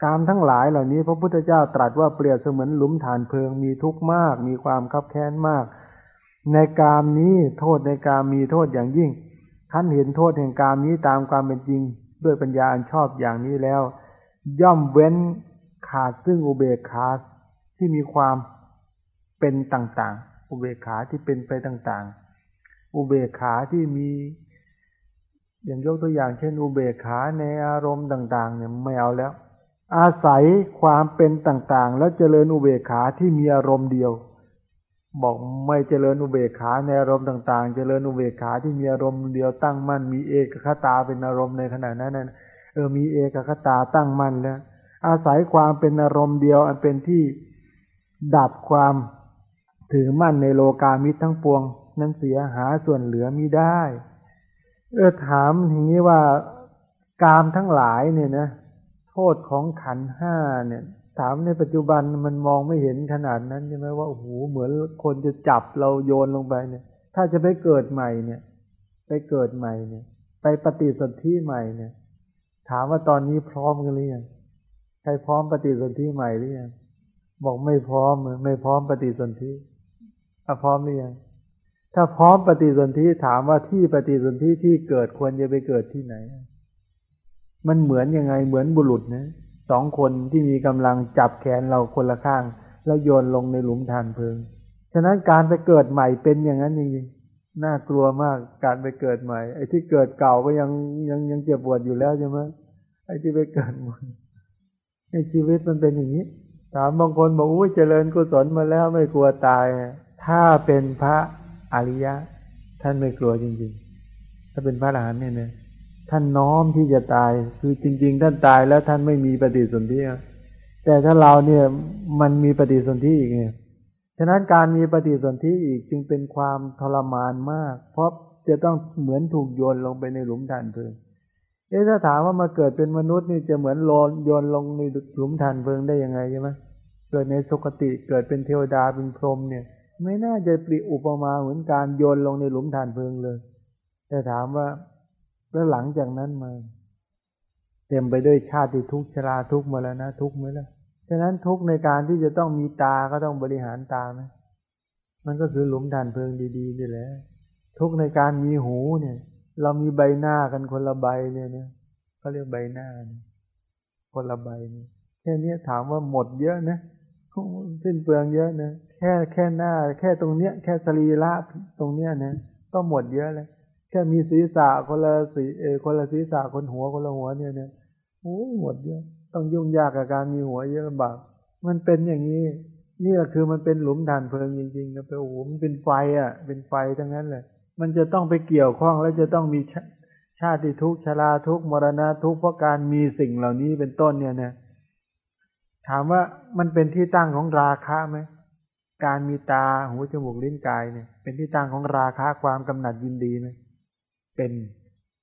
กามทั้งหลายเหล่านี้พระพุทธเจ้าตรัสว่าเปรียบเสมือนหลุมฐานเพลิงมีทุกข์มาก มีความคับแค้นมาก ในกามนี้โทษในกามมีโทษอย่างยิ่งท่านเห็นโทษแห่งกามนี้ตามความเป็นจริง ด้วยปัญญาอันชอบอย่างนี้แล้ว ย่อมเว้นขาดซึ่งอุเบกขาที่มีความเป็นต่าง อุเบกขาที่เป็นไปต่างๆ อุเบกขาที่มี อย่างยกตัวอย่างเช่น อุเบกขาในอารมณ์ต่างๆ เนี่ยไม่เอาแล้ว อาศัยความเป็นต่างๆ แล้วเจริญอุเบกขาที่มีอารมณ์เดียว บอกไม่เจริญอุเบกขาในอารมณ์ต่าง ๆ เจริญอุเบกขาที่มีอารมณ์เดียวตั้งมั่นมีเอกคตาเป็นอารมณ์ในขณะนั้นเออมีเอกคตาตั้งมั่นแล้วอาศัยความเป็นอารมณ์เดียวอันเป็นที่ดับความ ถือมั่นในโลกามิตรทั้งปวง นั้นเสียหาส่วนเหลือมิได้ เออถามอย่างนี้ว่ากามทั้งหลายเนี่ยนะโทษของขันห้าเนี่ย ถามในปัจจุบันมันมองไม่เห็นขนาดนั้นใช่ไหมว่าโอ้โหเหมือนคนจะจับเราโยนลงไปเนี่ย ถ้าจะไปเกิดใหม่เนี่ย ไปเกิดใหม่เนี่ย ไปปฏิสนธิใหม่เนี่ย ถามว่าตอนนี้พร้อมกันหรือยังใครพร้อมปฏิสนธิใหม่หรือยังบอกไม่พร้อมไม่พร้อมปฏิสนธิ อะพร้อมหรือยังถ้าพร้อมปฏิสนธิถามว่าที่ปฏิสนธิที่เกิดควรจะไปเกิดที่ไหน มันเหมือนยังไงเหมือนบุรุษนะสองคนที่มีกำลังจับแขนเราคนละข้าง แล้วโยนลงในหลุมทานเพลิง ฉะนั้นการไปเกิดใหม่เป็นอย่างนั้นจริงๆน่ากลัวมากการไปเกิดใหม่ ไอ้ที่เกิดเก่าก็ยังยังยังเจ็บปวดอยู่แล้วใช่ไหมไอ้ที่ไปเกิดใหม่ในชีวิตมันเป็นอย่างนี้ ถามบางคนบอกอุ้ยเจริญกุศลมาแล้วไม่กลัวตาย ถ้าเป็นพระอริยะ ท่านไม่กลัวจริง ๆ ถ้าเป็นพระอรหันต์เนี่ยนะท่านน้อมที่จะตาย คือจริง ๆ ท่านตายแล้วท่านไม่มีปฏิสนธิแต่ถ้าเราเนี่ยมันมีปฏิสนธิอีกไงฉะนั้นการมีปฏิสนธิอีกจึงเป็นความทรมานมาก เพราะจะต้องเหมือนถูกโยนลงไปในหลุมฐานเพลิงเอ๊ะถ้าถามว่ามาเกิดเป็นมนุษย์นี่จะเหมือนโลนโยนลงในหลุมฐานเพลิงได้ยังไงใช่ไหมเกิดในสุคติเกิดเป็นเทวดาเป็นพรหมเนี่ย ไม่น่าจะปริอุปมาเหมือนการโยนลงในหลุมฐานเพลิงเลย แต่ถามว่าแล้วหลังจากนั้นมา เต็มไปด้วยชาติทุกข์ชราทุกข์มาแล้วนะทุกข์ไหมล่ะฉะนั้นทุกในการที่จะต้องมีตาก็ต้องบริหารตาไหมมันก็คือหลุมฐานเพลิงดีๆนี่แหละทุกในการมีหูเนี่ย เรามีใบหน้ากันคนละใบเนี่ยนะเขาเรียกใบหน้าคนละใบเนี่ยแค่นี้ถามว่าหมดเยอะนะสิ้นเปลืองเยอะนะ แค่แค่หน้า แค่ตรงเนี้ย แค่สรีระตรงเนี้ยนะก็หมดเยอะเลย แค่มีศีรษะคนละสีเอคนละศีรษะคนหัวคนละหัวเนี่ยเนี่ยโอ้หมดเยอะ ต้องยุ่งยากกับการมีหัวเยอะลำบาก มันเป็นอย่างนี้นี่แหละคือมันเป็นหลุมฐานเพลิงจริงๆนะไปโอ้โหมันเป็นไฟอะ เป็นไฟทั้งนั้นเลยมันจะต้องไปเกี่ยวข้องแล้วจะต้องมีชาติทุกชราทุกมรณะทุกเพราะการมีสิ่งเหล่านี้เป็นต้นเนี่ยนะถามว่ามันเป็นที่ตั้งของราคะไหม การมีตาหูจมูกลิ้นกายเนี่ย เป็นที่ตั้งของราคะความกำหนัดยินดีไหมเป็น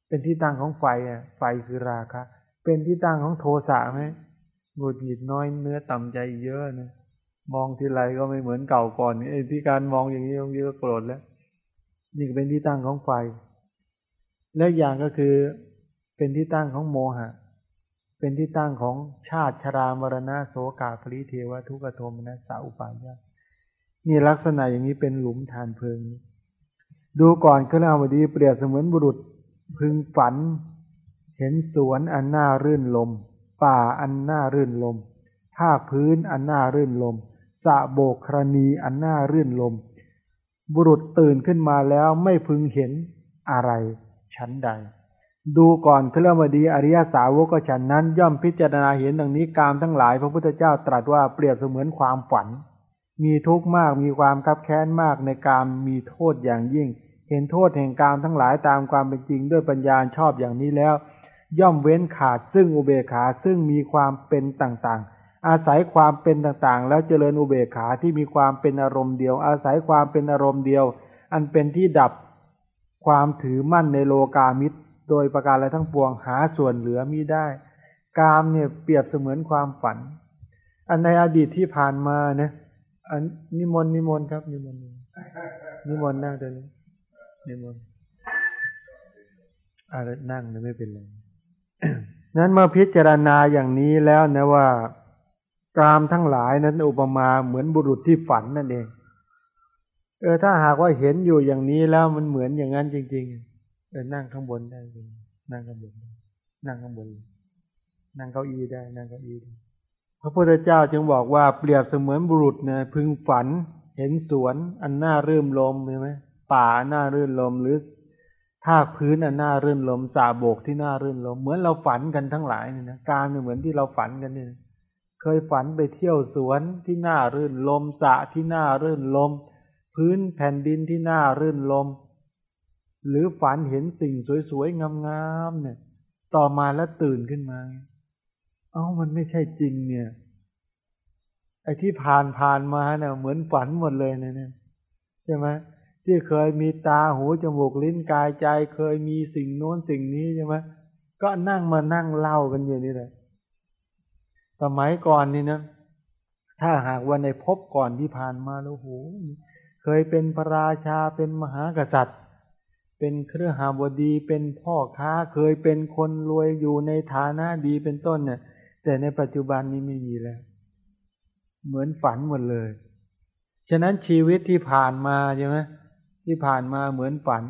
เป็นที่ตั้งของไฟอะไฟคือราคะ เป็นที่ตั้งของโทสะไหมหงุดหงิดน้อยเนื้อต่ำใจเยอะนะมองทีไรก็ไม่เหมือนเก่าก่อนไอ้ที่การมองอย่างนี้บางทีก็โกรธแล้ว นี่เป็นที่ตั้งของไฟ และอย่างก็คือเป็นที่ตั้งของโมหะ เป็นที่ตั้งของชาติชรามรณะโสกาภริเทวทุกขโทมนะสาอุปาญา นี่ลักษณะอย่างนี้เป็นหลุมฐานเพลิง ดูก่อนขึ้นเอาวดีเปรียบเสมือนบุรุษพึงฝัน เห็นสวนอันน่ารื่นลม ป่าอันน่ารื่นลมภาคพื้นอันน่ารื่นลมสะโบกครณีอันน่ารื่นลม บุรุษตื่นขึ้นมาแล้วไม่พึงเห็นอะไรชั้นใด ดูก่อนเครื่องวดีอริยสาวกก็ฉันนั้นย่อมพิจารณาเห็นดังนี้กามทั้งหลาย พระพุทธเจ้าตรัสว่าเปรียบเสมือนความฝัน มีทุกข์มากมีความคับแค้นมากในกามมีโทษอย่างยิ่ง เห็นโทษแห่งกามทั้งหลายตามความเป็นจริงด้วยปัญญาชอบอย่างนี้แล้ว ย่อมเว้นขาดซึ่งอุเบกขาซึ่งมีความเป็นต่างๆ อาศัยความเป็นต่างๆ แล้วเจริญอุเบกขาที่มีความเป็นอารมณ์เดียว อาศัยความเป็นอารมณ์เดียว อันเป็นที่ดับความถือมั่นในโลกามิตร โดยประการและทั้งปวงหาส่วนเหลือมิได้ กามเนี่ยเปรียบเสมือนความฝัน อันในอดีตที่ผ่านมานะ อันนิมนต์นิมนต์ครับ นิมนต์นิมนต์นั่งเดี๋ยวนี้นิมนต์อะไรนั่งเลยไม่เป็นไรนั้นเมื่อพิจารณาอย่างนี้แล้วนะว่ากามทั้งหลายนั้นอุปมาเหมือนบุรุษที่ฝันนั่นเอง เออถ้าหากว่าเห็นอยู่อย่างนี้แล้วมันเหมือนอย่างนั้นจริง ๆ เออนั่งข้างบนได้เลยนั่งข้างบน นั่งข้างบน นั่งเก้าอี้ได้ นั่งเก้าอี้ได้ พระพุทธเจ้าจึงบอกว่าเปรียบเสมือนบุรุษเนี่ยพึงฝัน เห็นสวน อันน่ารื่มลมใช่ไหมป่าน่ารื่นลมหรือภาพื้นอันน่ารื่นลมสาโบกที่น่ารื่นลม เหมือนเราฝันกันทั้งหลายเนี่ยนะการเหมือนที่เราฝันกันเนี่ยเคยฝันไปเที่ยวสวนที่น่ารื่นลมสะที่น่ารื่นลม พื้นแผ่นดินที่น่ารื่นลม หรือฝันเห็นสิ่งสวยๆงามๆเนี่ย ต่อมาแล้วตื่นขึ้นมา เอ้ามันไม่ใช่จริงเนี่ย ไอ้ที่ผ่านผ่านมาเนี่ยเหมือนฝันหมดเลยนะเนี่ยใช่ไหมที่เคยมีตาหูจมูกลิ้นกายใจ เคยมีสิ่งโน้นสิ่งนี้ใช่ไหมก็นั่งมานั่งเล่ากันอยู่นี่แหละสมัยก่อนนี่นะถ้าหากว่าในพบก่อนที่ผ่านมาแล้วโหเคยเป็นพระราชาเป็นมหากษัตริย์ เป็นเครือหาบดีเป็นพ่อค้าเคยเป็นคนรวยอยู่ในฐานะดีเป็นต้นเนี่ย แต่ในปัจจุบันนี้ไม่มีแล้ว เหมือนฝันหมดเลย ฉะนั้นชีวิตที่ผ่านมาใช่ไหมที่ผ่านมาเหมือนฝัน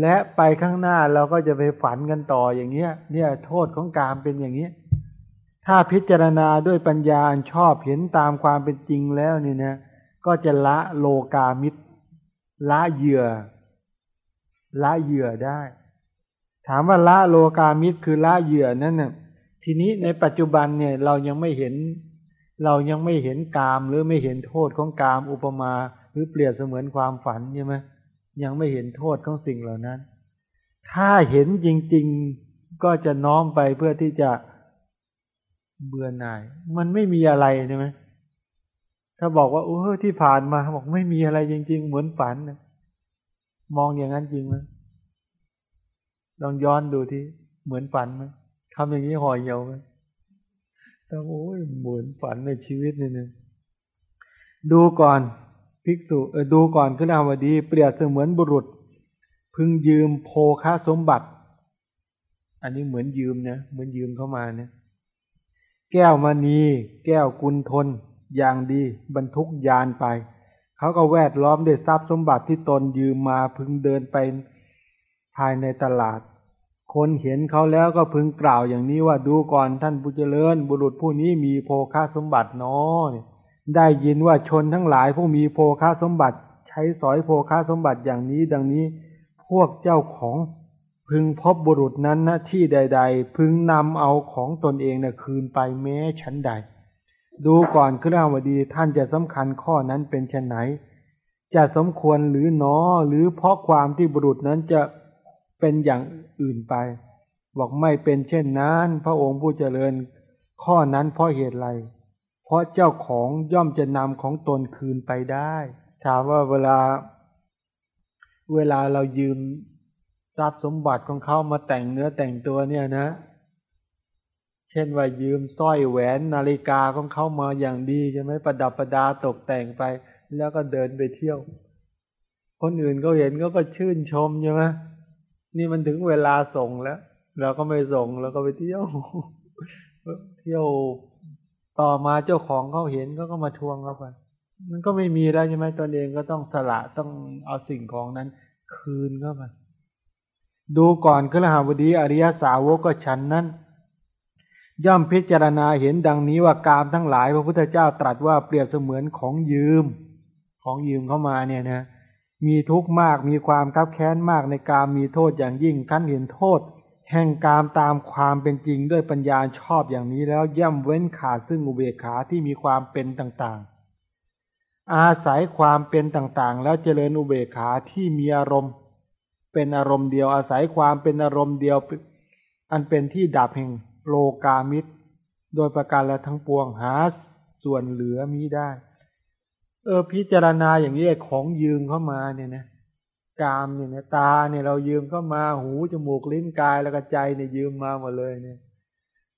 และไปข้างหน้าเราก็จะไปฝันกันต่ออย่างเงี้ย เนี่ยโทษของกามเป็นอย่างเงี้ยถ้าพิจารณาด้วยปัญญาชอบเห็นตามความเป็นจริงแล้วนี่นะก็จะละโลกามิตร ละเหยื่อ ละเหยื่อได้ ถามว่าละโลกามิตรคือละเหยื่อนั่นน่ะ ทีนี้ในปัจจุบันเนี่ยเรายังไม่เห็น เรายังไม่เห็นกามหรือไม่เห็นโทษของกามอุปมาหรือเปรียบเสมือนความฝันใช่ไหมยังไม่เห็นโทษของสิ่งเหล่านั้น ถ้าเห็นจริง ๆก็จะน้อมไปเพื่อที่จะเบื่อหน่าย มันไม่มีอะไรใช่ไหมถ้าบอกว่าโอ้ที่ผ่านมาบอกไม่มีอะไรจริง ๆ เหมือนฝันนะมองอย่างนั้นจริงไหมลองย้อนดูที่เหมือนฝันไหม ทำอย่างนี้ห่อเหี่ยวไหมแต่โอ้ยเหมือนฝันในชีวิตนี่นึงดูก่อนภิกษุเออดูก่อนขึ้นอาวดี เปรียบเสมือนบุรุษ พึงยืมโภคาสมบัติ อันนี้เหมือนยืมนะเหมือนยืมเข้ามาเนี่ยแก้วมณีแก้วกุลทน อย่างดีบรรทุกยานไป เขาก็แวดล้อมด้วยทรัพย์สมบัติที่ตนยืมมาพึงเดินไปภายในตลาด คนเห็นเขาแล้วก็พึงกล่าวอย่างนี้ว่าดูก่อนท่านผู้เจริญ บุรุษผู้นี้มีโภคาสมบัติน้อยได้ยินว่าชนทั้งหลายผู้มีโภคาสมบัติ ใช้สอยโภคาสมบัติอย่างนี้ดังนี้ พวกเจ้าของพึงพบบุรุษนั้นณที่ใด ๆ พึงนำเอาของตนเองนะ่ะคืนไปแม้ชั้นใด ดูก่อนคราวดีท่านจะสำคัญข้อนั้นเป็นเช่นไหน จะสมควรหรือหนอหรือเพราะความที่บุรุษนั้นจะ เป็นอย่างอื่นไป บอกไม่เป็นเช่นนั้น พระองค์ผู้เจริญ ข้อนั้นเพราะเหตุไรเพราะเจ้าของย่อมจะนำของตนคืนไปได้ถามว่าเวลา เวลาเรายืมทรัพย์สมบัติของเขามาแต่งเนื้อแต่งตัวเนี่ยนะ เช่นว่ายืมสร้อยแหวนนาฬิกาของเขามาอย่างดีใช่ไหมประดับประดาตกแต่งไป แล้วก็เดินไปเที่ยว คนอื่นเขาเห็นเขาก็ชื่นชมใช่ไหม นี่มันถึงเวลาส่งแล้ว เราก็ไม่ส่งเราก็ไปเที่ยว เที่ยวต่อมาเจ้าของเขาเห็นเขาก็มาทวงเขาไป มันก็ไม่มีแล้วใช่ไหมตนเองก็ต้องสละต้องเอาสิ่งของนั้น คืนเข้าไปดูก่อนคือหาวดีอริยสาวกก็ฉันนั้น ย่อมพิจารณาเห็นดังนี้ว่ากามทั้งหลาย พระพุทธเจ้าตรัสว่าเปรียบเสมือนของยืม ของยืมเข้ามาเนี่ยนะ มีทุกข์มากมีความคับแค้นมากในกามมีโทษอย่างยิ่งท่านเห็นโทษ แห่งกามตามความเป็นจริงด้วยปัญญาชอบอย่างนี้แล้วย่ำเว้นขาดซึ่งอุเบกขาที่มีความเป็นต่างๆ อาศัยความเป็นต่างๆ แล้วเจริญอุเบกขาที่มีอารมณ์ เป็นอารมณ์เดียวอาศัยความเป็นอารมณ์เดียว อันเป็นที่ดับแห่งโลกามิตร โดยประการและทั้งปวงหาส่วนเหลือมิได้ เออพิจารณาอย่างนี้ของยืมเข้ามาเนี่ยนะกามเนี่ยนะตาเนี่ยเรายืมเข้ามาหูจมูกลิ้นกายแล้วก็ใจเนี่ยยืมมาหมดเลยเนี่ย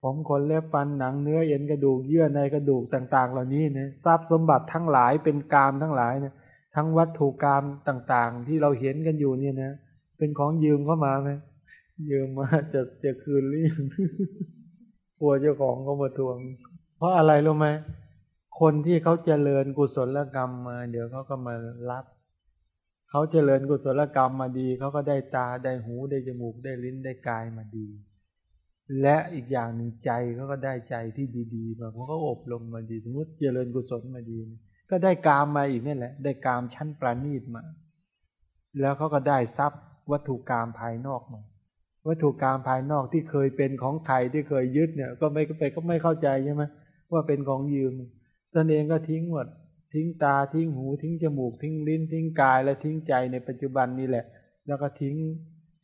ผมขนเล็บฟันหนังเนื้อเอ็นกระดูกเยื่อในกระดูกต่าง ๆ เหล่านี้เนี่ยทรัพย์สมบัติทั้งหลายเป็นกามทั้งหลายเนี่ยทั้งวัตถุกรรมต่างๆ ที่เราเห็นกันอยู่เนี่ยนะเป็นของยืมเข้ามาไหมยืมมาจะจะคืนหรือยังกลัวเจ้าของเขามาทวง เพราะอะไรรู้ไหม คนที่เขาเจริญกุศลกรรมมา เดี๋ยวเขาก็มารับเขาเจริญกุศลกรรมมาดีเขาก็ได้ตาได้หูได้จมูกได้ลิ้นได้กายมาดี และอีกอย่างหนึ่งใจเขาก็ได้ใจที่ดีๆมาเพราะเขาอบรมมาดี สมมติเจริญกุศลมาดี ก็ได้กามมาอีกนี่แหละ ได้กามชั้นประณีตมา แล้วเขาก็ได้ทรัพย์วัตถุกรรมภายนอกมาวัตถุกรรมภายนอกที่เคยเป็นของไทยที่เคยยึดเนี่ย ก็ไม่ไปก็ไม่เข้าใจใช่ไหมว่าเป็นของยืม ตนเองก็ทิ้งหมด ทิ้งตาทิ้งหู ทิ้งจมูก ทิ้งลิ้น ทิ้งกายและทิ้งใจในปัจจุบันนี่แหละ แล้วก็ทิ้ง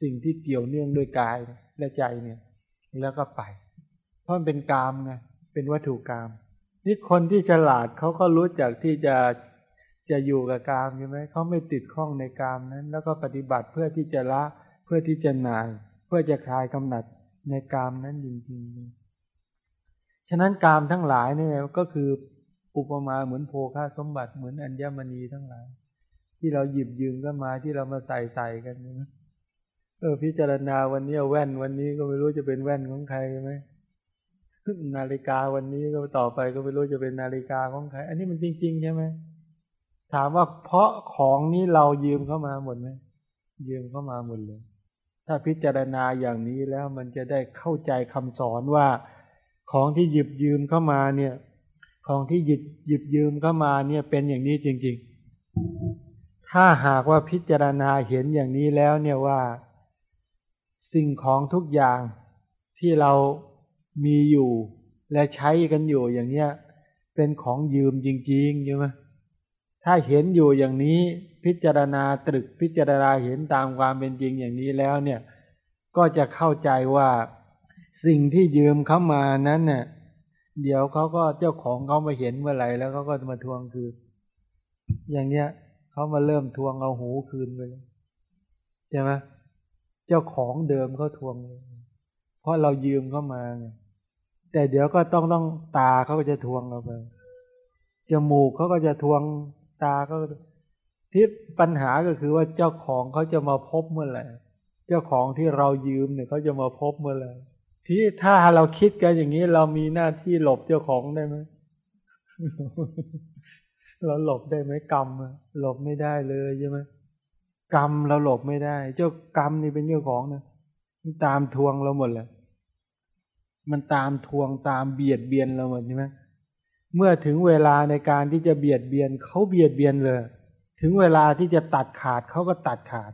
สิ่งที่เกี่ยวเนื่องด้วยกายและใจเนี่ย แล้วก็ไป เพราะมันเป็นกามไงเป็นวัตถุกรรมนี่คนที่ฉลาดเขาก็รู้จักที่จะจะอยู่กับกามใช่ไหมเขาไม่ติดข้องในกามนั้น แล้วก็ปฏิบัติเพื่อที่จะละเพื่อที่จะนาย เพื่อจะคลายกำหนัดในกามนั้นจริงๆฉะนั้นกามทั้งหลายเนี่ยก็คือ อุปมาเหมือนโภคาสมบัติเหมือนอัญมณีทั้งหลาย ที่เราหยิบยืมก็มาที่เรามาใส่ใส่กันนะเออพิจารณาวันนี้แว่นวันนี้ก็ไม่รู้จะเป็นแว่นของใครไหมนาฬิกาวันนี้ก็ต่อไปก็ไม่รู้จะเป็นนาฬิกาของใคร อันนี้มันจริง ๆ ใช่ไหมถามว่าเพราะของนี้เรายืมเข้ามาหมดไหมยืมเข้ามาหมดเลย ถ้าพิจารณาอย่างนี้แล้วมันจะได้เข้าใจคำสอนว่า ของที่หยิบยืมเข้ามาเนี่ย ของที่หยิบหยิบยืมเข้ามาเนี่ยเป็นอย่างนี้จริง ๆ ถ้าหากว่าพิจารณาเห็นอย่างนี้แล้วเนี่ยว่า สิ่งของทุกอย่างที่เรามีอยู่ และใช้กันอยู่อย่างเนี้ยเป็นของยืมจริงๆใช่ไหมถ้าเห็นอยู่อย่างนี้พิจารณาตรึกพิจารณาเห็นตามความเป็นจริงอย่างนี้แล้วเนี่ย ก็จะเข้าใจว่าสิ่งที่ยืมเข้ามานั้นเนี่ย เดี๋ยวเขาก็เจ้าของเขามาเห็นเมื่อไหร่แล้วเขาก็มาทวงคืน อย่างเนี้ยเขามาเริ่มทวงเอาหูคืนไปแล้วใช่ไหมเจ้าของเดิมเขาทวง เพราะเรายืมเข้ามาไงแต่เดี๋ยวก็ต้องต้องตาเขาก็จะทวงเราไปจมูกเขาก็จะทวงตาก็ที่ปัญหาก็คือว่าเจ้าของเขาจะมาพบเมื่อไหร่ เจ้าของที่เรายืมเนี่ยเขาจะมาพบเมื่อไหร่ ที่ถ้าเราคิดกันอย่างนี้ เรามีหน้าที่หลบเจ้าของได้ไหมเราหลบได้ไหมกรรมหลบไม่ได้เลยใช่ไหมกรรมเราหลบไม่ได้ เจ้ากรรมนี่เป็นเจ้าของนะมันตามทวงเราหมดเลยมันตามทวงตามเบียดเบียนเราหมดใช่ไหมเมื่อถึงเวลาในการที่จะเบียดเบียนเขาเบียดเบียนเลย ถึงเวลาที่จะตัดขาดเขาก็ตัดขาด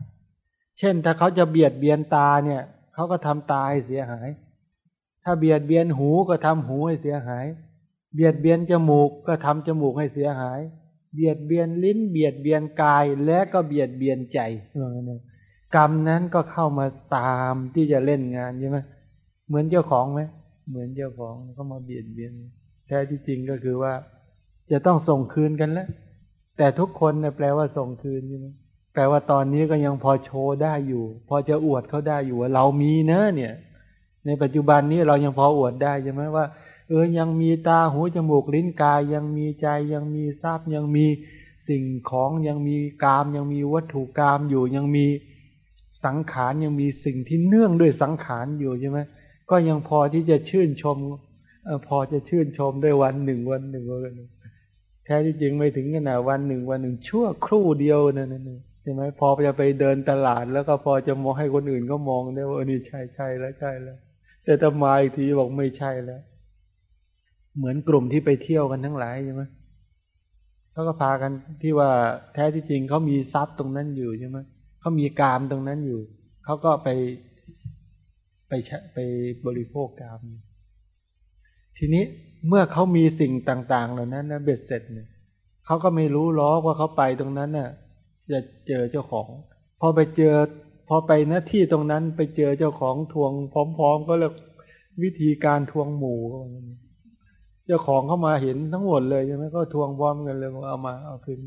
เช่นถ้าเขาจะเบียดเบียนตาเนี่ยเขาก็ทำตาให้เสียหาย ถ้าเบียดเบียนหูก็ทำหูให้เสียหาย เบียดเบียนจมูกก็ทำจมูกให้เสียหาย เบียดเบียนลิ้น เบียดเบียนกายและก็เบียดเบียนใจกรรมนั้นก็เข้ามาตามที่จะเล่นงานใช่ไหมเหมือนเจ้าของไหมเหมือนเจ้าของก็มาเบียดเบียน แท้ที่จริงก็คือว่า จะต้องส่งคืนกันแล้ว แต่ทุกคนเนี่ยแปลว่าส่งคืนใช่ไหมแปลว่าตอนนี้ก็ยังพอโชว์ได้อยู่ พอจะอวดเขาได้อยู่ว่าเรามีเนอะเนี่ย ในปัจจุบันนี้เรายังพออวดได้ใช่ไหมว่า เออยังมีตาหูจมูกลิ้นกาย ยังมีใจยังมีทรัพย์ยังมีสิ่งของยังมีกาม ยังมีวัตถุกามอยู่ยังมีสังขารยังมีสิ่งที่เนื่องด้วยสังขารอยู่ใช่ไหมก็ยังพอที่จะชื่นชมอพอจะชื่นชมได้วันหนึ่งวันหนึ่งวันหนึ่งแท้ที่จริงไม่ถึงขนาดวันหนึ่งวันหนึ่งชั่วครู่เดียวนั่นนั่ใช่ไหมพอจะไปเดินตลาดแล้วก็พอจะมองให้คนอื่นก็มองได้ว่านี่ใช่ใช่แล้วใช่แล้ว แต่ถ้ามาอีกทีบอกไม่ใช่แล้ว เหมือนกลุ่มที่ไปเที่ยวกันทั้งหลายใช่ไหมเขาก็พากันที่ว่าแท้ที่จริงเขามีทรัพย์ตรงนั้นอยู่ใช่ไหมเขามีกามตรงนั้นอยู่ เขาก็ไปไปไปบริโภคกาม ทีนี้เมื่อเขามีสิ่งต่าง ๆ เหล่านั้นนะเบ็ดเสร็จเนี่ยเขาก็ไม่รู้ล้อว่าเขาไปตรงนั้นน่ะ จะเจอเจ้าของ พอไปเจอ พอไปหน้าที่ตรงนั้นไปเจอเจ้าของทวงพร้อมๆ ก็เลยวิธีการทวงหมู่เจ้าของเข้ามาเห็นทั้งหมดเลยใช่ไหมก็ทวงพร้อมกันเลยเอามาเอาคืน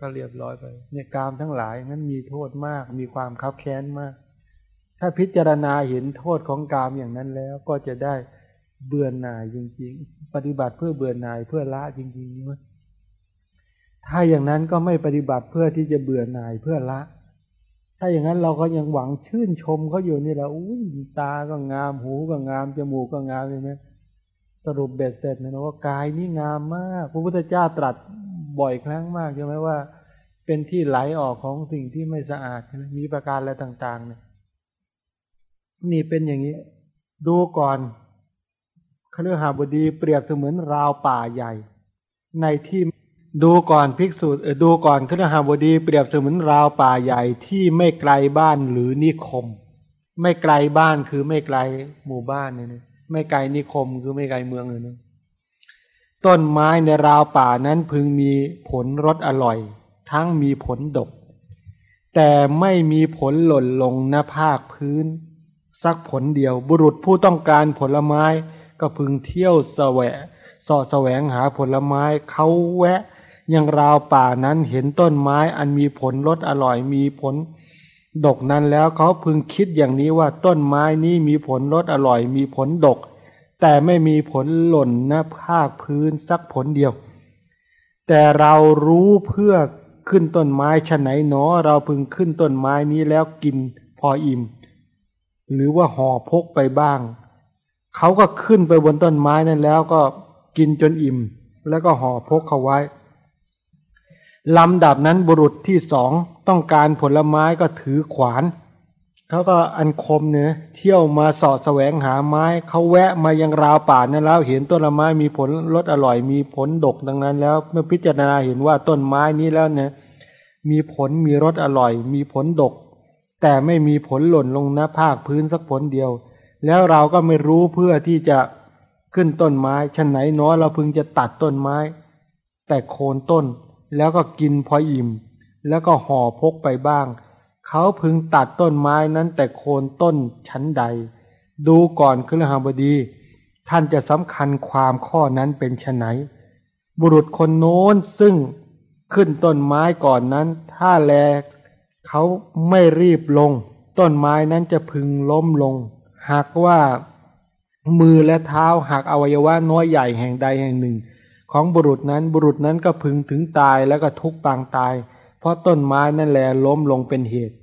ก็เรียบร้อยไป เนี่ยกามทั้งหลายนั้นมีโทษมาก มีความคับแค้นมาก ถ้าพิจารณาเห็นโทษของกามอย่างนั้นแล้วก็จะได้เบื่อหน่ายจริง ๆ ปฏิบัติเพื่อเบื่อหน่ายเพื่อละจริงๆมั้ยถ้าอย่างนั้นก็ไม่ปฏิบัติเพื่อที่จะเบื่อหน่ายเพื่อละ ถ้าอย่างนั้นเราก็ยังหวังชื่นชมเขาอยู่นี่แหละอุ้ยตาก็งามหูก็งาม จมูกก็งามเลยไหมสรุปเบ็ดเสร็จนะว่ากายนี่งามมาก พระพุทธเจ้าตรัสบ่อยครั้งมากใช่ไหมว่า เป็นที่ไหลออกของสิ่งที่ไม่สะอาดมีประการอะไรต่าง ๆ เนี่ย นี่เป็นอย่างนี้ ดูก่อนคฤหาบดีเปรียบเสมือนราวป่าใหญ่ ในที่ ดูก่อนภิกษุดูก่อนคฤหาบดีเปรียบเสมือนราวป่าใหญ่ที่ไม่ไกลบ้านหรือนิคม ไม่ไกลบ้านคือไม่ไกลหมู่บ้านเนี่ยไม่ไกลนิคมคือไม่ไกลเมืองเลยนะต้นไม้ในราวป่านั้นพึงมีผลรสอร่อย ทั้งมีผลดก แต่ไม่มีผลหล่นลงหน้าภาคพื้น สักผลเดียวบุรุษผู้ต้องการผลไม้ก็พึงเที่ยวแสวะสอแสวงหาผลไม้เขาแวะ ยังราวป่านั้นเห็นต้นไม้อันมีผลรสอร่อยมีผล ดกนั้นแล้วเขาพึงคิดอย่างนี้ว่าต้นไม้นี้มีผลรสอร่อยมีผลดก แต่ไม่มีผลหล่นน้าภาคพื้นสักผลเดียว แต่เรารู้เพื่อขึ้นต้นไม้ชะไหนหนอ เราพึงขึ้นต้นไม้นี้แล้วกินพออิ่ม หรือว่าห่อพกไปบ้าง เขาก็ขึ้นไปบนต้นไม้นั่นแล้วก็กินจนอิ่ม แล้วก็ห่อพกเขาไว้ ลำดับนั้นบุรุษที่สองต้องการผลไม้ก็ถือขวานเขาก็อันคมเนื้อเที่ยวมาสอดแสวงหาไม้เขาแวะมายังราวป่านั้นแล้วเห็นต้นไม้มีผลรสอร่อยมีผลดกดังนั้น แล้วเมื่อพิจารณาเห็นว่าต้นไม้นี้แล้วเนี่ยมีผลมีรสอร่อย มีผลดก แต่ไม่มีผลหล่นลงหน้าภาคพื้นสักผลเดียว แล้วเราก็ไม่รู้เพื่อที่จะขึ้นต้นไม้ชั้นไหนเน้อยเราพึงจะตัดต้นไม้ แต่โคนต้น แล้วก็กินพออิ่ม แล้วก็ห่อพกไปบ้าง เขาพึงตัดต้นไม้นั้นแต่โคนต้นชั้นใด ดูก่อนคือหาบดี ท่านจะสำคัญความข้อนั้นเป็นชไหน บุรุษคนโน้นซึ่งขึ้นต้นไม้ก่อนนั้น ถ้าแลเขาไม่รีบลง ต้นไม้นั้นจะพึงล้มลง หากว่ามือและเท้าหักอวัยวะน้อยใหญ่แห่งใดแห่งหนึ่ง ของบุรุษนั้นบุรุษนั้นก็พึงถึงตายแล้วก็ทุกปางตาย เพราะต้นไม้นั่นแหละล้มลงเป็นเหตุ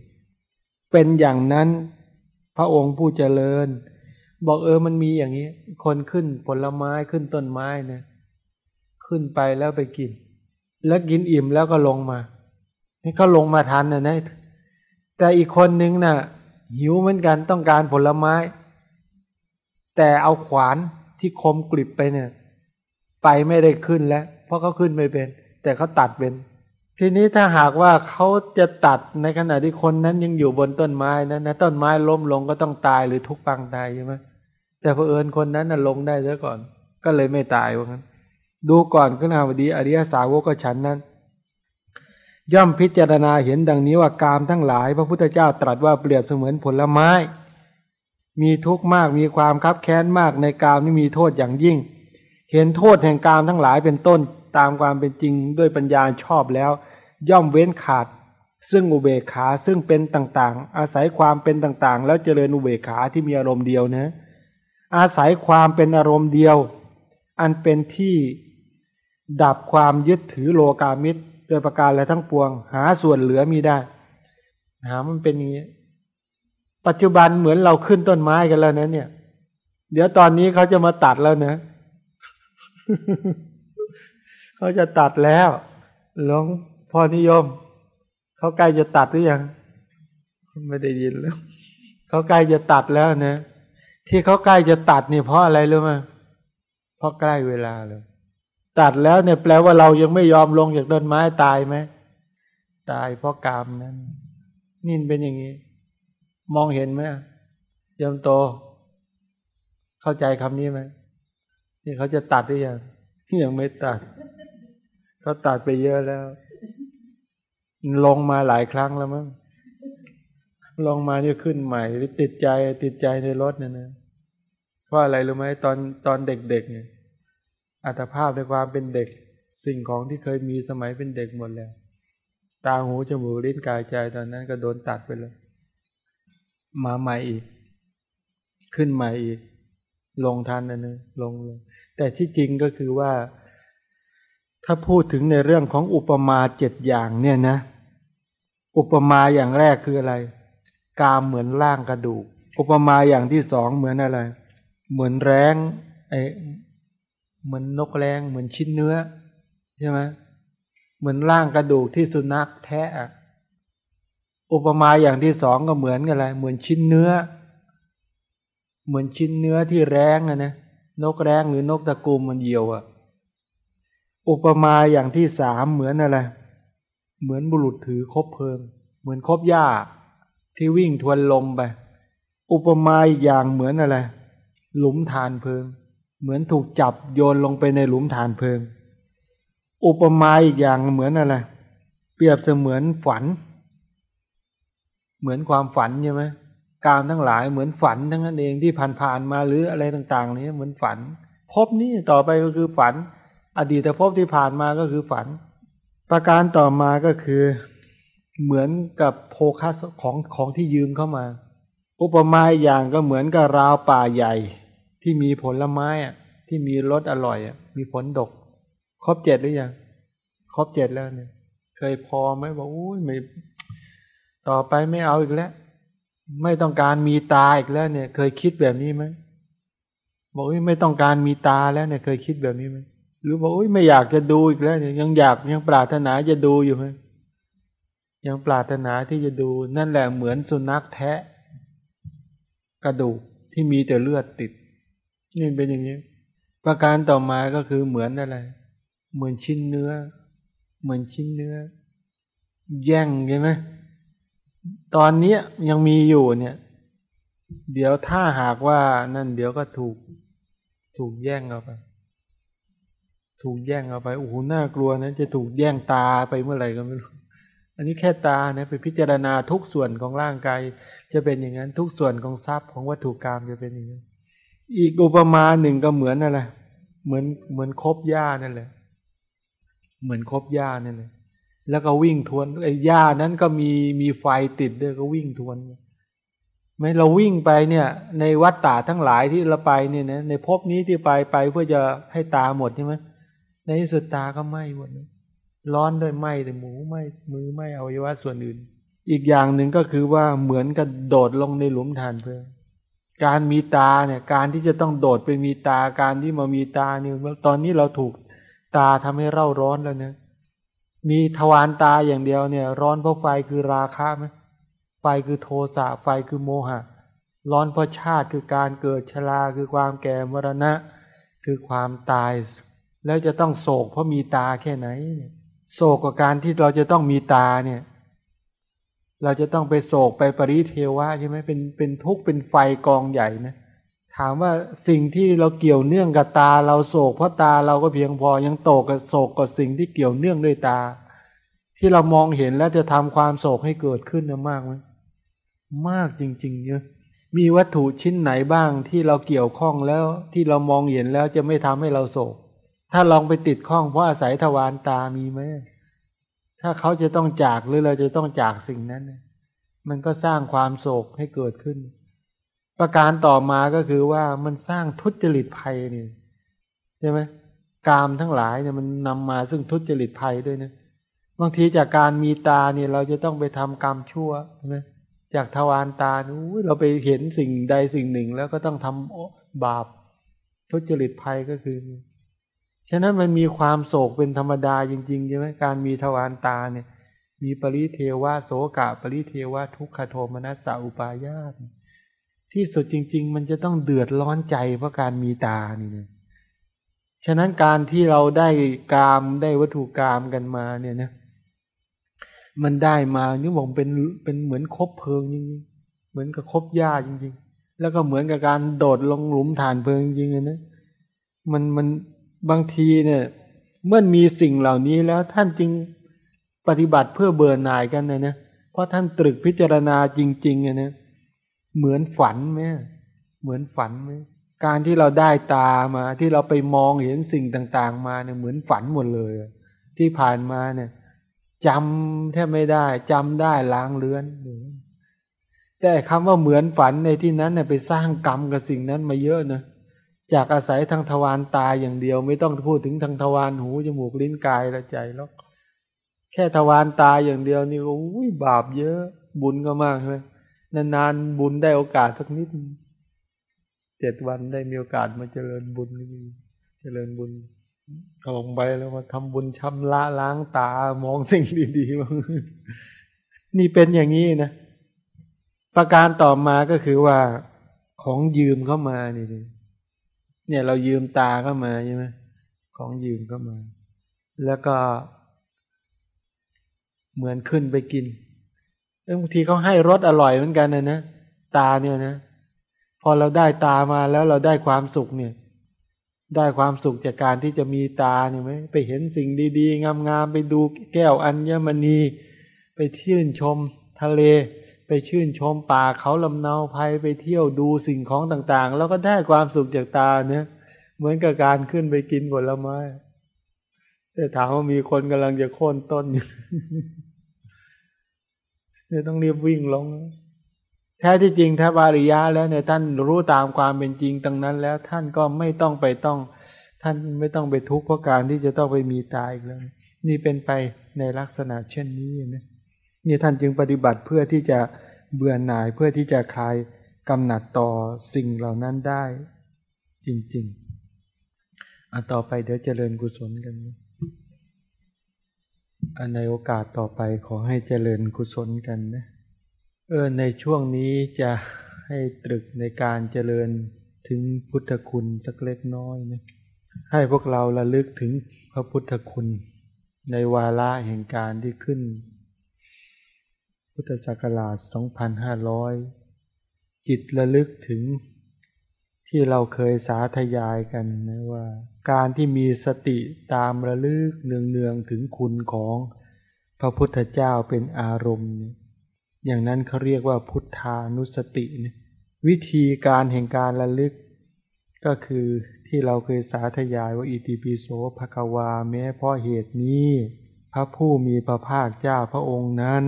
เป็นอย่างนั้นพระองค์ผู้เจริญ บอกเออมันมีอย่างนี้ คนขึ้นผลไม้ขึ้นต้นไม้นะขึ้นไปแล้วไปกิน แล้วกินอิ่มแล้วก็ลงมานี่ก็ลงมาทันนะนะแต่อีกคนนึงนะ่ะ หิวเหมือนกันต้องการผลไม้ แต่เอาขวานที่คมกริบไปเนี่ย ไปไม่ได้ขึ้นแล้ว เพราะเขาขึ้นไม่เป็น แต่เขาตัดเป็น ทีนี้ถ้าหากว่าเขาจะตัดในขณะที่คนนั้นยังอยู่บนต้นไม้นั้นนะต้นไม้ล้มลงก็ต้องตายหรือทุกปังตายใช่ไหมแต่พอเอิญคนนั้นน่ะลงได้ซะก่อน ก็เลยไม่ตายว่างั้น ดูก่อนขึ้นาวดีอริยสาวกก็ฉันนั้น ย่อมพิจารณาเห็นดังนี้ว่ากามทั้งหลาย พระพุทธเจ้าตรัสว่าเปรียบเสมือนผลไม้ มีทุกข์มากมีความคับแค้นมากในกามนี่มีโทษอย่างยิ่ง เห็นโทษแห่งกามทั้งหลายเป็นต้นตามความเป็นจริงด้วยปัญญาชอบแล้ว ย่อมเว้นขาด ซึ่งอุเบกขาซึ่งเป็นต่างๆ อาศัยความเป็นต่างๆ แล้วเจริญอุเบกขาที่มีอารมณ์เดียวนะ อาศัยความเป็นอารมณ์เดียว อันเป็นที่ดับความยึดถือโลกามิตรโดยประการและทั้งปวง หาส่วนเหลือมีได้หามันเป็นอย่างนี้ ปัจจุบันเหมือนเราขึ้นต้นไม้กันแล้วนะเนี่ย เดี๋ยวตอนนี้เขาจะมาตัดแล้วนะเเขาจะตัดแล้วหลวงพ่อนิยม เขาใกล้จะตัดหรือยังไม่ได้ยินแล้วเขาใกล้จะตัดแล้วนะที่เขาใกล้จะตัดนี่เพราะอะไรรู้ไหมเพราะใกล้เวลาเลยตัดแล้วเนี่ยแปลว่าเรายังไม่ยอมลงจากต้นไม้ตายไหมตายเพราะกรรมนั้นนี่เป็นอย่างนี้ มองเห็นไหมยมโต เข้าใจคำนี้ไหม นี่เขาจะตัดหรือยังยังไม่ตัดเขาตัดไปเยอะแล้ว ลงมาหลายครั้งแล้วมั้งลงมาเนี่ยขึ้นใหม่ติดใจติดใจในรถเนี่ยนะเพราะอะไรรู้ไหมตอนตอนเด็กๆเนี่ยอัตภาพในความเป็นเด็ก สิ่งของที่เคยมีสมัยเป็นเด็กหมดแล้วตาหูจมูกลิ้นกายใจตอนนั้นก็โดนตัดไปเลยมาใหม่อีก ขึ้นใหม่อีก ลงทันนะนึงลงลง แต่ที่จริงก็คือว่า ถ้าพูดถึงในเรื่องของอุปมาเจ็ดอย่างเนี่ยนะ อุปมาอย่างแรกคืออะไร กามเหมือนร่างกระดูก อุปมาอย่างที่สองเหมือนอะไร เหมือนแรงไอเหมือนนกแรงเหมือนชิ้นเนื้อใช่ไหมเหมือนร่างกระดูกที่สุนัขแทะอุปมาอย่างที่สองก็เหมือนกันอะไร เหมือนชิ้นเนื้อ เหมือนชิ้นเนื้อที่แรงอะนะ นกแรงหรือนกตะกุมมันเหี่ยวอะอุปมาอย่างที่สามเหมือนอะไรเหมือนบุรุษถือคบเพลิง เหมือนคบหญ้าที่วิ่งทวนลมไป อุปมาอีกอย่างเหมือนอะไร หลุมฐานเพลิง เหมือนถูกจับโยนลงไปในหลุมฐานเพลิง อุปมาอีกอย่างเหมือนอะไร เปรียบเสมือนฝัน เหมือนความฝันใช่ไหม การทั้งหลายเหมือนฝันทั้งนั้นเองที่ผ่านๆมาหรืออะไรต่างๆนี้เหมือนฝัน พบนี้ต่อไปก็คือฝัน อดีตภพที่ผ่านมาก็คือฝัน ประการต่อมาก็คือเหมือนกับโภคะของของที่ยืมเข้ามา อุปมาอย่างก็เหมือนกับราวป่าใหญ่ ที่มีผลไม้อะที่มีรสอร่อยอะมีผลดก ครบเจ็ดหรือยังครบเจ็ดแล้วเนี่ย เคยพอไหมบอกอุ้ยไม่ ต่อไปไม่เอาอีกแล้ว ไม่ต้องการมีตาอีกแล้วเนี่ย เคยคิดแบบนี้ไหมบอกอุ้ยไม่ต้องการมีตาแล้วเนี่ย เคยคิดแบบนี้ไหมหรือบอกอุ้ยไม่อยากจะดูอีกแล้วเนี่ย ยังอยากยังปรารถนาจะดูอยู่ไหมยังปรารถนาที่จะดูนั่นแหละเหมือนสุนัขแทะ กระดูกที่มีแต่เลือดติดนี่เป็นอย่างนี้ ประการต่อมาก็คือเหมือนอะไร เหมือนชิ้นเนื้อ เหมือนชิ้นเนื้อ แย่งใช่ไหม ตอนนี้ยังมีอยู่เนี่ย เดี๋ยวถ้าหากว่านั่นเดี๋ยวก็ถูก ถูกแย่งเอาไป ถูกแย่งเอาไปโอ้โหน่ากลัวนะจะถูกแย่งตาไปเมื่อไหร่ก็ไม่รู้ อันนี้แค่ตานะไปพิจารณาทุกส่วนของร่างกายจะเป็นอย่างนั้น ทุกส่วนของทรัพย์ของวัตถุกรรมจะเป็นอย่างนั้นอีกอุปมาหนึ่งก็เหมือนอะไรเหมือนเหมือนคบหญ้านั่นแหละ เหมือนคบหญ้านั่นแหละ แล้วก็วิ่งทวนไอ้หญ้านั้นก็มีมีไฟติดด้วยก็วิ่งทวนไม่เราวิ่งไปเนี่ย ในวัดตาทั้งหลายที่เราไปเนี่ยนะในภพนี้ที่ไปไปเพื่อจะให้ตาหมดใช่ไหมในที่สุดตาก็ไหม้หมดร้อนด้วยไหม้แต่หมูไหม้มือไหม้อวัยวะส่วนอื่น อีกอย่างหนึ่งก็คือว่าเหมือนกับโดดลงในหลุมฐานเพลิงการมีตาเนี่ย การที่จะต้องโดดไปมีตาการที่มามีตาเนี่ยตอนนี้เราถูกตาทำให้เร่าร้อนแล้วเนี่ย มีทวารตาอย่างเดียวเนี่ย ร้อนเพราะไฟคือราคะไหมไฟคือโทสะไฟคือโมหะ ร้อนเพราะชาติคือการเกิดชราคือความแก่มรณะ คือความตาย แล้วจะต้องโศกเพราะมีตาแค่ไหน โศกกับการที่เราจะต้องมีตาเนี่ย เราจะต้องไปโศกไปปริเทวะใช่ไหมเป็นเป็นทุกข์เป็นไฟกองใหญ่นะ ถามว่าสิ่งที่เราเกี่ยวเนื่องกับตาเราโศกเพราะตาเราก็เพียงพอยังโตกับโศกกับสิ่งที่เกี่ยวเนื่องด้วยตา ที่เรามองเห็นแล้วจะทำความโศกให้เกิดขึ้นนะมากไหมมากจริงๆเยอะมีวัตถุชิ้นไหนบ้างที่เราเกี่ยวข้องแล้วที่เรามองเห็นแล้วจะไม่ทำให้เราโศก ถ้าลองไปติดข้องเพราะอาศัยทวารตามีไหมถ้าเขาจะต้องจากหรือเราจะต้องจากสิ่งนั้น มันก็สร้างความโศกให้เกิดขึ้น ประการต่อมาก็คือว่ามันสร้างทุจริตภัยนี่ใช่ไหมกามทั้งหลายเนี่ยมันนำมาซึ่งทุจริตภัยด้วยนะบางทีจากการมีตาเนี่ย เราจะต้องไปทำกรรมชั่วใช่ไหมจากทวารตานู้เราไปเห็นสิ่งใดสิ่งหนึ่ง แล้วก็ต้องทำบาปทุจริตภัยก็คือ ฉะนั้นมันมีความโศกเป็นธรรมดาจริงๆใช่ไหมการมีทวารตาเนี่ย มีปริเทวะโสกะ ปริเทวะทุกขโทมนัสสาอุปายาต ที่สุดจริง ๆ มันจะต้องเดือดร้อนใจเพราะการมีตานี่นะฉะนั้นการที่เราได้กามได้วัตถุกามกันมาเนี่ยนะ มันได้มานี่บอกเป็นเป็นเหมือนคบเพลิงจริงๆเหมือนกับคบหญ้าจริง ๆ แล้วก็เหมือนกับการโดดลงหลุมฐานเพลิงจริงๆนะมันมันบางทีเนี่ย เมื่อมีสิ่งเหล่านี้แล้วท่านจึงปฏิบัติเพื่อเบื่อหน่ายกันนะนะเพราะท่านตรึกพิจารณาจริงๆนะ เหมือนฝันไหมเหมือนฝันไหมการที่เราได้ตามาที่เราไปมองเห็นสิ่งต่างๆ มาเนี่ยเหมือนฝันหมดเลย ที่ผ่านมาเนี่ยจำแทบไม่ได้จำได้ล้างเลือนแต่คำว่าเหมือนฝันในที่นั้นเนี่ยไปสร้างกรรมกับสิ่งนั้นมาเยอะนะจากอาศัยทางทวารตาอย่างเดียว ไม่ต้องพูดถึงทางทวารหูจมูกลิ้นกายและใจแล้วแค่ทวารตาอย่างเดียวนี่โอ้ยบาปเยอะ บุญก็มากเลย นานๆบุญได้โอกาสสักนิดเจ็ดวันได้มีโอกาสมาเจริญบุญนี่เจริญบุญลงไปแล้วมาทำบุญชำระล้างตามองสิ่งดีๆนี่เป็นอย่างนี้นะ ประการต่อมาก็คือว่าของยืมเข้ามานี่เนี่ยเรายืมตาเข้ามาใช่ไหมของยืมเข้ามา แล้วก็เหมือนขึ้นไปกิน บางทีเขาให้รสอร่อยเหมือนกันนะนะตาเนี่ยนะ พอเราได้ตามาแล้วเราได้ความสุขเนี่ย ได้ความสุขจากการที่จะมีตาเนี่ยไหมไปเห็นสิ่งดี ๆ งามๆไปดูแก้วอัญมณี ไปชื่นชมทะเล ไปชื่นชมป่าเขาลำเนาภัยไปเที่ยวดูสิ่งของต่างๆ แล้วก็ได้ความสุขจากตาเนี่ยเหมือนกับการขึ้นไปกินผลไม้แต่ถามว่ามีคนกำลังจะโค่นต้นอยู่ เนี่ยต้องรีบวิ่งลง แท้ที่จริงถ้าบาริยะแล้วเนี่ยท่านรู้ตามความเป็นจริงตรงนั้นแล้ว ท่านก็ไม่ต้องไปต้อง ท่านไม่ต้องไปทุกข์เพราะการที่จะต้องไปมีตายอีกแล้วนี่เป็นไปในลักษณะเช่นนี้นะนี่ท่านจึงปฏิบัติเพื่อที่จะเบื่อหน่ายเพื่อที่จะคลายกำหนัดต่อสิ่งเหล่านั้นได้ จริงๆอันต่อไปเดี๋ยวเจริญกุศลกันนะ ในโอกาสต่อไปขอให้เจริญกุศลกันนะเออในช่วงนี้จะให้ตรึกในการเจริญถึงพุทธคุณสักเล็กน้อยนะให้พวกเราระลึกถึงพระพุทธคุณ ในวาระแห่งการที่ขึ้น พุทธศักราช 2500 จิตระลึกถึงที่เราเคยสาธยายกันนะว่า การที่มีสติตามระลึกเนืองๆถึงคุณของพระพุทธเจ้าเป็นอารมณ์ อย่างนั้นเขาเรียกว่าพุทธานุสติ วิธีการแห่งการระลึก ก็คือที่เราเคยสาธยายว่าอิติปิโสภควาแม้เพราะเหตุนี้ พระผู้มีพระภาคเจ้าพระองค์นั้น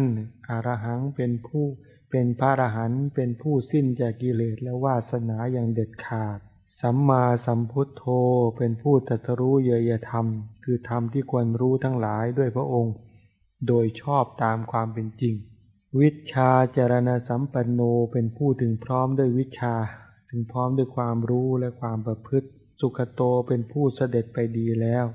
อรหังเป็นผู้เป็นพระอรหันต์เป็นผู้สิ้นจากกิเลสและวาสนาอย่างเด็ดขาด สัมมาสัมพุทโธเป็นผู้ตรัสรู้เยยธรรม คือธรรมที่ควรรู้ทั้งหลายด้วยพระองค์ โดยชอบตามความเป็นจริง วิชาจารณสัมปันโนเป็นผู้ถึงพร้อมด้วยวิชา ถึงพร้อมด้วยความรู้และความประพฤติ สุขโตเป็นผู้เสด็จไปดีแล้ว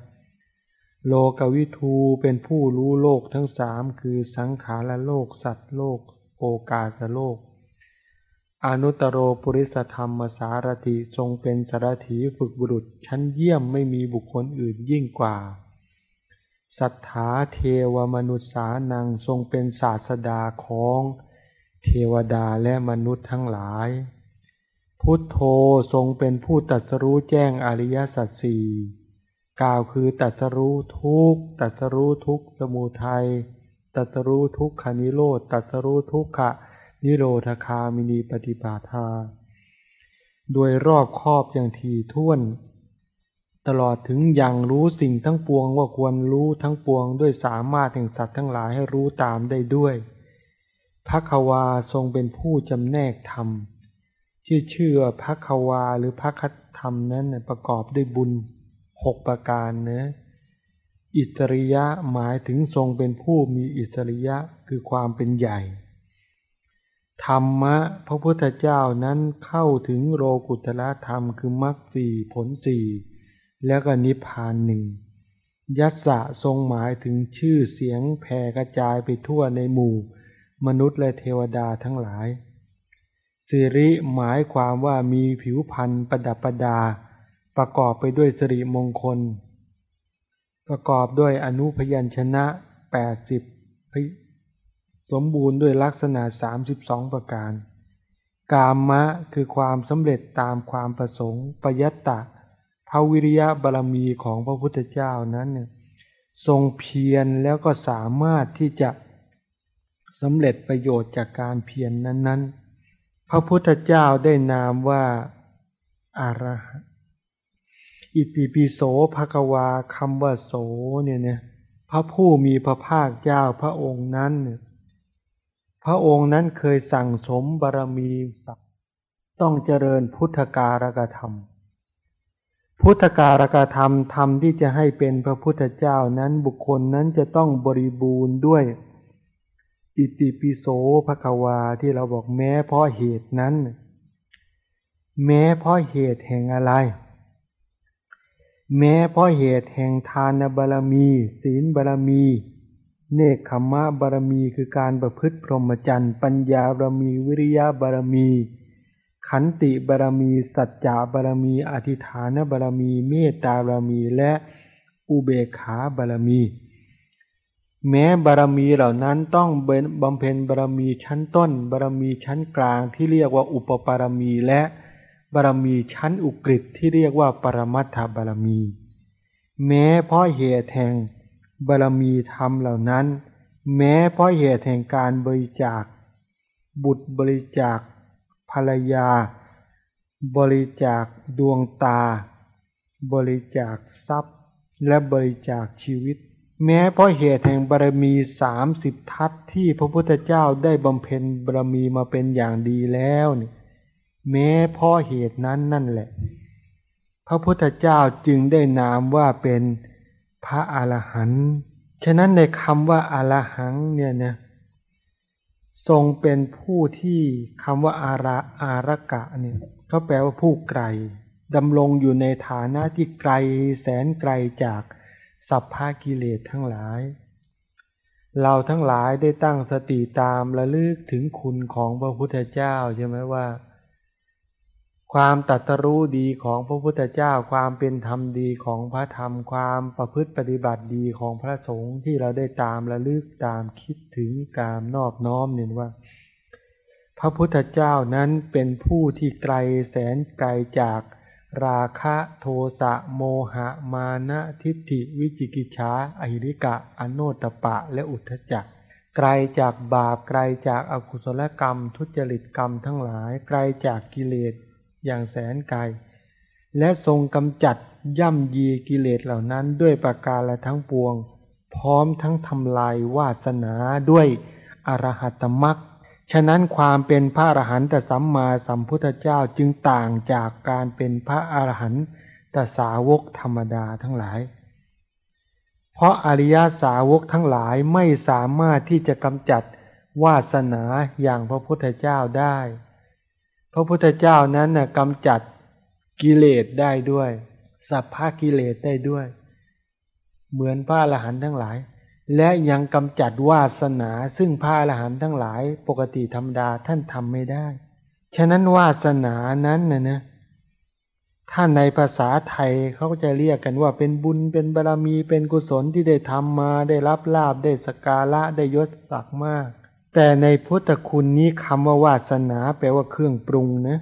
โลกวิทูเป็นผู้รู้โลกทั้งสามคือสังขารโลกสัตว์โลก โอกาสโลก อนุตโรปุริสธรรมสารถิทรงเป็นสารถีฝึกบุรุษชั้นเยี่ยมไม่มีบุคคลอื่นยิ่งกว่า สัทธาเทวมนุษย์สานังทรงเป็นศาสดาของเทวดาและมนุษย์ทั้งหลาย พุทโธทรงเป็นผู้ตัสรู้แจ้งอริยสัจสี่กล่าวคือตัสรู้ทุกตัสรู้ทุกสมุทัยตัสรู้ทุกขานิโรธตัสรู้ทุกขะ นิโรธคามินีปฏิปาทา โดยรอบครอบอย่างถี่วน ตลอดถึงอย่างรู้สิ่งทั้งปวงว่าควรรู้ทั้งปวงด้วยสามารถแห่งสัตว์ทั้งหลายให้รู้ตามได้ด้วยพระควาทรงเป็นผู้จำแนกธรรมชื่อเชื่อพระควาหรือพระคัตธรรมนั้นประกอบด้วยบุญหกประการเนะอิสริยะหมายถึงทรงเป็นผู้มีอิสริยะคือความเป็นใหญ่ ธรรมะพระพุทธเจ้านั้นเข้าถึงโรกุตละธรรมคือมรรคสี่ผลสี่แล้วก็นิพพานหนึ่งยัสสะทรงหมายถึงชื่อเสียงแผ่กระจายไปทั่วในหมู่ มนุษย์และเทวดาทั้งหลาย สิริหมายความว่ามีผิวพรรณประดับประดา ประกอบไปด้วยสิริมงคล ประกอบด้วยอนุพยัญชนะ 80 สมบูรณ์ด้วยลักษณะ 32 ประการ กามะคือความสำเร็จตามความประสงค์ปยัตตะพระวิริยะบารมีของพระพุทธเจ้านั้นเนี่ยทรงเพียรแล้วก็สามารถที่จะสำเร็จประโยชน์จากการเพียรนนั้น ๆ พระพุทธเจ้าได้นามว่าอารหันอิติปิโสภควาคำว่าโสเนี่ยเนี่ยพระผู้มีพระภาคเจ้าพระองค์นั้นเนี่ย พระองค์นั้นเคยสั่งสมบารมีสักต้องเจริญพุทธการกธรรม พุทธการกธรรมธรรมที่จะให้เป็นพระพุทธเจ้านั้นบุคคลนั้นจะต้องบริบูรณ์ด้วย อิติปิโสภควาที่เราบอกแม้เพราะเหตุนั้น แม้เพราะเหตุแห่งอะไร แม้เพราะเหตุแห่งทานบารมี ศีลบารมี เนคขมะบารมีคือการประพฤติพรหมจรรย์ ปัญญาบารมีวิริยะบารมี ขันติบารมี สัจจะบารมี อธิฐานบารมี เมตตาบารมีและอุเบกขาบารมี แม้บารมีเหล่านั้นต้องบำเพ็ญบารมีชั้นต้น บารมีชั้นกลางที่เรียกว่าอุปปารมี และบารมีชั้นอุกฤษที่เรียกว่าปรมัตถบารมี แม้เพราะเหตุแห่ง บารมีธรรมเหล่านั้น แม้เพราะเหตุแห่งการบริจาค บุตรบริจาค ภรรยา บริจาคดวงตา บริจาคทรัพย์ และบริจาคชีวิต แม้เพราะเหตุแห่งบารมีสามสิบทัศที่พระพุทธเจ้าได้บำเพ็ญบารมีมาเป็นอย่างดีแล้วนี่แม้เพราะเหตุนั้นนั่นแหละ พระพุทธเจ้าจึงได้นามว่าเป็น พระอรหันต์ฉะนั้นในคำว่าอรหังเนี่ยนะทรงเป็นผู้ที่คำว่าอาระอารกะเนี่ยเขาแปลว่าผู้ไกลดำรงอยู่ในฐานะที่ไกลแสนไกลจากสัพพากิเลสทั้งหลาย เราทั้งหลายได้ตั้งสติตามระลึกถึงคุณของพระพุทธเจ้าใช่ไหมว่า ความตัตรู้ดีของพระพุทธเจ้า ความเป็นธรรมดีของพระธรรม ความประพฤติปฏิบัติดีของพระสงฆ์ที่เราได้ตามระลึกตามคิดถึงกามนอบน้อมเนี่ยว่า พระพุทธเจ้านั้นเป็นผู้ที่ไกลแสนไกลจากราคะโทสะโมหะมานะทิฏฐิวิจิกิจฉาอหิริกะ อโนตปะ และอุทธจักไกลจากบาปไกลจากอากุศลกรรม ทุจริตกรรมทั้งหลาย ไกลจากกิเลส อย่างแสนไกล และทรงกำจัดย่ำยีกิเลสเหล่านั้นด้วยประการละทั้งปวง พร้อมทั้งทำลายวาสนาด้วยอรหัตมรักฉะนั้นความเป็นพระอรหันตสัมมาสัมพุทธเจ้าจึงต่างจากการเป็นพระอรหันตสาวกธรรมดาทั้งหลาย เพราะอริยสาวกทั้งหลายไม่สามารถที่จะกำจัดวาสนาอย่างพระพุทธเจ้าได้ พระพุทธเจ้านั้นนะกำจัดกิเลสได้ด้วย สัพพะกิเลสได้ด้วย เหมือนพระอรหันต์ทั้งหลาย และยังกำจัดวาสนาซึ่งพระอรหันต์ทั้งหลายปกติธรรมดาท่านทำไม่ได้ ฉะนั้นวาสนานั้นนะนะถ้าในภาษาไทยเขาก็จะเรียกกันว่าเป็นบุญเป็นบารรมีเป็นกุศลที่ได้ทำมาได้รับลาบได้สการะได้ยศศักดิ์มาก แต่ในพุทธคุณนี้คำว่าวาสนาแปลว่าเครื่องปรุงนะ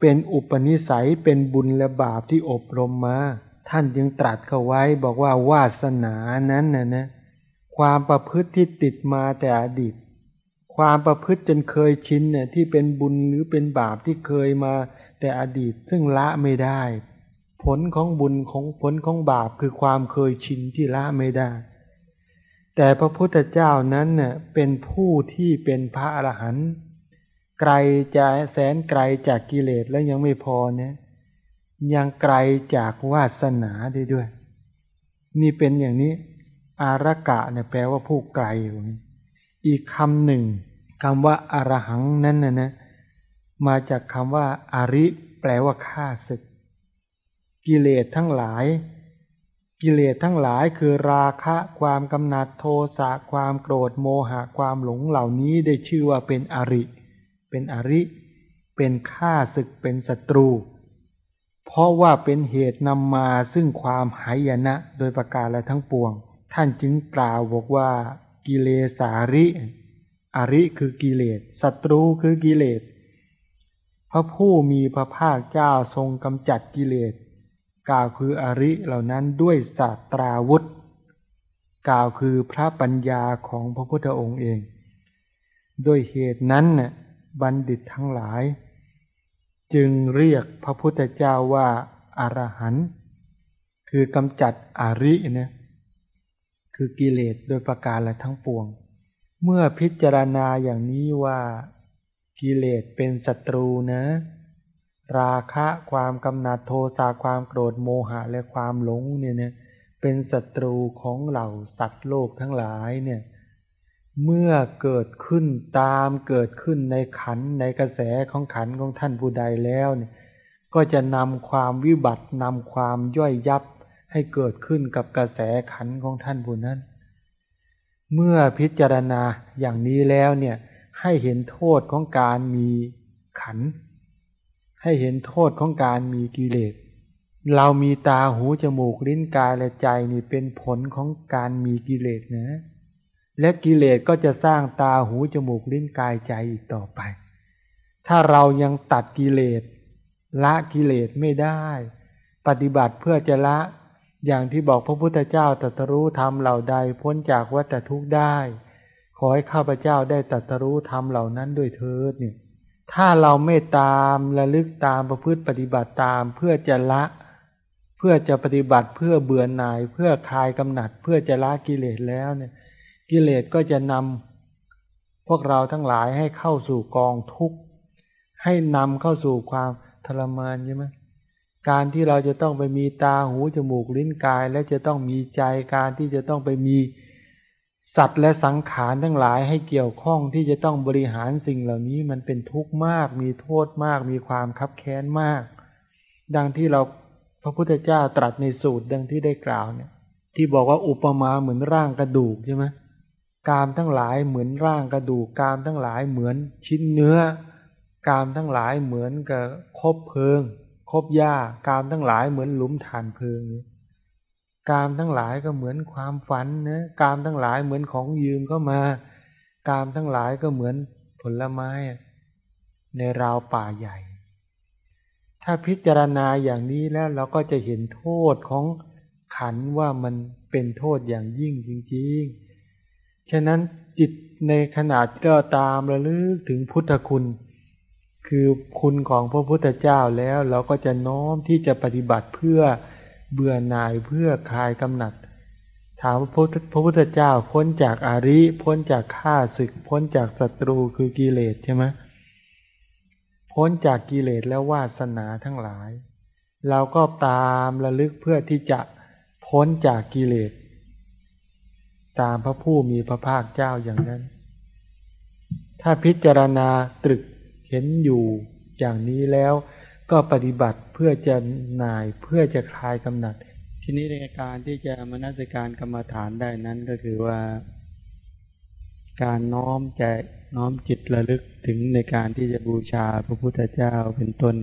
เป็นอุปนิสัยเป็นบุญและบาปที่อบรมมา ท่านจึงตรัสเข้าไว้บอกว่าวาสนานั้นนะนะ ความประพฤติที่ติดมาแต่อดีต ความประพฤติจนเคยชินเนี่ยที่เป็นบุญหรือเป็นบาปที่เคยมาแต่อดีตซึ่งละไม่ได้ ผลของบุญของผลของบาปคือความเคยชินที่ละไม่ได้ แต่พระพุทธเจ้านั้นเน่ยเป็นผู้ที่เป็นพระอรหันต์ไกลจะแสนไกลจากกิเลสแล้วยังไม่พอเนี่ยยังไกลจากวาสนาได้ด้วย นี่เป็นอย่างนี้ อารกะเนี่ยแปลว่าผู้ไกล อีกคำหนึ่งคำว่าอารหังนั้นนะนะมาจากคำว่าอาริ แปลว่าฆ่าศึก กิเลสทั้งหลาย กิเลสทั้งหลายคือราคะความกำหนัดโทสะความโกรธโมหะความหลงเหล่านี้ได้ชื่อว่าเป็นอริ เป็นอริ เป็นฆ่าศึกเป็นศัตรู เพราะว่าเป็นเหตุนำมาซึ่งความหายนะโดยประการและทั้งปวง ท่านจึงกล่าวบอกว่า กิเลสาริอริคือกิเลสศัตรูคือกิเลส พระผู้มีพระภาคเจ้าทรงกำจัดกิเลส กล่าวคืออริเหล่านั้นด้วยศาสตราวุธ กล่าวคือพระปัญญาของพระพุทธองค์เอง ด้วยเหตุนั้นน่ะบัณฑิตทั้งหลาย จึงเรียกพระพุทธเจ้าว่าอารหันต์คือกำจัดอริเนี่ยคือกิเลสโดยประการและทั้งปวง เมื่อพิจารณาอย่างนี้ว่ากิเลสเป็นศัตรูนะ ราคะความกำหนัดโทสะความโกรธโมหะและความหลงเนี่ยเนี่ยเป็นศัตรูของเหล่าสัตว์โลกทั้งหลายเนี่ยเมื่อเกิดขึ้นตามเกิดขึ้นในขันในกระแสของขันของท่านผู้ใดแล้วเนี่ยก็จะนำความวิบัตินำความย่อยยับให้เกิดขึ้นกับกระแสขันของท่านผู้นั้น เมื่อพิจารณาอย่างนี้แล้วเนี่ยให้เห็นโทษของการมีขัน ให้เห็นโทษของการมีกิเลส เรามีตาหูจมูกลิ้นกายและใจนี่เป็นผลของการมีกิเลสนะ และกิเลสก็จะสร้างตาหูจมูกลิ้นกายใจอีกต่อไป ถ้าเรายังตัดกิเลสละกิเลสไม่ได้ ปฏิบัติเพื่อจะละอย่างที่บอกพระพุทธเจ้าตรัสรู้ธรรมเหล่าใดพ้นจากวัฏทุกข์ได้ ขอให้ข้าพเจ้าได้ตัตรู้ธรรมเหล่านั้นด้วยเถิดเนี่ย ถ้าเราไม่ตามระลึกตามประพฤติปฏิบัติตามเพื่อจะละ เพื่อจะปฏิบัติเพื่อเบื่อหน่าย เพื่อคลายกำหนัด เพื่อจะละกิเลสแล้วเนี่ย กิเลสก็จะนำพวกเราทั้งหลายให้เข้าสู่กองทุกข์ให้นำเข้าสู่ความทรมานใช่ไหมการที่เราจะต้องไปมีตาหูจมูกลิ้นกาย และจะต้องมีใจการที่จะต้องไปมี สัตว์และสังขารทั้งหลายให้เกี่ยวข้องที่จะต้องบริหารสิ่งเหล่านี้มันเป็นทุกข์มาก มีโทษมาก มีความคับแค้นมาก ดังที่เราพระพุทธเจ้าตรัสในสูตรดังที่ได้กล่าวเนี่ย ที่บอกว่าอุปมาเหมือนร่างกระดูกใช่ไหมกามทั้งหลายเหมือนร่างกระดูกกามทั้งหลายเหมือนชิ้นเนื้อกามทั้งหลายเหมือนกับคบเพลิง คบหญ้ากามทั้งหลายเหมือนหลุมฐานเพลิงเนี่ย กามทั้งหลายก็เหมือนความฝันนะกามทั้งหลายเหมือนของยืมเข้ามากามทั้งหลายก็เหมือนผลไม้ ในราวป่าใหญ่ ถ้าพิจารณาอย่างนี้แล้วเราก็จะเห็นโทษของขันว่ามันเป็นโทษอย่างยิ่งจริงๆ ฉะนั้นจิตในขนาดก็ตามระลึกถึงพุทธคุณ คือคุณของพระพุทธเจ้าแล้วเราก็จะน้อมที่จะปฏิบัติเพื่อ เบื่อหน่ายเพื่อคลายกำหนัด ถามพระพุทธเจ้าพ้นจากอาริ พ้นจากข้าศึก พ้นจากศัตรูคือกิเลสใช่ไหมพ้นจากกิเลสและวาสนาทั้งหลาย เราก็ตามระลึกเพื่อที่จะพ้นจากกิเลส ตามพระผู้มีพระภาคเจ้าอย่างนั้น ถ้าพิจารณาตรึกเห็นอยู่อย่างนี้แล้ว ก็ปฏิบัติเพื่อจะนายเพื่อจะคลายกำหนัด ทีนี้ในการที่จะมนสิการกรรมฐานได้นั้นก็คือว่า การน้อมใจน้อมจิตระลึกถึงในการที่จะบูชาพระพุทธเจ้าเป็นต้น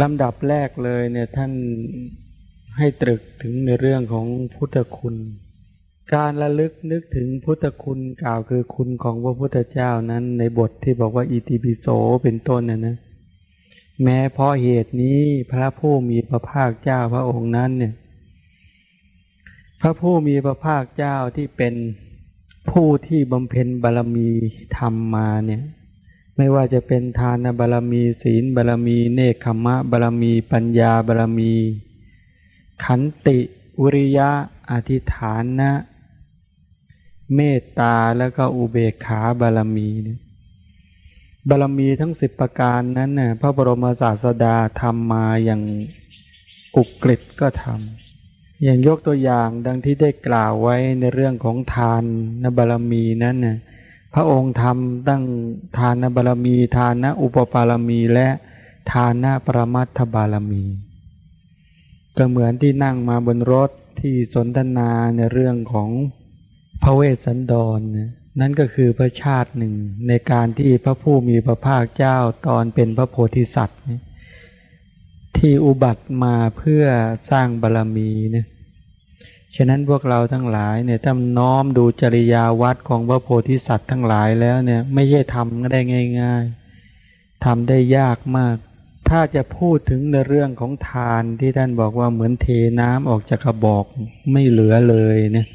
ลำดับแรกเลยเนี่ยท่านให้ตรึกถึงในเรื่องของพุทธคุณ การระลึกนึกถึงพุทธคุณกล่าวคือคุณของพระพุทธเจ้านั้นในบทที่บอกว่าอิติปิโสเป็นต้นนะนะ แม้เพราะเหตุนี้พระผู้มีพระภาคเจ้าพระองค์นั้นเนี่ย พระผู้มีพระภาคเจ้าที่เป็นผู้ที่บำเพ็ญบารมีทำมาเนี่ย ไม่ว่าจะเป็นทานบารมีศีลบารมี เนคขมะบารมี ปัญญาบารมี ขันติอุริยะอธิฐานนะ เมตตาแล้วก็อุเบกขาบารมีเนี่ย บารมีทั้งสิบประการนั้นน่ะพระบรมศาสดาทำมาอย่างอุกฤษก็ทำอย่างยกตัวอย่างดังที่ได้กล่าวไว้ในเรื่องของทานนบารมีนั้นน่ะพระองค์ทำตั้งทานนบารมี ทานนอุปปารมีและทานนปรมัตถบารมี ก็เหมือนที่นั่งมาบนรถที่สนทนาในเรื่องของพระเวสสันดรนั่ นั่นก็คือพระชาติหนึ่งในการที่พระผู้มีพระภาคเจ้าตอนเป็นพระโพธิสัตว์ที่อุบัติมาเพื่อสร้างบารรมีเนี่ยฉะนั้นพวกเราทั้งหลายเนี่ยถ้าน้อมดูจริยาวัดของพระโพธิสัตว์ทั้งหลายแล้วเนี่ยไม่ใช่ทำได้ง่าย ๆทำได้ยากมาก ถ้าจะพูดถึงในเรื่องของทานที่ท่านบอกว่าเหมือนเทน้ำออกจากกระบอกไม่เหลือเลยเนี่ย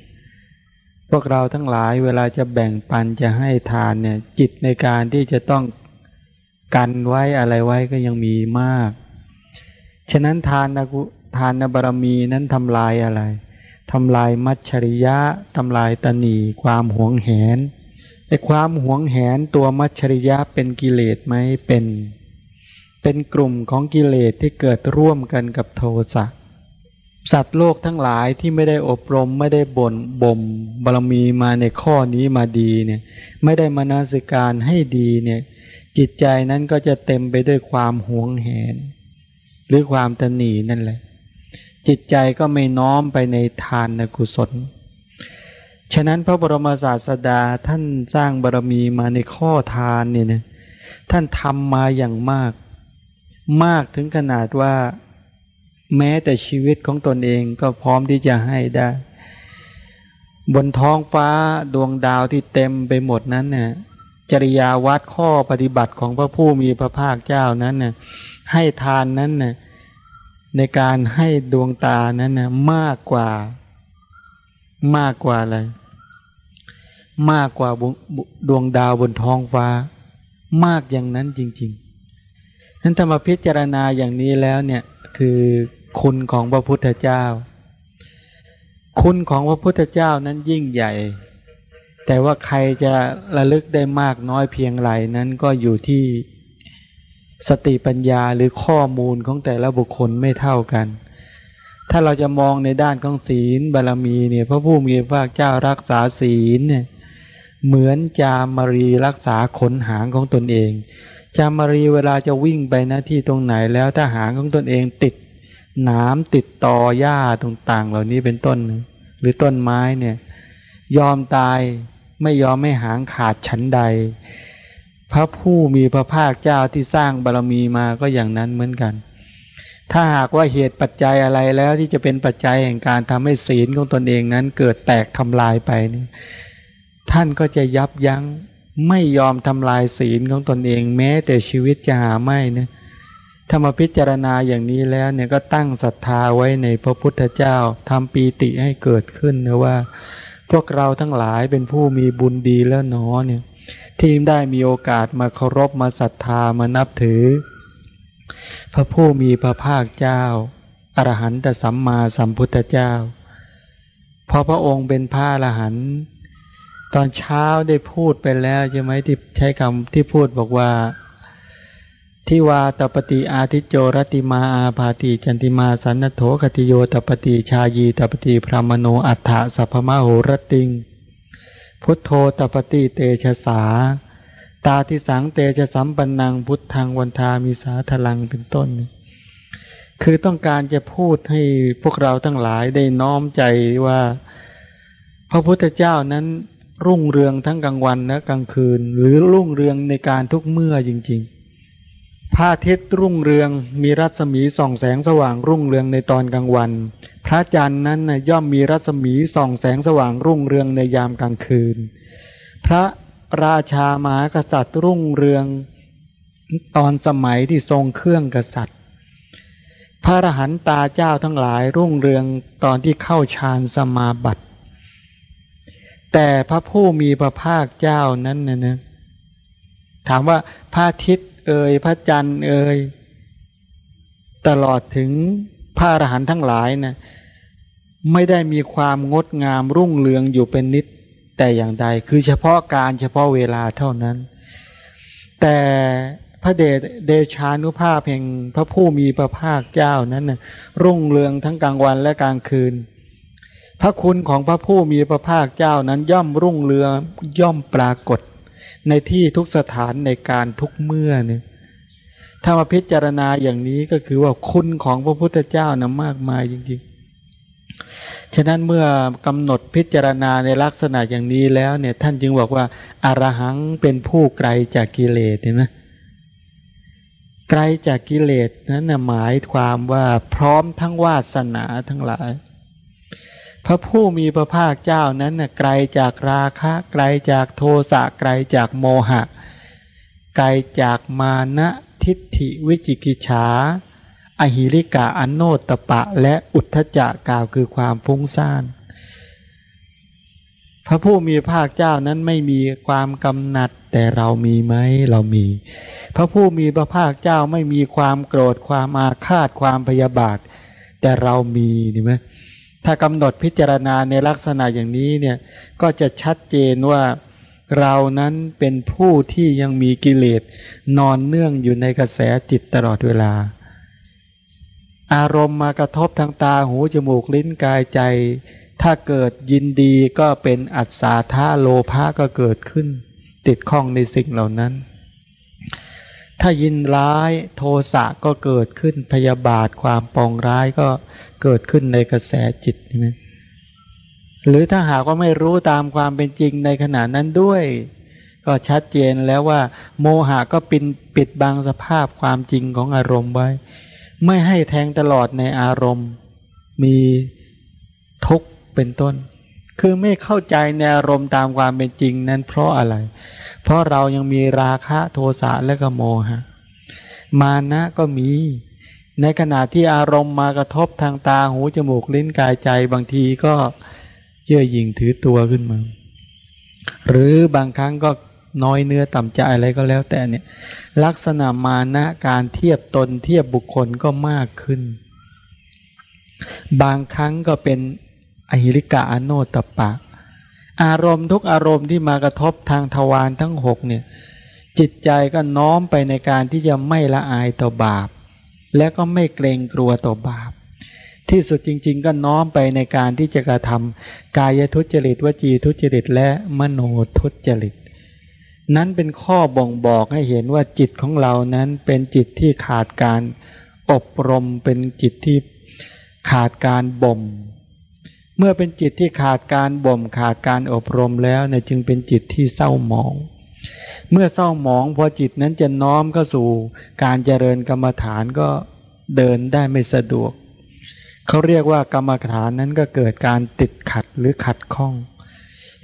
พวกเราทั้งหลายเวลาจะแบ่งปันจะให้ทานเนี่ย จิตในการที่จะต้องกันไว้อะไรไว้ก็ยังมีมาก ฉะนั้นทานนะทานบารมีนั้นทำลายอะไรทำลายมัจฉริยะทำลายตนีความหวงแหนแต่ความหวงแหนตัวมัจฉริยะเป็นกิเลสไหมเป็น เป็นกลุ่มของกิเลสที่เกิดร่วมกันกับโทสะ สัตว์โลกทั้งหลายที่ไม่ได้อบรมไม่ได้บ่นบ่มบารมีมาในข้อนี้มาดีเนี่ยไม่ได้มานาสิการให้ดีเนี่ยจิตใจนั้นก็จะเต็มไปด้วยความหวงแหน หรือความตนีนั่นแหละ จิตใจก็ไม่น้อมไปในทานในกุศล ฉะนั้นพระบรมศาสดาท่านสร้างบารมีมาในข้อทานเนี่ยนะท่านทำมาอย่างมาก มากถึงขนาดว่า แม้แต่ชีวิตของตนเองก็พร้อมที่จะให้ได้ บนท้องฟ้าดวงดาวที่เต็มไปหมดนั้นเนี่ยจริยาวัดข้อปฏิบัติของพระผู้มีพระภาคเจ้านั้นเนี่ยให้ทานนั้นเนี่ยในการให้ดวงตานั้นนะมากกว่า มากกว่าอะไร มากกว่าดวงดาวบนท้องฟ้า มากอย่างนั้นจริง ๆ นั้นถ้ามาพิจารณาอย่างนี้แล้วเนี่ย คือ คุณของพระพุทธเจ้า คุณของพระพุทธเจ้านั้นยิ่งใหญ่ แต่ว่าใครจะระลึกได้มากน้อยเพียงไรนั้นก็อยู่ที่สติปัญญาหรือข้อมูลของแต่ละบุคคลไม่เท่ากัน ถ้าเราจะมองในด้านของศีลบารรมีเนี่ยพระผู้มีพระเจ้ารักษาศีลเนี่ยเหมือนจามารีรักษาขนหางของตนเอง จามารีเวลาจะวิ่งไปหน้าที่ตรงไหนแล้วถ้าหางของตนเองติด หนามติดตอหญ้าต่างๆ เหล่านี้เป็นต้น หรือต้นไม้เนี่ย ยอมตายไม่ยอมไม่หางขาดฉันใด พระผู้มีพระภาคเจ้าที่สร้างบารรมีมาก็อย่างนั้นเหมือนกัน ถ้าหากว่าเหตุปัจจัยอะไรแล้วที่จะเป็นปัจจัยแห่งการทำให้ศีลของตนเองนั้น เกิดแตกทำลายไปนี่ท่านก็จะยับยั้งไม่ยอมทำลายศีลของตนเอง แม้แต่ชีวิตจะหาไม่นะ ถ้ามาพิจารณาอย่างนี้แล้วเนี่ยก็ตั้งศรัทธาไว้ในพระพุทธเจ้าทำปีติให้เกิดขึ้นนะว่า พวกเราทั้งหลายเป็นผู้มีบุญดีแล้วหนอเนี่ยที่ได้มีโอกาสมาเคารพมาศรัทธามานับถือ พระผู้มีพระภาคเจ้าอรหันตสัมมาสัมพุทธเจ้าพอพระองค์เป็นพระอรหันต์ตอนเช้าได้พูดไปแล้วใช่ไหมที่ใช้คำที่พูดบอกว่า ทิวาตปฏิอาทิโจรติมาอาภาติจันติมาสันนโถคติโยตปฏิชายีตปฏิพรามโนอัฏฐสัพพมโหรติง พุทโธตปฏิเตชะสา ตาทิสังเตชะสัมปันนังพุทธังวันทามิสาทลังเป็นต้น คือต้องการจะพูดให้พวกเราทั้งหลายได้น้อมใจว่า พระพุทธเจ้านั้นรุ่งเรืองทั้งกลางวันและกลางคืน หรือรุ่งเรืองในการทุกเมื่อจริง ๆ พระอาทิตย์รุ่งเรืองมีรัศมีส่องแสงสว่างรุ่งเรืองในตอนกลางวัน พระจันทร์นั้นย่อมมีรัศมีส่องแสงสว่างรุ่งเรืองในยามกลางคืน พระราชามหากษัตริย์รุ่งเรืองตอนสมัยที่ทรงเครื่องกษัตริย์ พระอรหันตาเจ้าทั้งหลายรุ่งเรืองตอนที่เข้าฌานสมาบัติแต่พระผู้มีพระภาคเจ้านั้นนะนะถามว่าพระอาทิตย์ เอ่ยพระจันทร์เอ่ยตลอดถึงพระอรหันต์ทั้งหลายนะไม่ได้มีความงดงามรุ่งเรืองอยู่เป็นนิดแต่อย่างใด คือเฉพาะการเฉพาะเวลาเท่านั้น แต่พระเดชเดชานุภาพแห่งพระผู้มีพระภาคเจ้านั้นนะรุ่งเรืองทั้งกลางวันและกลางคืน พระคุณของพระผู้มีพระภาคเจ้านั้นย่อมรุ่งเรืองย่อมปรากฏ ในที่ทุกสถานในการทุกเมื่อเนี่ยถ้ามาพิจารณาอย่างนี้ก็คือว่าคุณของพระพุทธเจ้านะมากมายจริงๆ ฉะนั้นเมื่อกำหนดพิจารณาในลักษณะอย่างนี้แล้วเนี่ยท่านจึงบอกว่าอารหังเป็นผู้ไกลจากกิเลสเห็นไหมไกลจากกิเลสนั้นหมายความว่าพร้อมทั้งวาสนาทั้งหลาย พระผู้มีพระภาคเจ้านั้นนะไกลจากราคะ ไกลจากโทสะไกลจากโมหะ ไกลจากมานะทิฏฐิวิจิกิจฉาอหิริกาอันโนตปะ และอุทธจักกล่าวคือความฟุ้งซ่าน พระผู้มีภาคเจ้านั้นไม่มีความกำหนัดแต่เรามีไหมเรามี พระผู้มีพระภาคเจ้าไม่มีความโกรธความอาฆาตความพยาบาท แต่เรามีนี่ไหม ถ้ากำหนดพิจารณาในลักษณะอย่างนี้เนี่ยก็จะชัดเจนว่าเรานั้นเป็นผู้ที่ยังมีกิเลสนอนเนื่องอยู่ในกระแสจิตตลอดเวลา อารมณ์มากระทบทางตาหูจมูกลิ้นกายใจ ถ้าเกิดยินดีก็เป็นอัศาธาโลภะก็เกิดขึ้น ติดข้องในสิ่งเหล่านั้น ถ้ายินร้ายโทสะก็เกิดขึ้นพยาบาทความปองร้ายก็เกิดขึ้นในกระแสจิตใช่ไหมหรือถ้าหากว่าไม่รู้ตามความเป็นจริงในขณะนั้นด้วย ก็ชัดเจนแล้วว่า โมหะก็ปิดปิดบังสภาพความจริงของอารมณ์ไว้ ไม่ให้แทงตลอดในอารมณ์ มีทุกข์เป็นต้น คือไม่เข้าใจในอารมณ์ตามความเป็นจริงนั้นเพราะอะไร เพราะเรายังมีราคะโทสะและก็โมหะ มานะก็มี ในขณะที่อารมณ์มากระทบทางตาหูจมูกลิ้นกายใจบางทีก็เยื่อยิงถือตัวขึ้นมา หรือบางครั้งก็น้อยเนื้อต่ำใจอะไรก็แล้วแต่เนี่ย ลักษณะมานะการเทียบตนเทียบบุคคลก็มากขึ้น บางครั้งก็เป็นอหิริกะอโนตปะ อารมณ์ทุกอารมณ์ที่มากระทบทางทวารทั้งหกเนี่ยจิตใจก็น้อมไปในการที่จะไม่ละอายต่อบาป และก็ไม่เกรงกลัวต่อบาป ที่สุดจริง ๆ ก็น้อมไปในการที่จะกระทำกายทุจริตวจีทุจริตและมโนทุจริต นั้นเป็นข้อบ่งบอกให้เห็นว่าจิตของเรานั้นเป็นจิตที่ขาดการอบรมเป็นจิตที่ขาดการบ่ม เมื่อเป็นจิตที่ขาดการบ่มขาดการอบรมแล้วเนี่ยจึงเป็นจิตที่เศร้าหมอง เมื่อเศร้าหมองพอจิตนั้นจะน้อมเข้าสู่การเจริญกรรมฐานก็เดินได้ไม่สะดวก เขาเรียกว่ากรรมฐานนั้นก็เกิดการติดขัดหรือขัดข้อง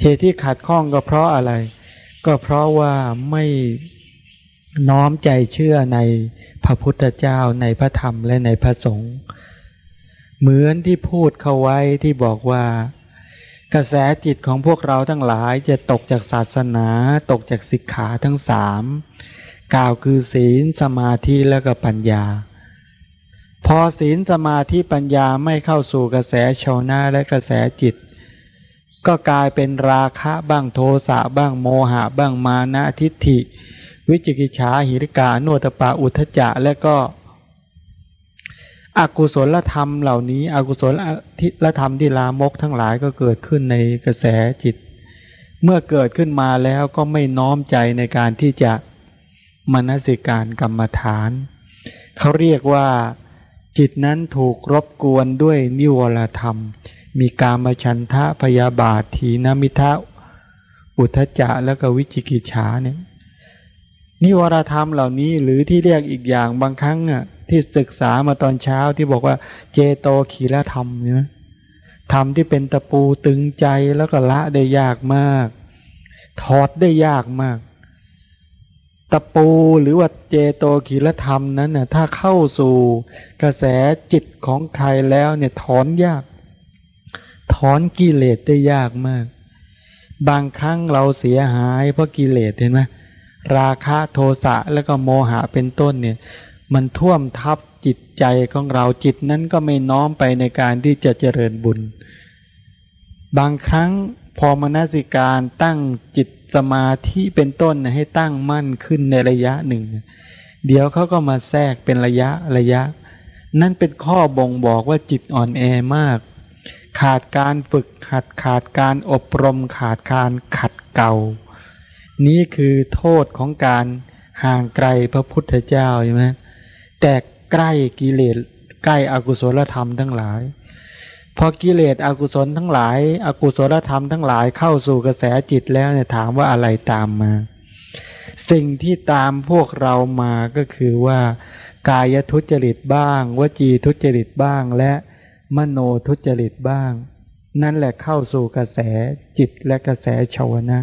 เหตุที่ขัดข้องก็เพราะอะไร ก็เพราะว่าไม่น้อมใจเชื่อในพระพุทธเจ้าในพระธรรมและในพระสงฆ์ เหมือนที่พูดเขาไว้ที่บอกว่า กระแสจิตของพวกเราทั้งหลายจะตกจากศาสนา ตกจากสิกขาทั้งสามกล่าวคือศีลสมาธิและก็ปัญญา พอศีลสมาธิปัญญาไม่เข้าสู่กระแสชาวนาและกระแสจิต ก็กลายเป็นราคะบ้างโทสะบ้างโมหะบ้างมานะทิฏฐิ วิจิกิจฉาหิริกาโนตปาอุทจจะและก็ อกุศลธรรมเหล่านี้ อกุศลธรรมที่ลามกทั้งหลายก็เกิดขึ้นในกระแสจิต เมื่อเกิดขึ้นมาแล้วก็ไม่น้อมใจในการที่จะมนสิการกรรมฐาน เขาเรียกว่าจิตนั้นถูกรบกวนด้วยนิวรธรรม มีกามาชันทะพยาบาทถีนมิทะอุทจจะแล้วก็วิจิกิจฉาเนี่ยนิวรธรรมเหล่านี้หรือที่เรียกอีกอย่างบางครั้งอะ ที่ศึกษามาตอนเช้าที่บอกว่าเจโตขีรธรรมเนี่ยธรรมที่เป็นตะปูตึงใจแล้วก็ละได้ยากมาก ถอดได้ยากมาก ตะปูหรือว่าเจโตขีรธรรมนั้นน่ะถ้าเข้าสู่กระแสจิตของใครแล้วเนี่ยถอนยาก ถอนกิเลสได้ยากมาก บางครั้งเราเสียหายเพราะกิเลสเห็นไหมราคะโทสะแล้วก็โมหะเป็นต้นเนี่ย มันท่วมทับจิตใจของเราจิตนั้นก็ไม่น้อมไปในการที่จะเจริญบุญ บางครั้งพอมนสิการตั้งจิตสมาธิเป็นต้นให้ตั้งมั่นขึ้นในระยะหนึ่ง เดี๋ยวเขาก็มาแทรกเป็นระยะระยะ นั่นเป็นข้อบ่งบอกว่าจิตอ่อนแอมาก ขาดการฝึกขาดขาดการอบรมขาดการขัดเกลานี้คือโทษของการห่างไกลพระพุทธเจ้าใช่ไหม แต่ใกล้กิเลสใกล้อกุศลธรรมทั้งหลาย พอกิเลสอกุศลทั้งหลายอกุศลธรรมทั้งหลายเข้าสู่กระแสจิตแล้วเนี่ยถามว่าอะไรตามมา สิ่งที่ตามพวกเรามาก็คือว่ากายทุจริตบ้าง วจีทุจริตบ้างและมโนทุจริตบ้าง นั่นแหละเข้าสู่กระแสจิตและกระแสชาวนะ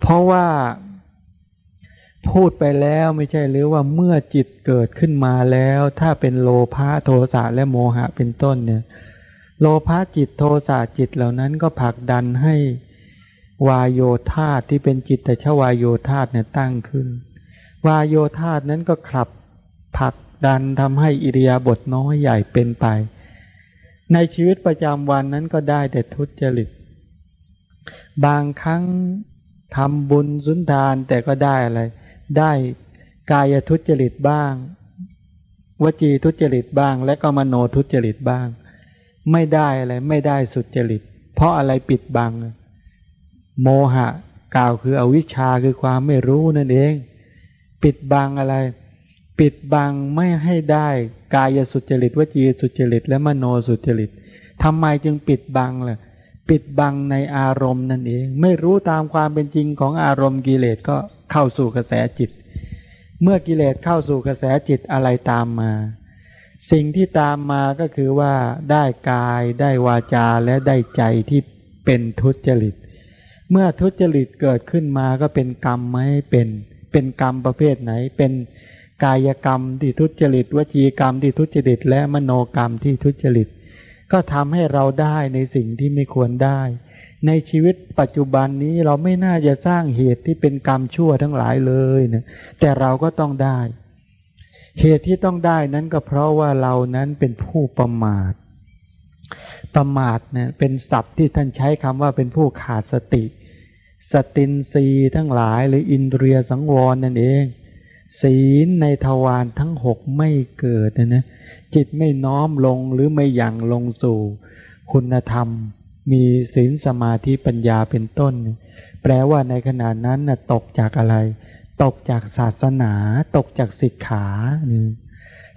เพราะว่า พูดไปแล้วไม่ใช่หรือว่าเมื่อจิตเกิดขึ้นมาแล้ว ถ้าเป็นโลภะโทสะและโมหะเป็นต้นเนี่ย โลภะจิตโทสะจิตเหล่านั้นก็ผลักดันให้วายโยธาที่เป็นจิตแต่ชวายโยธาเนี่ยตั้งขึ้น วายโยธานั้นก็ขับผลักดันทำให้อิริยาบถน้อยใหญ่เป็นไป ในชีวิตประจำวันนั้นก็ได้แต่ทุจริต บางครั้งทำบุญสุนทานแต่ก็ได้อะไร ได้กายทุจริตบ้าง วจีทุจริตบ้าง และก็มโนทุจริตบ้าง ไม่ได้อะไรไม่ได้สุจริต เพราะอะไรปิดบัง โมหะกล่าวคืออวิชชาคือความไม่รู้นั่นเอง ปิดบังอะไร ปิดบังไม่ให้ได้กายสุจริตวจีสุจริต และมโนสุจริตทำไมจึงปิดบังล่ะปิดบังในอารมณ์นั่นเอง ไม่รู้ตามความเป็นจริงของอารมณ์กิเลสก็ เข้าสู่กระแสจิต เมื่อกิเลสเข้าสู่กระแสจิตอะไรตามมา สิ่งที่ตามมาก็คือว่าได้กายได้วาจาและได้ใจที่เป็นทุจริต เมื่อทุจริตเกิดขึ้นมาก็เป็นกรรมไหมเป็นเป็นกรรมประเภทไหน เป็นกายกรรมที่ทุจริตวจีกรรมที่ทุจริต และมโนกรรมที่ทุจริต ก็ทำให้เราได้ในสิ่งที่ไม่ควรได้ ในชีวิตปัจจุบันนี้เราไม่น่าจะสร้างเหตุที่เป็นกรรมชั่วทั้งหลายเลยนะแต่เราก็ต้องได้ เหตุที่ต้องได้นั้นก็เพราะว่าเรานั้นเป็นผู้ประมาท ประมาทเนี่ยเป็นศัพท์ที่ท่านใช้คำว่าเป็นผู้ขาดสติ สตินรีทั้งหลายหรืออินเรียสังวรนั่นเอง ศีลในทวารทั้งหกไม่เกิดนะนะจิตไม่น้อมลงหรือไม่ยังลงสู่ คุณธรรม มีศีลสมาธิปัญญาเป็นต้น แปลว่าในขณะนั้นนะตกจากอะไร ตกจากศาสนา ตกจากศิกขา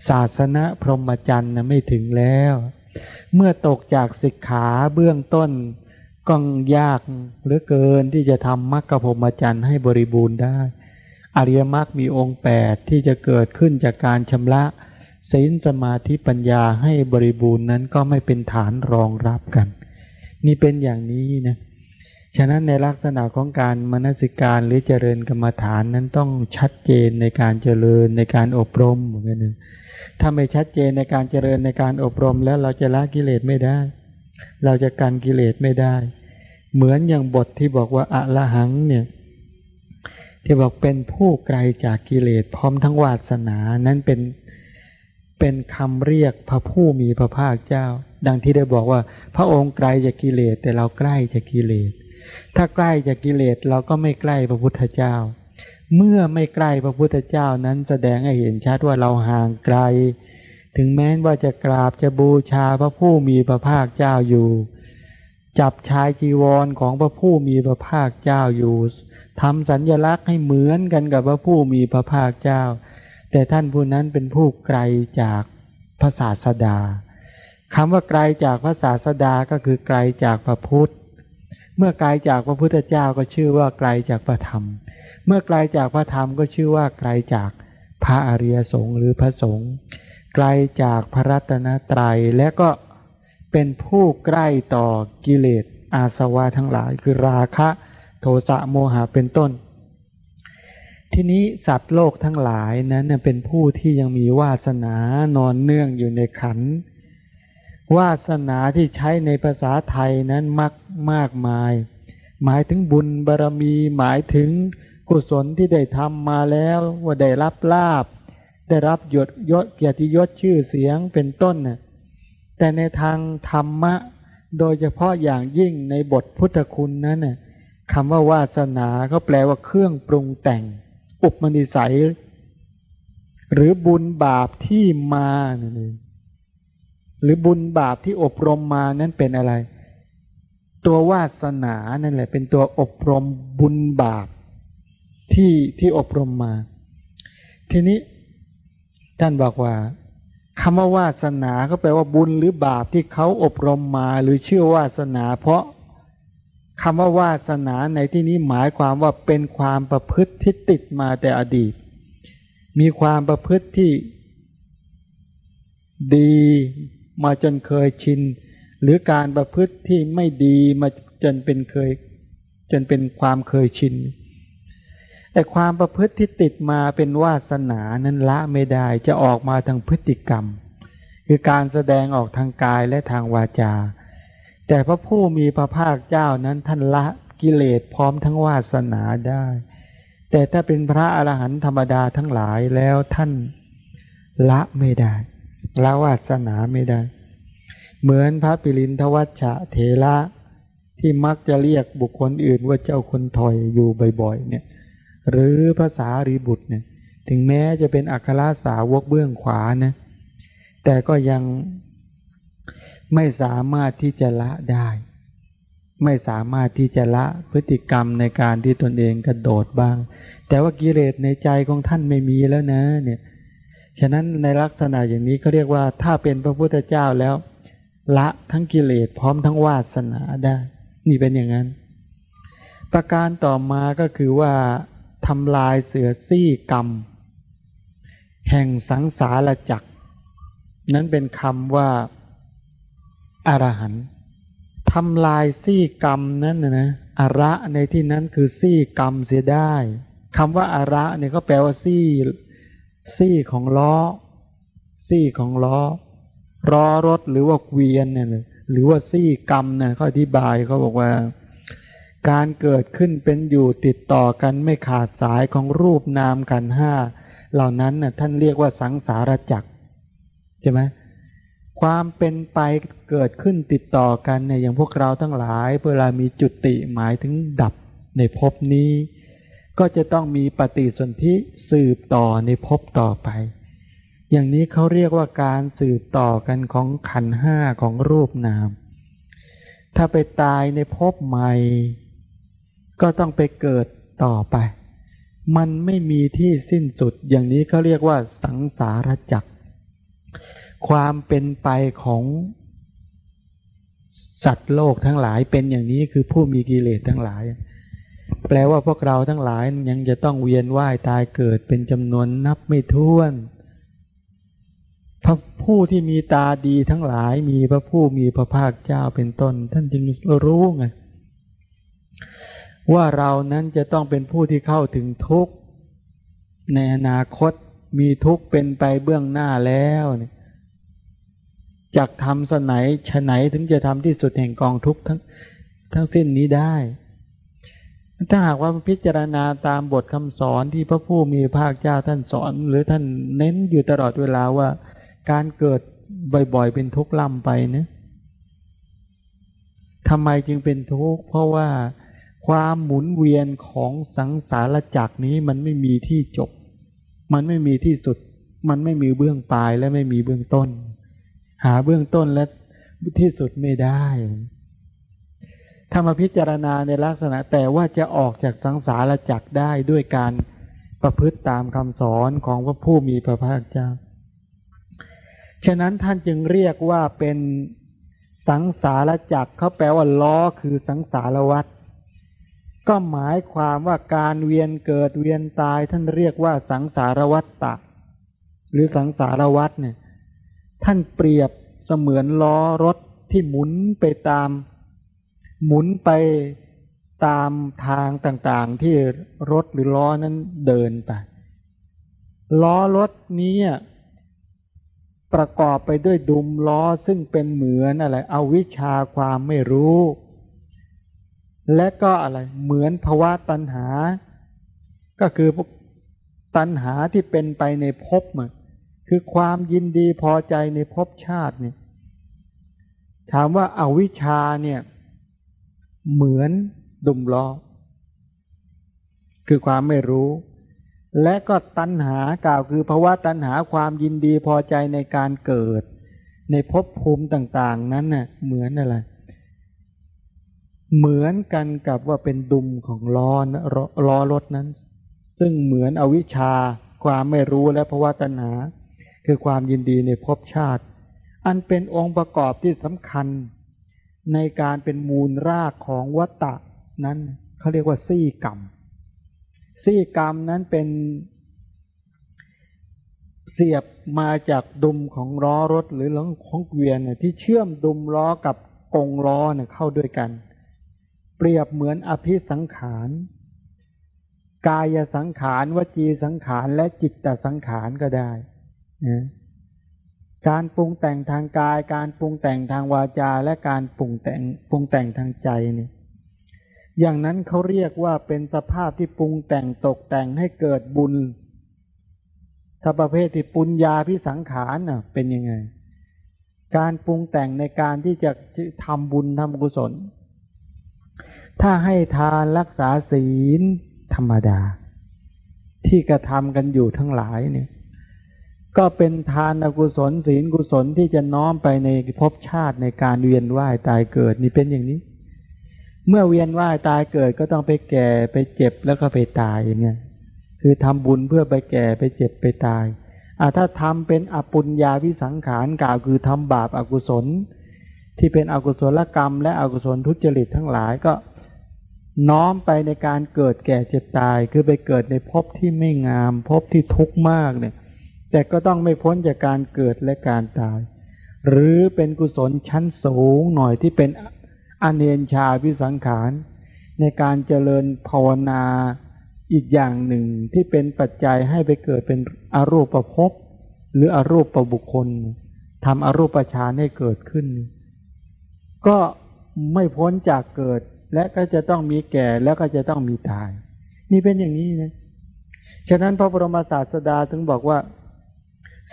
ศาสนาพรหมจรรย์นะไม่ถึงแล้ว เมื่อตกจากศิกขาเบื้องต้นก็ยากเหลือเกินที่จะทำมรรคพรหมจรรย์ให้บริบูรณ์ได้ อริยมรรคมีองค์แปดที่จะเกิดขึ้นจากการชำระศีลสมาธิปัญญาให้บริบูรณ์นั้นก็ไม่เป็นฐานรองรับกัน นี่เป็นอย่างนี้นะฉะนั้นในลักษณะของการมนสิการหรือเจริญกรรมฐานนั้นต้องชัดเจนในการเจริญในการอบรมเหมือนกันถ้าไม่ชัดเจนในการเจริญในการอบรมแล้วเราจะละกิเลสไม่ได้ เราจะกันกิเลสไม่ได้ เหมือนอย่างบทที่บอกว่าอะละหังเนี่ยที่บอกเป็นผู้ไกลจากกิเลสพร้อมทั้งวาสนานั้นเป็น เป็นคำเรียกพระผู้มีพระภาคเจ้า ดังที่ได้บอกว่า พระองค์ไกลจากกิเลสแต่เราใกล้จากกิเลส ถ้าใกล้จากกิเลสเราก็ไม่ใกล้พระพุทธเจ้า เมื่อไม่ใกล้พระพุทธเจ้านั้นแสดงให้เห็นชัดว่าเราห่างไกล ถึงแม้ว่าจะกราบจะบูชาพระผู้มีพระภาคเจ้าอยู่ จับชายจีวรของพระผู้มีพระภาคเจ้าอยู่ทำสัญญลักษณ์ให้เหมือนกันกับพระผู้มีพระภาคเจ้า แต่ท่านผู้นั้นเป็นผู้ไกลจากพระศาสดาคำว่าไกลจากพระศาสดาก็คือไกลจากพระพุทธ เมื่อไกลจากพระพุทธเจ้าก็ชื่อว่าไกลจากพระธรรม เมื่อไกลจากพระธรรมก็ชื่อว่าไกลจากพระอริยสงฆ์หรือพระสงฆ์ไกลจากพระรัตนตรัยและก็เป็นผู้ใกล้ต่อกิเลสอาสวะทั้งหลาย คือราคะโทสะโมหะเป็นต้น ทีนี้สัตว์โลกทั้งหลายนั้นเป็นผู้ที่ยังมีวาสนานอนเนื่องอยู่ในขัน วาสนาที่ใช้ในภาษาไทยนั้นมักมากมาย หมายถึงบุญบารรมีหมายถึงกุศลที่ได้ทำมาแล้วว่าได้รับลาบ ได้รับยศยศเกียรติยศชื่อเสียงเป็นต้นน่ะแต่ในทางธรรมะ โดยเฉพาะอย่างยิ่งในบทพุทธคุณนั้นน่ะคำว่าวาสนาก็แปลว่าเครื่องปรุงแต่ง อุปนิสัย หรือบุญบาปที่มานั่นเองหรือบุญบาปที่อบรมมานั้นเป็นอะไร ตัววาสนานั่นแหละ เป็นตัวอบรมบุญบาปที่ที่อบรมมา ทีนี้ท่านบอกว่าคำว่าวาสนาก็แปลว่าบุญหรือบาปที่เขาอบรมมา หรือเชื่อวาสนา เพราะ คำว่าวาสนาในที่นี้หมายความว่าเป็นความประพฤติที่ติดมาแต่อดีต มีความประพฤติที่ดีมาจนเคยชิน หรือการประพฤติที่ไม่ดีมาจนเป็นเคย จนเป็นความเคยชิน แต่ความประพฤติที่ติดมาเป็นวาสนานั้นละไม่ได้จะออกมาทางพฤติกรรม คือการแสดงออกทางกายและทางวาจา แต่พระผู้มีพระภาคเจ้านั้นท่านละกิเลสพร้อมทั้งวาสนาได้ แต่ถ้าเป็นพระอรหันต์ธรรมดาทั้งหลายแล้วท่านละไม่ได้ ละวาสนาไม่ได้ เหมือนพระปิรินทวัชชะเถระที่มักจะเรียกบุคคลอื่นว่าเจ้าคนถอยอยู่บ่อยๆเนี่ย หรือภาษารีบุตรเนี่ย ถึงแม้จะเป็นอัครสาวกเบื้องขวานะ แต่ก็ยัง ไม่สามารถที่จะละได้ ไม่สามารถที่จะละพฤติกรรมในการที่ตนเองกระโดดบ้าง แต่ว่ากิเลสในใจของท่านไม่มีแล้วนะเนี่ยฉะนั้นในลักษณะอย่างนี้เขาเรียกว่าถ้าเป็นพระพุทธเจ้าแล้ว ละทั้งกิเลสพร้อมทั้งวาสนาได้ นี่เป็นอย่างนั้น ประการต่อมาก็คือว่าทำลายเสือซี่กรรม แห่งสังสารจักรนั้นเป็นคำว่า อรหันต์ทำลายซี่กรรมนั้นนะนะอาระในที่นั้นคือซี่กรรมเสียได้คำว่าอาระเนี่ยก็แปลว่าซี่ซี่ของล้อ ซี่ของล้อล้อรถหรือว่าเกวียนเนี่ยหรือว่าซี่กรรมเนี่ยเขาอธิบายเขาบอกว่า การเกิดขึ้นเป็นอยู่ติดต่อกันไม่ขาดสายของรูปนามกันห้าเหล่านั้นน่ะท่านเรียกว่าสังสารจักรใช่ไหม ความเป็นไปเกิดขึ้นติดต่อกันเนี่ยอย่างพวกเราทั้งหลายเวลามีจุติหมายถึงดับในภพนี้ ก็จะต้องมีปฏิสนธิสืบต่อในภพต่อไป อย่างนี้เขาเรียกว่าการสืบต่อกันของขันห้าของรูปนาม ถ้าไปตายในภพใหม่ ก็ต้องไปเกิดต่อไป มันไม่มีที่สิ้นสุด อย่างนี้เขาเรียกว่าสังสารจักร ความเป็นไปของสัตว์โลกทั้งหลายเป็นอย่างนี้คือผู้มีกิเลสทั้งหลาย แปลว่าพวกเราทั้งหลายยังจะต้องเวียนว่ายตายเกิดเป็นจำนวนนับไม่ถ้วนพระผู้ที่มีตาดีทั้งหลายมีพระผู้มีพระภาคเจ้าเป็นต้น ท่านจึงรู้ไงว่าเรานั้นจะต้องเป็นผู้ที่เข้าถึงทุกข์ในอนาคตมีทุกข์เป็นไปเบื้องหน้าแล้วเนี่ย จากทำสไหนฉไหนถึงจะทำที่สุดแห่งกองทุกทั้งทั้งสิ้นนี้ได้ ถ้าหากว่าพิจารณาตามบทคำสอนที่พระผู้มีภาคเจ้าท่านสอน หรือท่านเน้นอยู่ตลอดเวลาว่า การเกิดบ่อยๆ เป็นทุกข์ล่ำไปนะทำไมจึงเป็นทุกข์เพราะว่าความหมุนเวียนของสังสารจักรนี้มันไม่มีที่จบ มันไม่มีที่สุด มันไม่มีเบื้องปลายและไม่มีเบื้องต้น หาเบื้องต้นและที่สุดไม่ได้ถ้ามาพิจารณาในลักษณะแต่ว่าจะออกจากสังสารจักได้ด้วยการประพฤติตามคำสอนของพระผู้มีพระภาคเจ้า ฉะนั้นท่านจึงเรียกว่าเป็นสังสารจักรเขาแปลว่าล้อคือสังสารวัฏก็หมายความว่าการเวียนเกิดเวียนตายท่านเรียกว่าสังสารวัฏตะ หรือสังสารวัฏเนี่ย ท่านเปรียบเสมือนล้อรถที่หมุนไปตาม หมุนไปตามทางต่างๆ ที่รถหรือล้อนั้นเดินไป ล้อรถนี้ประกอบไปด้วยดุมล้อซึ่งเป็นเหมือนอะไรเอาวิชาความไม่รู้ และก็อะไรเหมือนภาวะตัณหา ก็คือตัณหาที่เป็นไปในภพมัน คือความยินดีพอใจในภพชาติเนี่ย ถามว่าอาวิชชาเนี่ย เหมือนดุมล้อ คือความไม่รู้ และก็ตัณหากล่าวคือภาวะตัณหาความยินดีพอใจในการเกิด ในภพภูมิต่าง ๆ นั้นน่ะ เหมือนอะไรเหมือนกันกับว่าเป็นดุมของล้อล้อรถนั้น ซึ่งเหมือนอวิชชาความไม่รู้และภาวะตัณหา คือความยินดีในภพชาติ อันเป็นองค์ประกอบที่สำคัญ ในการเป็นมูลรากของวัตตะนั้นเขาเรียกว่าซี่กรรม ซี่กรรมนั้นเป็นเสียบมาจากดุมของล้อรถหรือหลังของเกวียนที่เชื่อมดุมล้อกับกงล้อเเข้าด้วยกัน เปรียบเหมือนอภิสังขารกายสังขารวจีสังขารและจิตตสังขารก็ได้ การปรุงแต่งทางกาย การปรุงแต่งทางวาจา และการปรุงแต่งปรุงแต่งทางใจเนี่ยอย่างนั้นเขาเรียกว่าเป็นสภาพที่ปรุงแต่งตกแต่งให้เกิดบุญ ถ้าประเภทที่ปุญญาพิสังขารน่ะเป็นยังไง การปรุงแต่งในการที่จะทำบุญทำกุศล ถ้าให้ทานรักษาศีลธรรมดา ที่กระทำกันอยู่ทั้งหลายเนี่ย ก็เป็นทานอกุศลศีลกุศลที่จะน้อมไปในภพชาติในการเวียนว่ายตายเกิดนี่เป็นอย่างนี้ เมื่อเวียนว่ายตายเกิดก็ต้องไปแก่ไปเจ็บแล้วก็ไปตายอย่างเงี้ยคือทำบุญเพื่อไปแก่ไปเจ็บไปตายอ่าถ้าทำเป็นอปุญญาวิสังขารกล่าวคือทำบาปอากุศล ที่เป็นอกุศลกรรม และอกุศลทุจริตทั้งหลายก็น้อมไปในการเกิดแก่เจ็บตาย คือไปเกิดในภพที่ไม่งามภพที่ทุกข์มากเนี่ย แต่ก็ต้องไม่พ้นจากการเกิดและการตาย หรือเป็นกุศลชั้นสูงหน่อยที่เป็นอเนนชาพิสังขาร ในการเจริญภาวนาอีกอย่างหนึ่งที่เป็นปัจจัยให้ไปเกิดเป็นอรูปภพหรืออรูปประบุคคลทำอรูปฌานให้เกิดขึ้น ก็ไม่พ้นจากเกิดและก็จะต้องมีแก่แล้วก็จะต้องมีตาย นี่เป็นอย่างนี้นะฉะนั้นพระบรมศาสดาถึงบอกว่า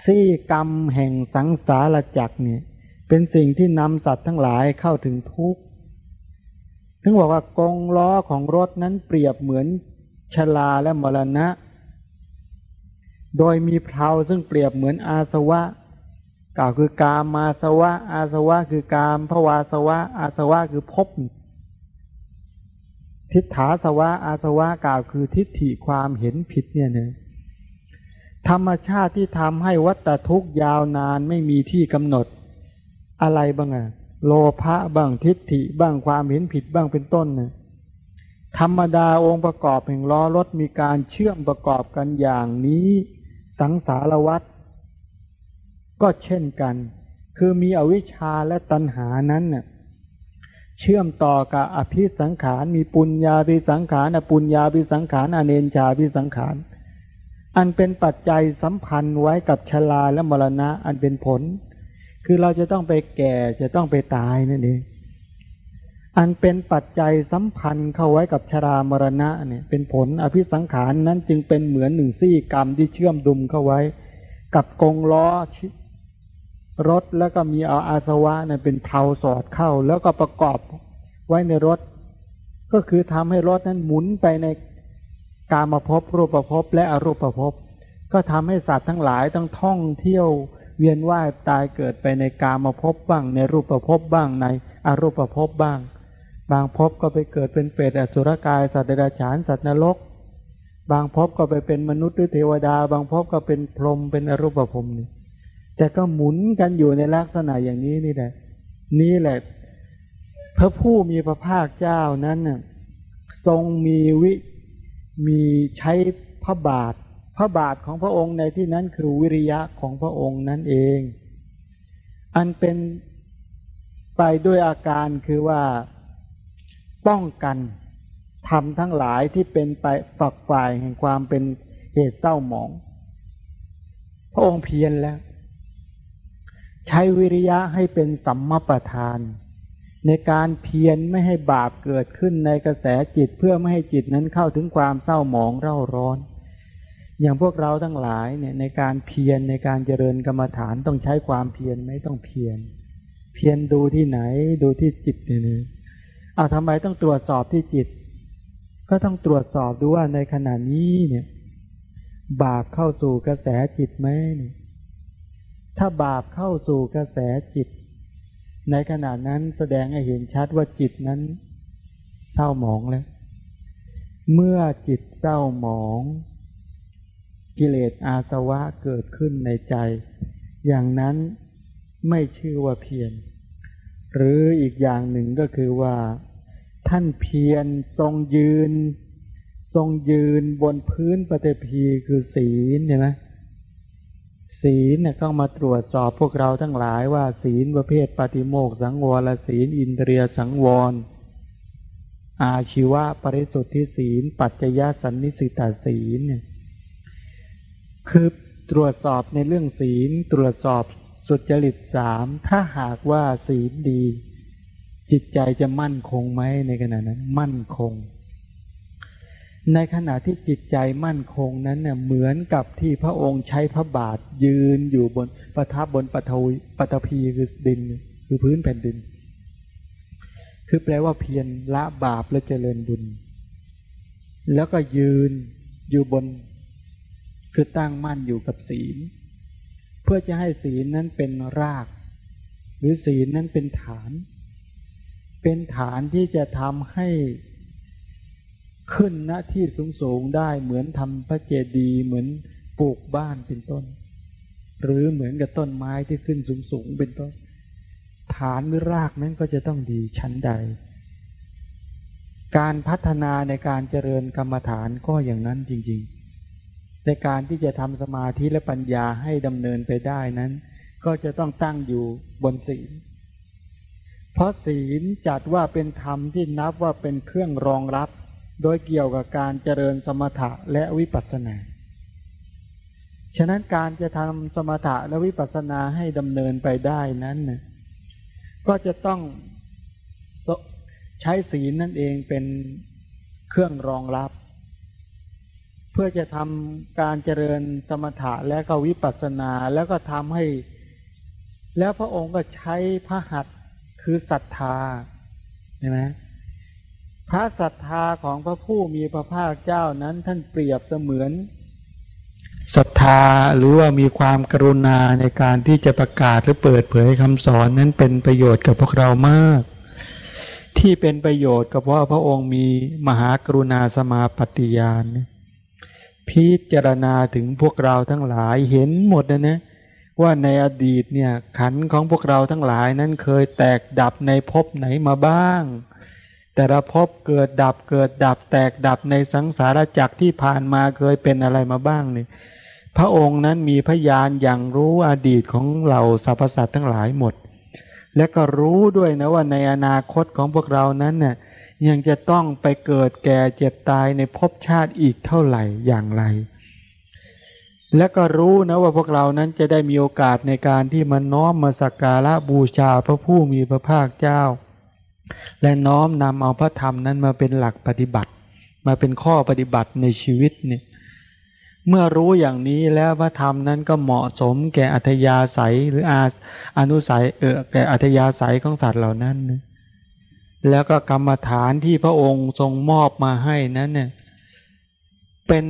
ซี่กรรมแห่งสังสารจักรเนี่ย เป็นสิ่งที่นำสัตว์ทั้งหลายเข้าถึงทุกข์ถึงบอกว่ากงล้อของรถนั้นเปรียบเหมือนชลาและมรณะ โดยมีเพลาซึ่งเปรียบเหมือนอาสวะกล่าวคือกามมาสวะ อาสวะคือกามภวาสวะ อาสวะคือภพทิฏฐาสวะ อาสวะกล่าวคือทิฏฐิความเห็นผิดเนี่ยเน ธรรมชาติที่ทำให้วัตทุกยาวนานไม่มีที่กำหนด อะไรบ้างอะโลภะบ้างทิฏฐิบ้างความเห็นผิดบ้างเป็นต้นนะธรรมดาองค์ประกอบแห่งล้อรถมีการเชื่อมประกอบกันอย่างนี้ สังสารวัตรก็เช่นกัน คือมีอวิชชาและตัณหานั้นเน่ยเชื่อมต่อกับอภิสังขารมีปุญญาภิสังขารอปุญญาภิสังขารอเนนชาภิสังขาร อันเป็นปัจจัยสัมพันธ์ไว้กับชลาและมรณะ อันเป็นผล คือเราจะต้องไปแก่จะต้องไปตายนั่นเองอันเป็นปัจจัยสัมพันธ์เข้าไว้กับชรามรณะเนี่ยเป็นผลอภิสังขารนั้นจึงเป็นเหมือนหนึ่งซี่กรรมที่เชื่อมดุมเข้าไว้ กับกงล้อรถแล้วก็มีเอาอาสวะเนี่ยเป็นเพลาสอดเข้า แล้วก็ประกอบไว้ในรถ ก็คือทำให้รถนั้นหมุนไปใน กามภพบรูปภพบและอรูปภพบก็ทำให้สัตว์ทั้งหลายต้องท่องเที่ยวเวียนว่ายตายเกิดไปในกามภพบบ้าง ในรูปภพบบ้างในอรูปภพบบ้าง บางภพก็ไปเกิดเป็นเปรตอสุรกายสัตว์เดรัจฉานสัตว์นรก บางภพก็ไปเป็นมนุษย์หรือเทวดา บางภพก็เป็นพรหมเป็นอรูปภพนี่แต่ก็หมุนกันอยู่ในลักษณะอย่างนี้นี่แหละ นี่แหละ พระผู้มีพระภาคเจ้านั้นทรงมีวิ มีใช้พระบาท พระบาทของพระองค์ในที่นั้นคือวิริยะของพระองค์นั่นเอง อันเป็นไปด้วยอาการคือว่าป้องกันทำทั้งหลายที่เป็นไปฝักฝ่ายแห่งความเป็นเหตุเศร้าหมอง พระองค์เพียรแล้ว ใช้วิริยะให้เป็นสัมมาประธาน ในการเพียรไม่ให้บาปเกิดขึ้นในกระแสจิตเพื่อไม่ให้จิตนั้นเข้าถึงความเศร้าหมองเร่าร้อน อย่างพวกเราทั้งหลายเนี่ยในการเพียรในการเจริญกรรมฐานต้องใช้ความเพียรไม่ต้องเพียร เพียรดูที่ไหนดูที่จิตเนี่ยเอาทำไมต้องตรวจสอบที่จิต ก็ต้องตรวจสอบดูว่าในขณะนี้เนี่ย บาปเข้าสู่กระแสจิตไหมเนี่ยถ้าบาปเข้าสู่กระแสจิต ในขณะนั้นแสดงให้เห็นชัดว่าจิตนั้น เศร้าหมองแล้ว เมื่อจิตเศร้าหมอง กิเลสอาสวะเกิดขึ้นในใจ อย่างนั้นไม่ชื่อว่าเพียรหรืออีกอย่างหนึ่งก็คือว่า ท่านเพียรทรงยืน ทรงยืนบนพื้นปฏิพีคือศีลเห็นไหม ศีลเนี่ยต้องมาตรวจสอบพวกเราทั้งหลายว่าศีลประเภทปฏิโมกข์สังวรศีลอินเดียสังวร อาชีวะปริสุทธิศีล ปัจจยสันนิสิตาศีลเนี่ยคือตรวจสอบในเรื่องศีลตรวจสอบสุจริตสามถ้าหากว่าศีลดี จิตใจจะมั่นคงไหมในขณะนั้น มั่นคง ในขณะที่จิตใจมั่นคงนั้นเนี่ยเหมือนกับที่พระองค์ใช้พระบาทยืนอยู่บนประทับบนปฐวีปฐพีคือดิน คือพื้นแผ่นดิน คือแปลว่าเพียรละบาปและเจริญบุญ แล้วก็ยืนอยู่บน คือตั้งมั่นอยู่กับศีล เพื่อจะให้ศีลนั้นเป็นราก หรือศีลนั้นเป็นฐาน เป็นฐานที่จะทำให้ ขึ้นณที่สูงสูงได้เหมือนทำพระเจดีย์เหมือนปลูกบ้านเป็นต้น หรือเหมือนกับต้นไม้ที่ขึ้นสูงสูงเป็นต้น ฐานหรือรากนั้นก็จะต้องดีชั้นใด การพัฒนาในการเจริญกรรมฐานก็อย่างนั้นจริง ๆ ในการที่จะทำสมาธิและปัญญาให้ดำเนินไปได้นั้น ก็จะต้องตั้งอยู่บนศีลเพราะศีลจัดว่าเป็นธรรมที่นับว่าเป็นเครื่องรองรับ โดยเกี่ยวกับการเจริญสมถะและวิปัสสนา ฉะนั้นการจะทำสมถะและวิปัสสนาให้ดำเนินไปได้นั้นนะก็จะต้องใช้ศีลนั่นเองเป็นเครื่องรองรับ เพื่อจะทำการเจริญสมถะและก็วิปัสสนาแล้วก็ทำให้ แล้วพระองค์ก็ใช้พระหัตถ์คือศรัทธาเห็นไหม พระศรัทธาของพระผู้มีพระภาคเจ้านั้นท่านเปรียบเสมือนศรัทธาหรือว่ามีความกรุณาในการที่จะประกาศหรือเปิดเผยคำสอนนั้นเป็นประโยชน์กับพวกเรามาก ที่เป็นประโยชน์ก็เพราะพระองค์มีมหากรุณาสมาปฏิญาณพิจารณาถึงพวกเราทั้งหลายเห็นหมดนะนะว่าในอดีตเนี่ยขันของพวกเราทั้งหลายนั้นเคยแตกดับในภพไหนมาบ้าง แต่ละภพเกิดดับเกิดดับแตกดับในสังสารวัฏที่ผ่านมาเคยเป็นอะไรมาบ้างนี่พระองค์นั้นมีพยานอย่างรู้อดีตของเราสรรพสัตว์ทั้งหลายหมด และก็รู้ด้วยนะว่าในอนาคตของพวกเรานั้นเนี่ยยังจะต้องไปเกิดแก่เจ็บตายในภพชาติอีกเท่าไหร่อย่างไร และก็รู้นะว่าพวกเรานั้นจะได้มีโอกาสในการที่มาน้อมมาสักการะบูชาพระผู้มีพระภาคเจ้า และน้อมนำเอาพระธรรมนั้นมาเป็นหลักปฏิบัติ มาเป็นข้อปฏิบัติในชีวิตเนี่ยเมื่อรู้อย่างนี้แล้วพระธรรมนั้นก็เหมาะสมแก่อัธยาศัยหรืออาอนุสัยเออแก่อัธยาศัยของสัตว์เหล่านั้นนะแล้วก็กรรมฐานที่พระองค์ทรงมอบมาให้นั้นเนี่ยเป็น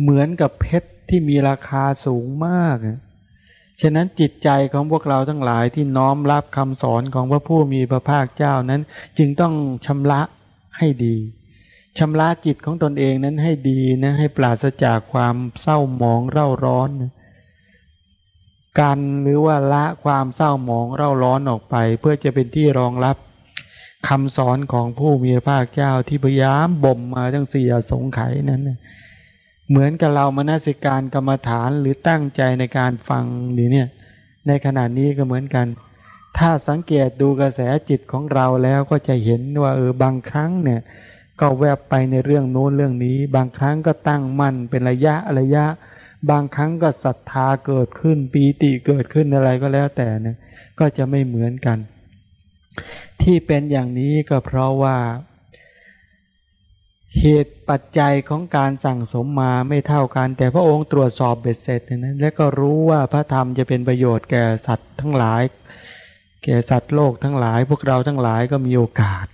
เหมือนกับเพชรที่มีราคาสูงมาก ฉะนั้นจิตใจของพวกเราทั้งหลายที่น้อมรับคำสอนของพระผู้มีพระภาคเจ้านั้น จึงต้องชำระให้ดีชำระจิตของตนเองนั้นให้ดีนะให้ปราศจากความเศร้าหมองเร่าร้อนกันหรือว่าละความเศร้าหมองเร่าร้อนออกไป เพื่อจะเป็นที่รองรับคำสอนของผู้มีพระภาคเจ้าที่พยายามบ่มมาทั้งสี่สงไขนั้น เหมือนกับเรามานาสิการกรรมฐานหรือตั้งใจในการฟังหรือเนี่ยในขณะนี้ก็เหมือนกัน ถ้าสังเกตดูกระแสจิตของเราแล้วก็จะเห็นว่าเออบางครั้งเนี่ย ก็แวบไปในเรื่องโน้นเรื่องนี้ บางครั้งก็ตั้งมั่นเป็นระยะระยะ บางครั้งก็ศรัทธาเกิดขึ้นปีติเกิดขึ้นอะไรก็แล้วแต่เนี่ยก็จะไม่เหมือนกัน ที่เป็นอย่างนี้ก็เพราะว่า เหตุปัจจัยของการสั่งสมมาไม่เท่ากัน แต่พระองค์ตรวจสอบเบ็ดเสร็จนะและก็รู้ว่าพระธรรมจะเป็นประโยชน์แก่สัตว์ทั้งหลาย แก่สัตว์โลกทั้งหลาย พวกเราทั้งหลายก็มีโอกาส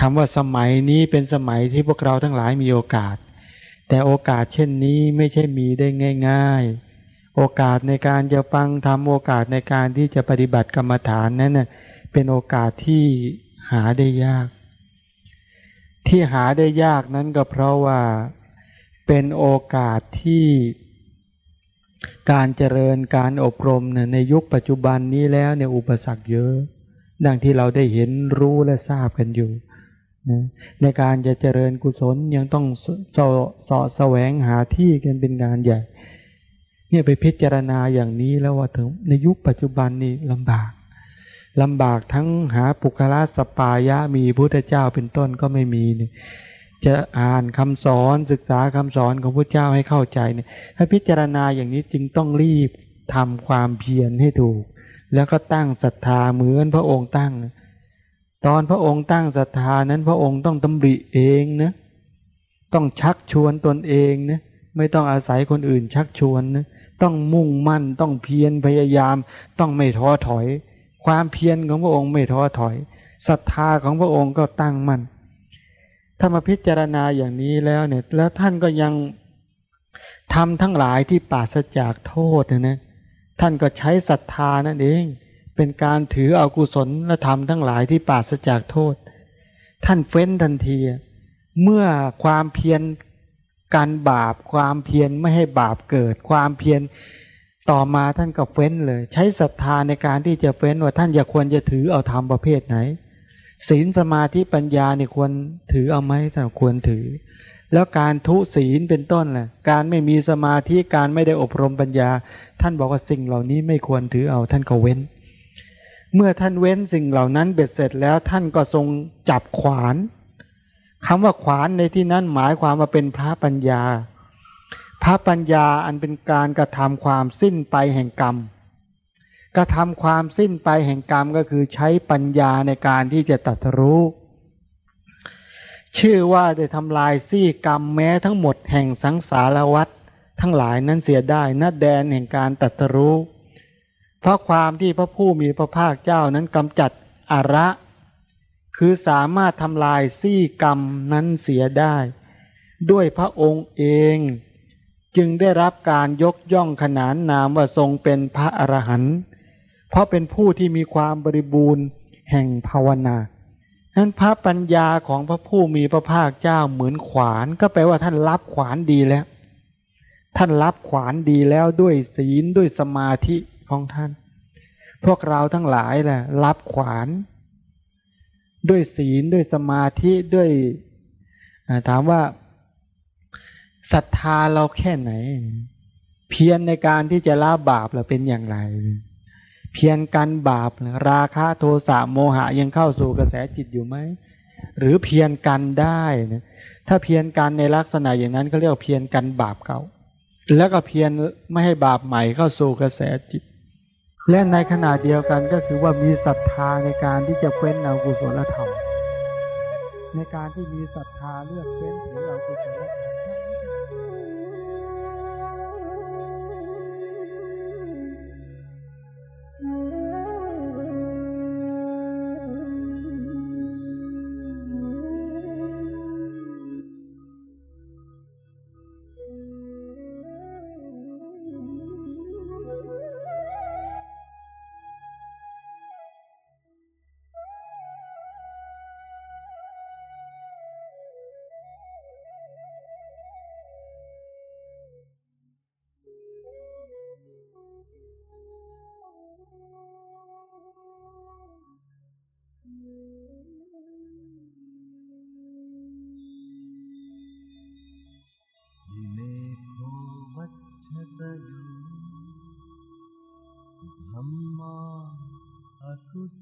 คำว่าสมัยนี้เป็นสมัยที่พวกเราทั้งหลายมีโอกาส แต่โอกาสเช่นนี้ไม่ใช่มีได้ง่าย ๆ โอกาสในการจะฟังทำโอกาสในการที่จะปฏิบัติกรรมฐานนั้นน่ยเป็นโอกาสที่หาได้ยาก ที่หาได้ยากนั้นก็เพราะว่าเป็นโอกาสที่การเจริญการอบรมนในยุคปัจจุบันนี้แล้วเนี่ยอุปสรรคเยอะ ดังที่เราได้เห็นรู้และทราบกันอยู่นะในการจะเจริญกุศลยังต้องสสสแสวงหาที่กันเป็นงานใหญ่ เนี่ยไปพิจารณาอย่างนี้แล้วว่าถึงในยุคปัจจุบันนี่ลำบาก ลำบากทั้งหาปุคละสปายะมีพุทธเจ้าเป็นต้นก็ไม่มีเนี่ยจะอ่านคำสอนศึกษาคำสอนของพระเจ้าให้เข้าใจเนี่ยถ้าพิจารณาอย่างนี้จึงต้องรีบทำความเพียรให้ถูก แล้วก็ตั้งศรัทธาเหมือนพระองค์ตั้ง ตอนพระองค์ตั้งศรัทธานั้นพระองค์ต้องตำริเองนะต้องชักชวนตนเองนะไม่ต้องอาศัยคนอื่นชักชวนนะต้องมุ่งมั่นต้องเพียรพยายาม ต้องไม่ท้อถอย ความเพียรของพระองค์ไม่ท้อถอยศรัทธาของพระองค์ก็ตั้งมั่นถ้ามาพิจารณาอย่างนี้แล้วเนี่ย แล้วท่านก็ยังทำทั้งหลายที่ปราศจากโทษนะนะท่านก็ใช้ศรัทธานั่นเอง เป็นการถือเอากุศลและธรรมทั้งหลายที่ปราศจากโทษ ท่านเฟ้นทันที เมื่อความเพียรการบาป ความเพียรไม่ให้บาปเกิด ความเพียร ต่อมาท่านก็เฟ้นเลย ใช้ศรัทธาในการที่จะเฟ้นว่าท่านอย่าควรจะถือเอาธรรมประเภทไหน ศีลสมาธิปัญญาเนี่ยควรถือเอาไหมแต่ควรถือ แล้วการทุศีลเป็นต้นแหละการไม่มีสมาธิการไม่ได้อบรมปัญญา ท่านบอกว่าสิ่งเหล่านี้ไม่ควรถือเอาท่านก็เว้น เมื่อท่านเว้นสิ่งเหล่านั้นเบ็ดเสร็จแล้วท่านก็ทรงจับขวานคำว่าขวานในที่นั้นหมายความว่าเป็นพระปัญญา พระปัญญาอันเป็นการกระทำความสิ้นไปแห่งกรรม กระทำความสิ้นไปแห่งกรรมก็คือใช้ปัญญาในการที่จะตัดรู้ ชื่อว่าได้ทำลายซี่กรรมแม้ทั้งหมดแห่งสังสารวัฏทั้งหลายนั้นเสียได้นัดแดนแห่งการตัดรู้ เพราะความที่พระผู้มีพระภาคเจ้านั้นกำจัดอาระ คือสามารถทำลายซี่กรรมนั้นเสียได้ ด้วยพระองค์เอง จึงได้รับการยกย่องขนานนามว่าทรงเป็นพระอรหันต์เพราะเป็นผู้ที่มีความบริบูรณ์แห่งภาวนานั้นพระปัญญาของพระผู้มีพระภาคเจ้าเหมือนขวาน ก็แปลว่าท่านรับขวานดีแล้ว ท่านรับขวานดีแล้วด้วยศีลด้วยสมาธิของท่าน พวกเราทั้งหลายแหละรับขวาน ด้วยศีลด้วยสมาธิด้วยถามว่า ศรัทธาเราแค่ไหน เพียรในการที่จะละบาปเราเป็นอย่างไร เพียรกันบาปราคะโทสะโมหะยังเข้าสู่กระแสจิตอยู่ไหมหรือเพียรกันได้นะถ้าเพียรกันในลักษณะอย่างนั้นเขาเรียกเพียรกันบาปเก่า แล้วก็เพียรไม่ให้บาปใหม่เข้าสู่กระแสจิต และในขณะเดียวกันก็คือว่ามีศรัทธาในการที่จะเฟ้นเอากุศลธรรมในการที่มีศรัทธาเลือกเฟ้นถือเอากุศลธรรม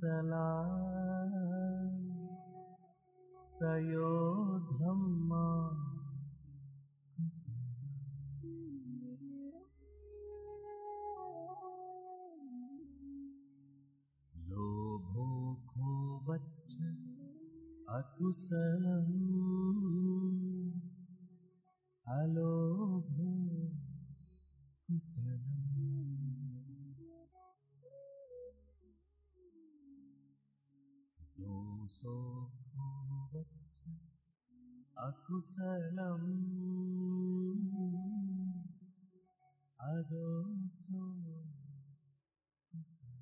सना तयो धम्मा लोभो खोवच्च अकुशलम् अदोषो कुशलम्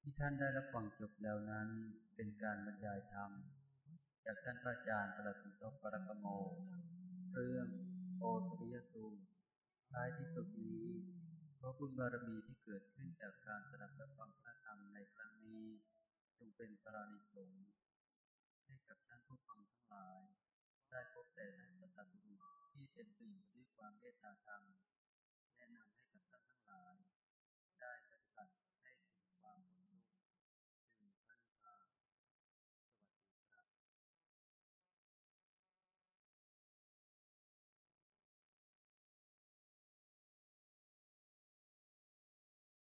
ที่ท่านได้รับฟังจบแล้วนั้นเป็นการบรรยายธรรม จากท่านพระอาจารย์ประสุทธิ์ปรกโม เรื่องโอตริยสูตรท้ายที่สุดนี้เพราะบุญบารมีที่เกิดขึ้นจากการสดับรับฟังพระธรรมในครั้งนี้จงเป็นปราณิสงส์ ให้กับท่านผู้ฟังทั้งหลาย ได้พบแต่สัตบุรุษที่เต็มไปด้วยความเมตตาธรรมแนะนำให้กับท่านทั้งหลาย